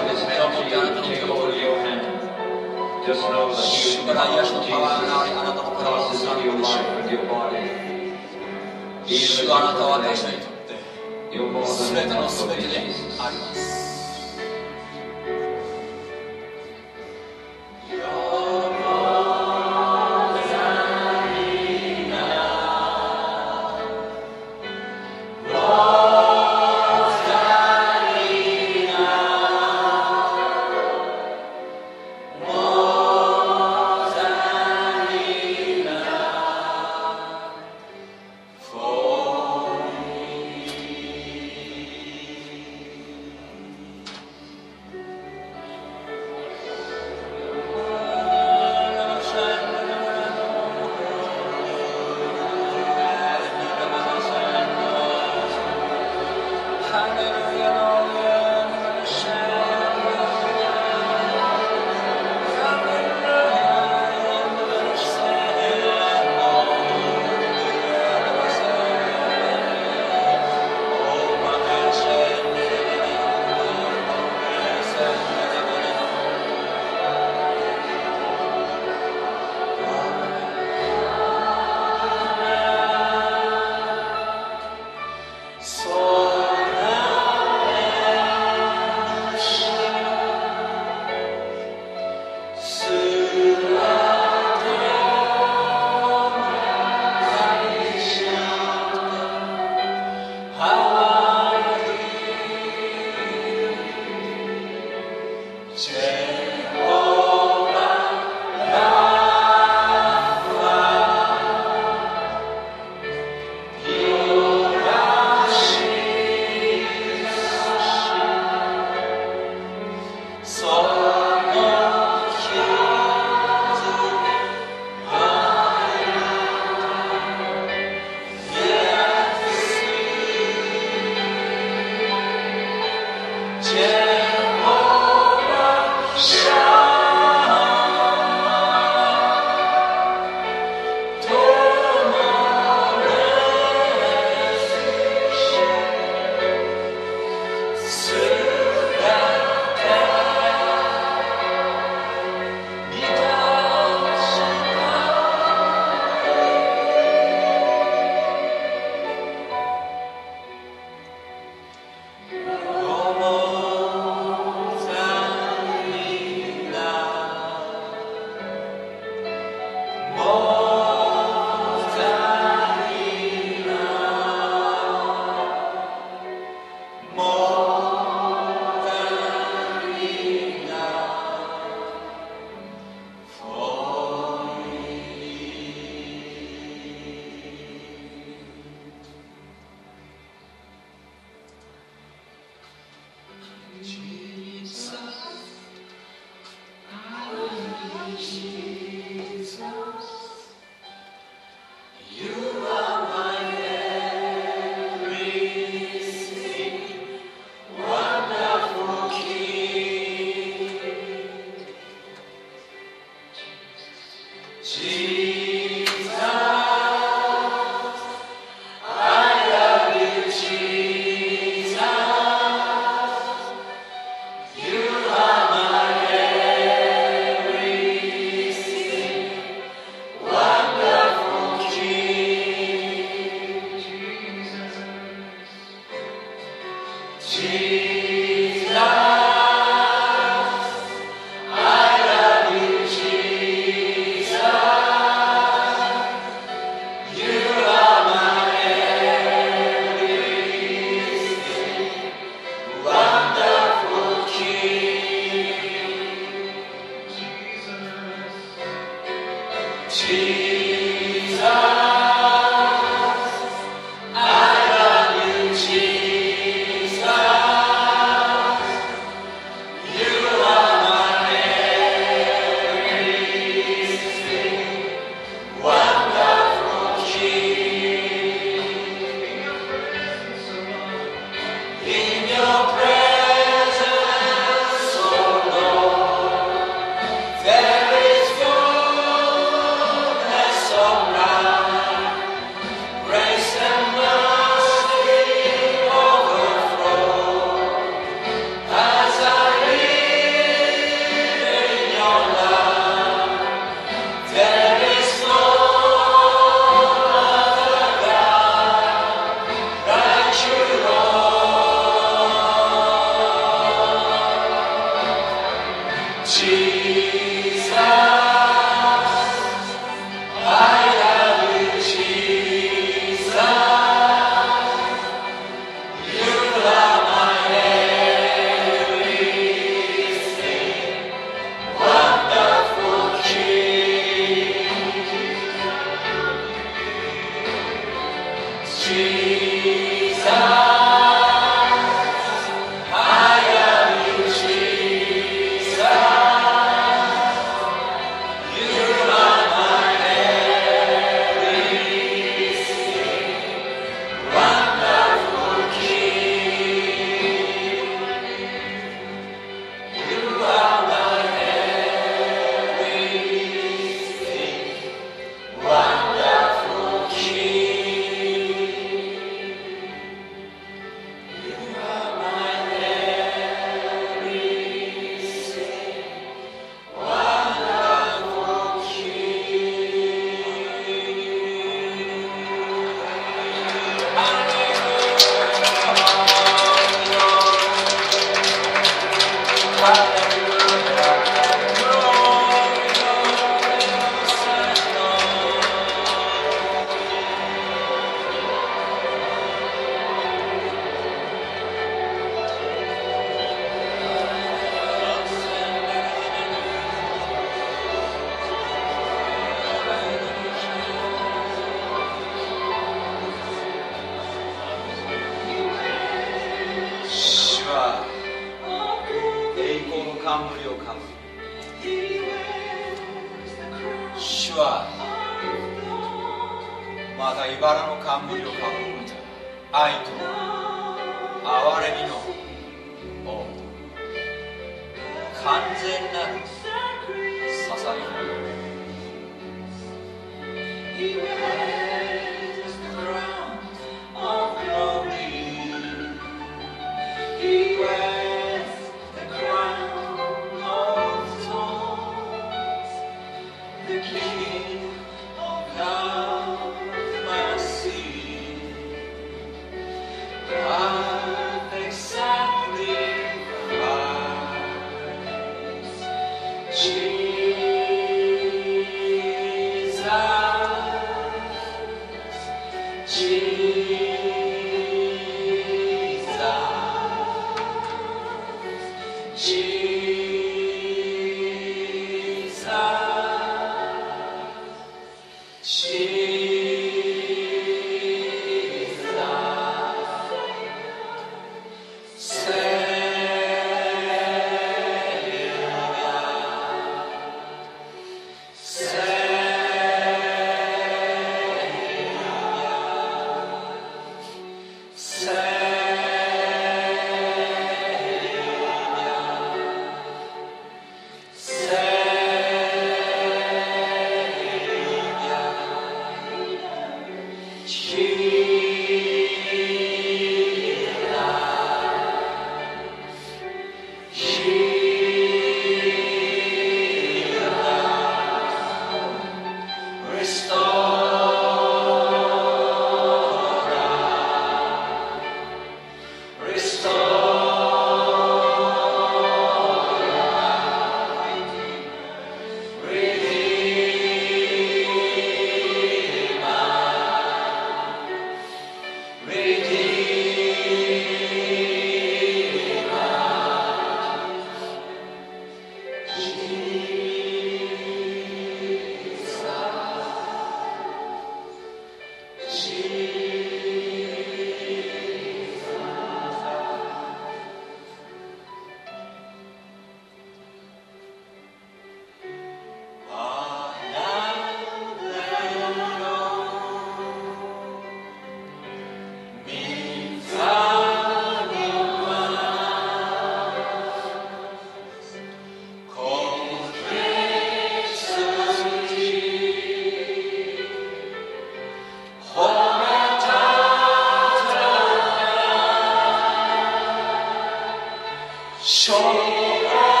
Show.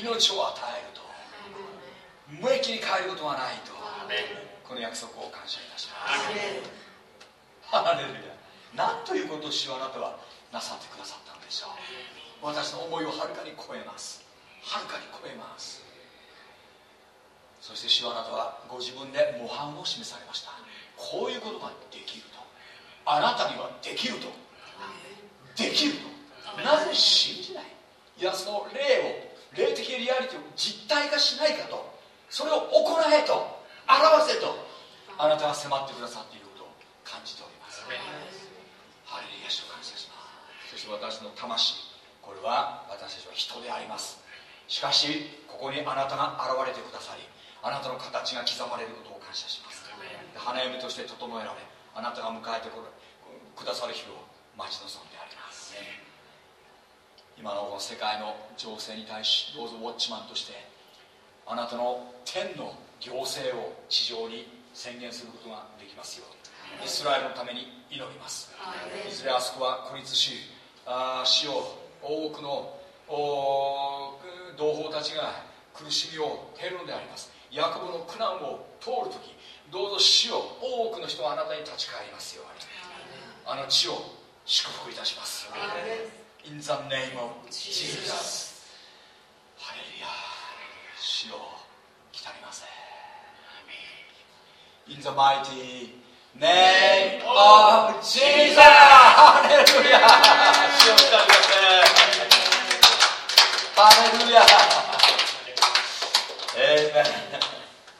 命を与えると。無益に変えることはないと。この約束を感謝いたします。ハレルヤ。何ということを主はあなたはなさってくださったのでしょう。私の思いをはるかに超えます。はるかに超えます。そして主はあなたはご自分で模範を示されました。こういうことができると。あなたにはできると。できると。なぜ信じない？いやその霊を霊的リアリティを実体化しないかと。それを行えと。表せと。あなたが迫ってくださっていることを感じております。ハレルヤ主を感謝します。そして私の魂これは私たちは人であります。しかしここにあなたが現れてくださりあなたの形が刻まれることを感謝します。花嫁として整えられあなたが迎えてくださる日を待ち望んであります今のこの世界の情勢に対しどうぞウォッチマンとしてあなたの天の行政を地上に宣言することができますようイスラエルのために祈ります。い。ずれあそこは孤立しあ死を多くの同胞たちが苦しみを経るのであります。ヤコブの苦難を通るときどうぞ死を多くの人はあなたに立ち返りますように。あの地を祝福いたします In the name of Jesus ハレルヤ死を来たりませ In the mighty name of Jesus ハレルヤ死を来たりませハレルヤ Amen